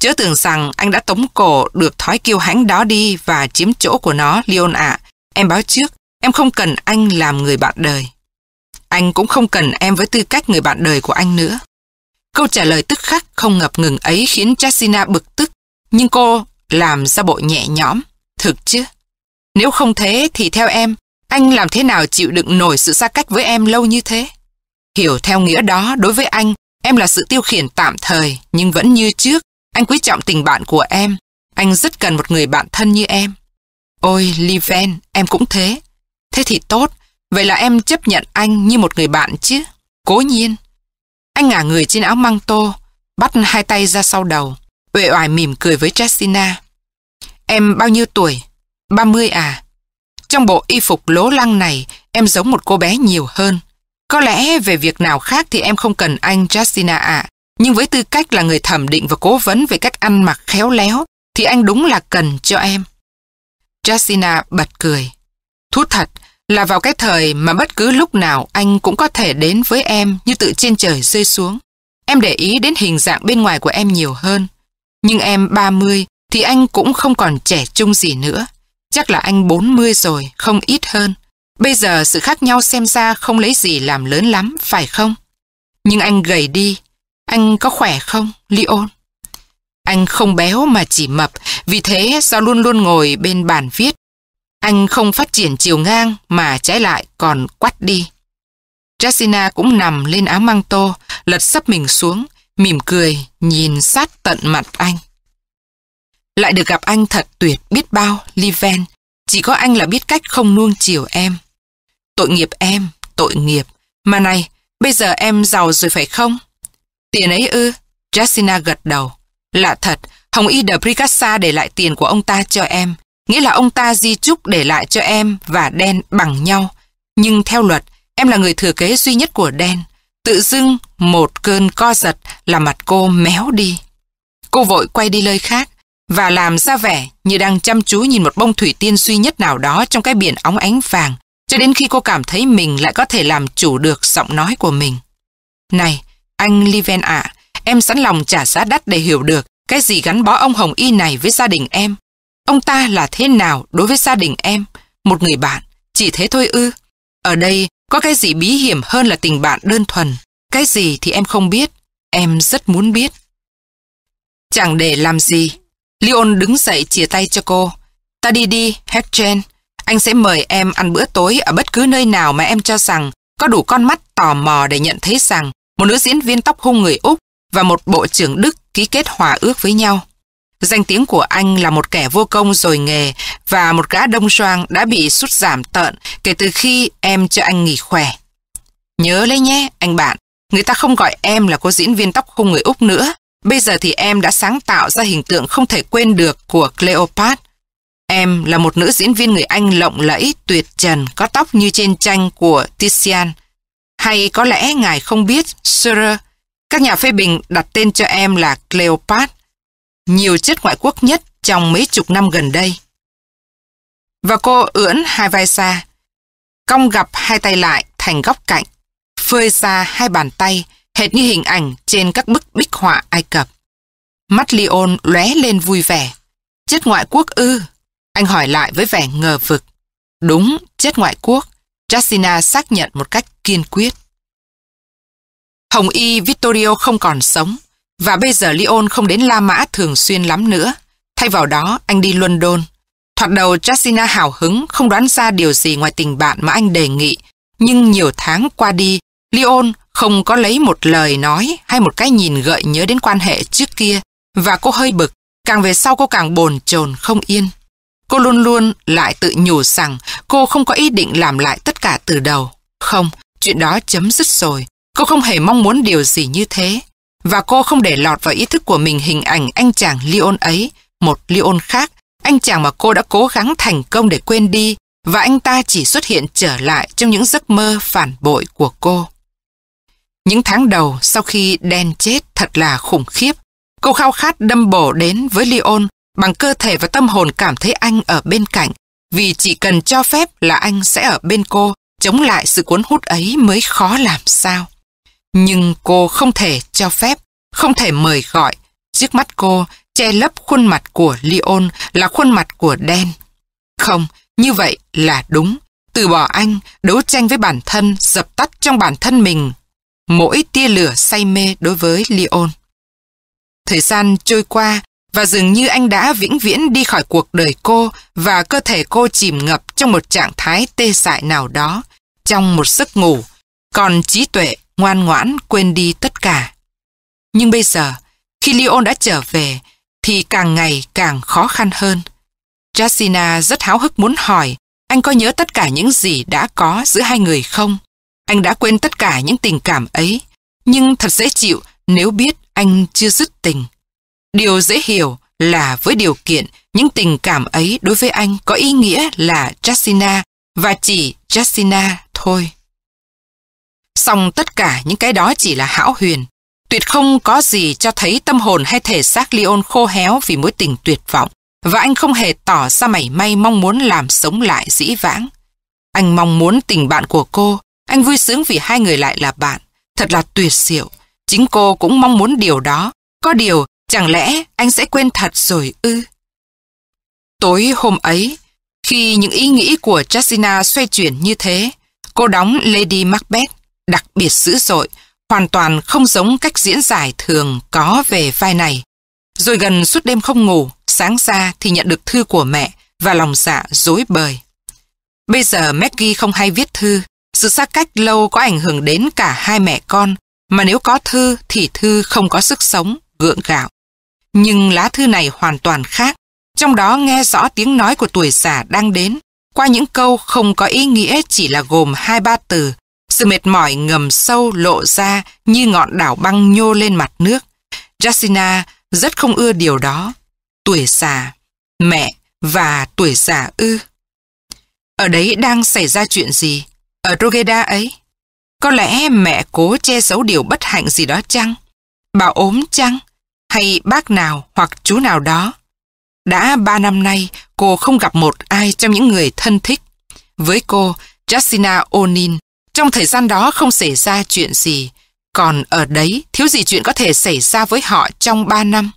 Chớ tưởng rằng anh đã tống cổ được thói kiêu hãnh đó đi và chiếm chỗ của nó, Leon ạ. Em báo trước, Em không cần anh làm người bạn đời. Anh cũng không cần em với tư cách người bạn đời của anh nữa. Câu trả lời tức khắc không ngập ngừng ấy khiến Jessina bực tức, nhưng cô làm ra bộ nhẹ nhõm. Thực chứ? Nếu không thế thì theo em, anh làm thế nào chịu đựng nổi sự xa cách với em lâu như thế? Hiểu theo nghĩa đó, đối với anh, em là sự tiêu khiển tạm thời, nhưng vẫn như trước, anh quý trọng tình bạn của em. Anh rất cần một người bạn thân như em. Ôi, Liven, em cũng thế. Thế thì tốt, vậy là em chấp nhận anh như một người bạn chứ? Cố nhiên. Anh ngả người trên áo măng tô, bắt hai tay ra sau đầu, Uệ oải mỉm cười với Jessina. Em bao nhiêu tuổi? 30 à? Trong bộ y phục lố lăng này, em giống một cô bé nhiều hơn. Có lẽ về việc nào khác thì em không cần anh Justina ạ, nhưng với tư cách là người thẩm định và cố vấn về cách ăn mặc khéo léo, thì anh đúng là cần cho em. Jacina bật cười. Thú thật là vào cái thời mà bất cứ lúc nào anh cũng có thể đến với em như tự trên trời rơi xuống. Em để ý đến hình dạng bên ngoài của em nhiều hơn. Nhưng em 30 thì anh cũng không còn trẻ trung gì nữa. Chắc là anh 40 rồi, không ít hơn. Bây giờ sự khác nhau xem ra không lấy gì làm lớn lắm, phải không? Nhưng anh gầy đi. Anh có khỏe không, Leon? Anh không béo mà chỉ mập, vì thế do luôn luôn ngồi bên bàn viết. Anh không phát triển chiều ngang mà trái lại còn quắt đi. Jacina cũng nằm lên áo măng tô, lật sấp mình xuống, mỉm cười, nhìn sát tận mặt anh. Lại được gặp anh thật tuyệt biết bao, Liven. Chỉ có anh là biết cách không nuông chiều em. Tội nghiệp em, tội nghiệp. Mà này, bây giờ em giàu rồi phải không? Tiền ấy ư? Jessina gật đầu. Lạ thật, Hồng Y de Brigassa để lại tiền của ông ta cho em. Nghĩa là ông ta di chúc để lại cho em và đen bằng nhau. Nhưng theo luật, em là người thừa kế duy nhất của đen. Tự dưng một cơn co giật là mặt cô méo đi. Cô vội quay đi nơi khác và làm ra vẻ như đang chăm chú nhìn một bông thủy tiên duy nhất nào đó trong cái biển óng ánh vàng cho đến khi cô cảm thấy mình lại có thể làm chủ được giọng nói của mình. Này, anh Liven ạ, em sẵn lòng trả giá đắt để hiểu được cái gì gắn bó ông Hồng Y này với gia đình em. Ông ta là thế nào đối với gia đình em? Một người bạn, chỉ thế thôi ư. Ở đây có cái gì bí hiểm hơn là tình bạn đơn thuần. Cái gì thì em không biết, em rất muốn biết. Chẳng để làm gì. Leon đứng dậy chia tay cho cô. Ta đi đi, Hedgen. Anh sẽ mời em ăn bữa tối ở bất cứ nơi nào mà em cho rằng có đủ con mắt tò mò để nhận thấy rằng một nữ diễn viên tóc hung người Úc và một bộ trưởng Đức ký kết hòa ước với nhau. Danh tiếng của anh là một kẻ vô công rồi nghề và một gã đông soang đã bị sút giảm tợn kể từ khi em cho anh nghỉ khỏe. Nhớ lấy nhé, anh bạn, người ta không gọi em là cô diễn viên tóc hung người Úc nữa. Bây giờ thì em đã sáng tạo ra hình tượng không thể quên được của Cleopatra Em là một nữ diễn viên người Anh lộng lẫy, tuyệt trần, có tóc như trên tranh của Titian. Hay có lẽ ngài không biết, Sir, các nhà phê bình đặt tên cho em là Cleopatra, nhiều chất ngoại quốc nhất trong mấy chục năm gần đây. Và cô ưỡn hai vai xa, cong gặp hai tay lại thành góc cạnh, phơi ra hai bàn tay, hệt như hình ảnh trên các bức bích họa Ai Cập. Mắt Leon lóe lên vui vẻ. Chất ngoại quốc ư, anh hỏi lại với vẻ ngờ vực. Đúng, chết ngoại quốc. Jacina xác nhận một cách kiên quyết. Hồng Y Vittorio không còn sống, và bây giờ Leon không đến La Mã thường xuyên lắm nữa. Thay vào đó, anh đi London. Thoạt đầu Jacina hào hứng, không đoán ra điều gì ngoài tình bạn mà anh đề nghị. Nhưng nhiều tháng qua đi, Leon không có lấy một lời nói hay một cái nhìn gợi nhớ đến quan hệ trước kia, và cô hơi bực. Càng về sau cô càng bồn chồn không yên. Cô luôn luôn lại tự nhủ rằng cô không có ý định làm lại tất cả từ đầu. Không, chuyện đó chấm dứt rồi. Cô không hề mong muốn điều gì như thế. Và cô không để lọt vào ý thức của mình hình ảnh anh chàng Leon ấy, một Leon khác, anh chàng mà cô đã cố gắng thành công để quên đi, và anh ta chỉ xuất hiện trở lại trong những giấc mơ phản bội của cô. Những tháng đầu sau khi đen chết thật là khủng khiếp, cô khao khát đâm bổ đến với Leon bằng cơ thể và tâm hồn cảm thấy anh ở bên cạnh, vì chỉ cần cho phép là anh sẽ ở bên cô, chống lại sự cuốn hút ấy mới khó làm sao. Nhưng cô không thể cho phép, không thể mời gọi. Trước mắt cô, che lấp khuôn mặt của Leon là khuôn mặt của đen. Không, như vậy là đúng. từ bỏ anh, đấu tranh với bản thân, dập tắt trong bản thân mình mỗi tia lửa say mê đối với Leon. Thời gian trôi qua và dường như anh đã vĩnh viễn đi khỏi cuộc đời cô và cơ thể cô chìm ngập trong một trạng thái tê dại nào đó, trong một giấc ngủ, còn trí tuệ ngoan ngoãn quên đi tất cả. Nhưng bây giờ, khi Leon đã trở về, thì càng ngày càng khó khăn hơn. Jasina rất háo hức muốn hỏi anh có nhớ tất cả những gì đã có giữa hai người không? Anh đã quên tất cả những tình cảm ấy, nhưng thật dễ chịu nếu biết anh chưa dứt tình. Điều dễ hiểu là với điều kiện những tình cảm ấy đối với anh có ý nghĩa là Jacina và chỉ Jacina thôi. Song tất cả những cái đó chỉ là hão huyền. Tuyệt không có gì cho thấy tâm hồn hay thể xác Leon khô héo vì mối tình tuyệt vọng và anh không hề tỏ ra mảy may mong muốn làm sống lại dĩ vãng. Anh mong muốn tình bạn của cô, anh vui sướng vì hai người lại là bạn, thật là tuyệt diệu. Chính cô cũng mong muốn điều đó, có điều chẳng lẽ anh sẽ quên thật rồi ư? Tối hôm ấy, khi những ý nghĩ của Jasina xoay chuyển như thế, cô đóng Lady Macbeth đặc biệt dữ dội, hoàn toàn không giống cách diễn giải thường có về vai này. Rồi gần suốt đêm không ngủ, sáng ra thì nhận được thư của mẹ và lòng dạ dối bời. Bây giờ Maggie không hay viết thư, sự xa cách lâu có ảnh hưởng đến cả hai mẹ con, mà nếu có thư thì thư không có sức sống, gượng gạo. Nhưng lá thư này hoàn toàn khác, trong đó nghe rõ tiếng nói của tuổi già đang đến, qua những câu không có ý nghĩa chỉ là gồm hai ba từ, sự mệt mỏi ngầm sâu lộ ra như ngọn đảo băng nhô lên mặt nước. Jasina rất không ưa điều đó. Tuổi già, mẹ và tuổi già ư. Ở đấy đang xảy ra chuyện gì? Ở Rogeda ấy? Có lẽ mẹ cố che giấu điều bất hạnh gì đó chăng? Bà ốm chăng? Hay bác nào hoặc chú nào đó? Đã ba năm nay, cô không gặp một ai trong những người thân thích. Với cô, Jacina Onin, trong thời gian đó không xảy ra chuyện gì. Còn ở đấy, thiếu gì chuyện có thể xảy ra với họ trong ba năm.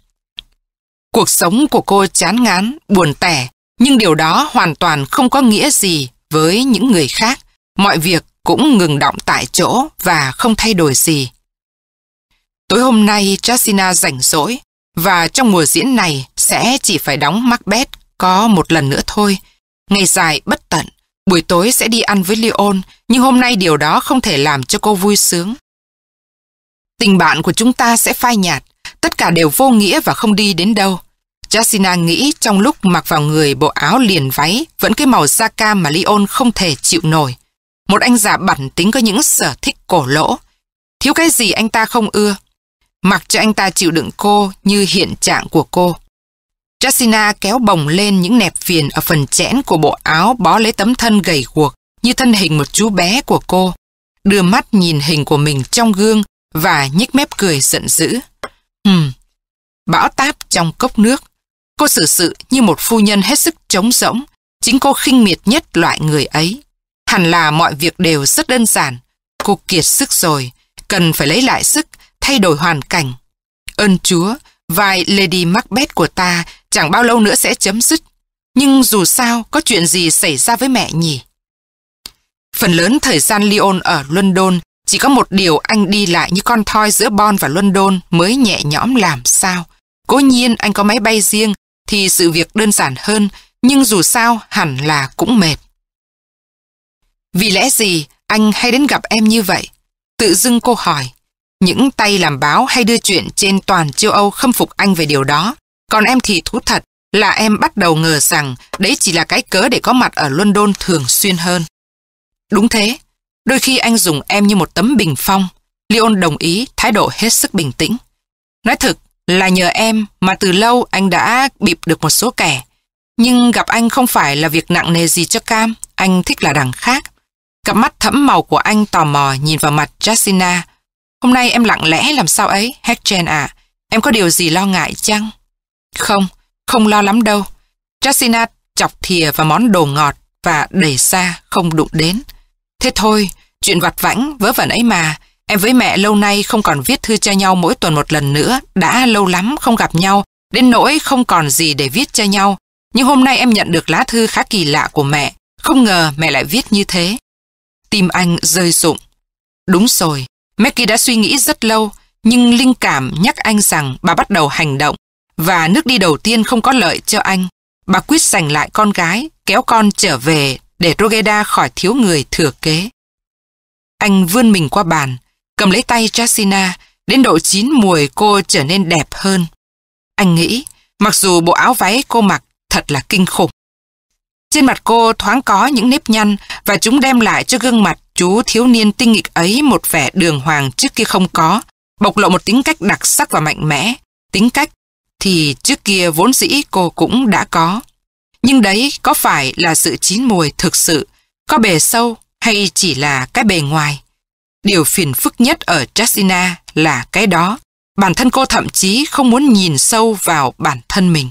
Cuộc sống của cô chán ngán, buồn tẻ, nhưng điều đó hoàn toàn không có nghĩa gì với những người khác. Mọi việc cũng ngừng động tại chỗ và không thay đổi gì. Tối hôm nay Jasina rảnh rỗi và trong mùa diễn này sẽ chỉ phải đóng Macbeth có một lần nữa thôi. Ngày dài bất tận, buổi tối sẽ đi ăn với Leon nhưng hôm nay điều đó không thể làm cho cô vui sướng. Tình bạn của chúng ta sẽ phai nhạt, tất cả đều vô nghĩa và không đi đến đâu. Jasina nghĩ trong lúc mặc vào người bộ áo liền váy vẫn cái màu da cam mà Leon không thể chịu nổi. Một anh già bản tính có những sở thích cổ lỗ. Thiếu cái gì anh ta không ưa. Mặc cho anh ta chịu đựng cô như hiện trạng của cô. Jacina kéo bồng lên những nẹp viền ở phần chẽn của bộ áo bó lấy tấm thân gầy guộc như thân hình một chú bé của cô. Đưa mắt nhìn hình của mình trong gương và nhếch mép cười giận dữ. Hừm, bão táp trong cốc nước. Cô xử sự như một phu nhân hết sức trống rỗng. Chính cô khinh miệt nhất loại người ấy. Hẳn là mọi việc đều rất đơn giản. Cô kiệt sức rồi, cần phải lấy lại sức, thay đổi hoàn cảnh. Ơn Chúa, vai Lady Macbeth của ta chẳng bao lâu nữa sẽ chấm dứt. Nhưng dù sao, có chuyện gì xảy ra với mẹ nhỉ? Phần lớn thời gian Leon ở London chỉ có một điều anh đi lại như con thoi giữa Bon và London mới nhẹ nhõm làm sao. Cố nhiên anh có máy bay riêng thì sự việc đơn giản hơn, nhưng dù sao hẳn là cũng mệt. Vì lẽ gì anh hay đến gặp em như vậy? Tự dưng cô hỏi. Những tay làm báo hay đưa chuyện trên toàn châu Âu khâm phục anh về điều đó. Còn em thì thú thật là em bắt đầu ngờ rằng đấy chỉ là cái cớ để có mặt ở London thường xuyên hơn. Đúng thế, đôi khi anh dùng em như một tấm bình phong. Leon đồng ý thái độ hết sức bình tĩnh. Nói thực là nhờ em mà từ lâu anh đã bịp được một số kẻ. Nhưng gặp anh không phải là việc nặng nề gì cho Cam, anh thích là đằng khác. Cặp mắt thẫm màu của anh tò mò nhìn vào mặt Jacina, Hôm nay em lặng lẽ làm sao ấy, Hecchen à? Em có điều gì lo ngại chăng? Không, không lo lắm đâu. Jacina chọc thìa vào món đồ ngọt và đẩy xa, không đụng đến. Thế thôi, chuyện vặt vãnh, vớ vẩn ấy mà. Em với mẹ lâu nay không còn viết thư cho nhau mỗi tuần một lần nữa, đã lâu lắm không gặp nhau, đến nỗi không còn gì để viết cho nhau. Nhưng hôm nay em nhận được lá thư khá kỳ lạ của mẹ, Không ngờ mẹ lại viết như thế. Tim anh rơi rụng. Đúng rồi, Maggie đã suy nghĩ rất lâu, nhưng linh cảm nhắc anh rằng bà bắt đầu hành động và nước đi đầu tiên không có lợi cho anh. Bà quyết giành lại con gái, kéo con trở về để Rogeda khỏi thiếu người thừa kế. Anh vươn mình qua bàn, cầm lấy tay Jacina, đến độ chín mùi cô trở nên đẹp hơn. Anh nghĩ, mặc dù bộ áo váy cô mặc thật là kinh khủng. Trên mặt cô thoáng có những nếp nhăn và chúng đem lại cho gương mặt chú thiếu niên tinh nghịch ấy một vẻ đường hoàng trước kia không có, bộc lộ một tính cách đặc sắc và mạnh mẽ. Tính cách thì trước kia vốn dĩ cô cũng đã có. Nhưng đấy có phải là sự chín mùi thực sự, có bề sâu hay chỉ là cái bề ngoài? Điều phiền phức nhất ở Jessina là cái đó. Bản thân cô thậm chí không muốn nhìn sâu vào bản thân mình.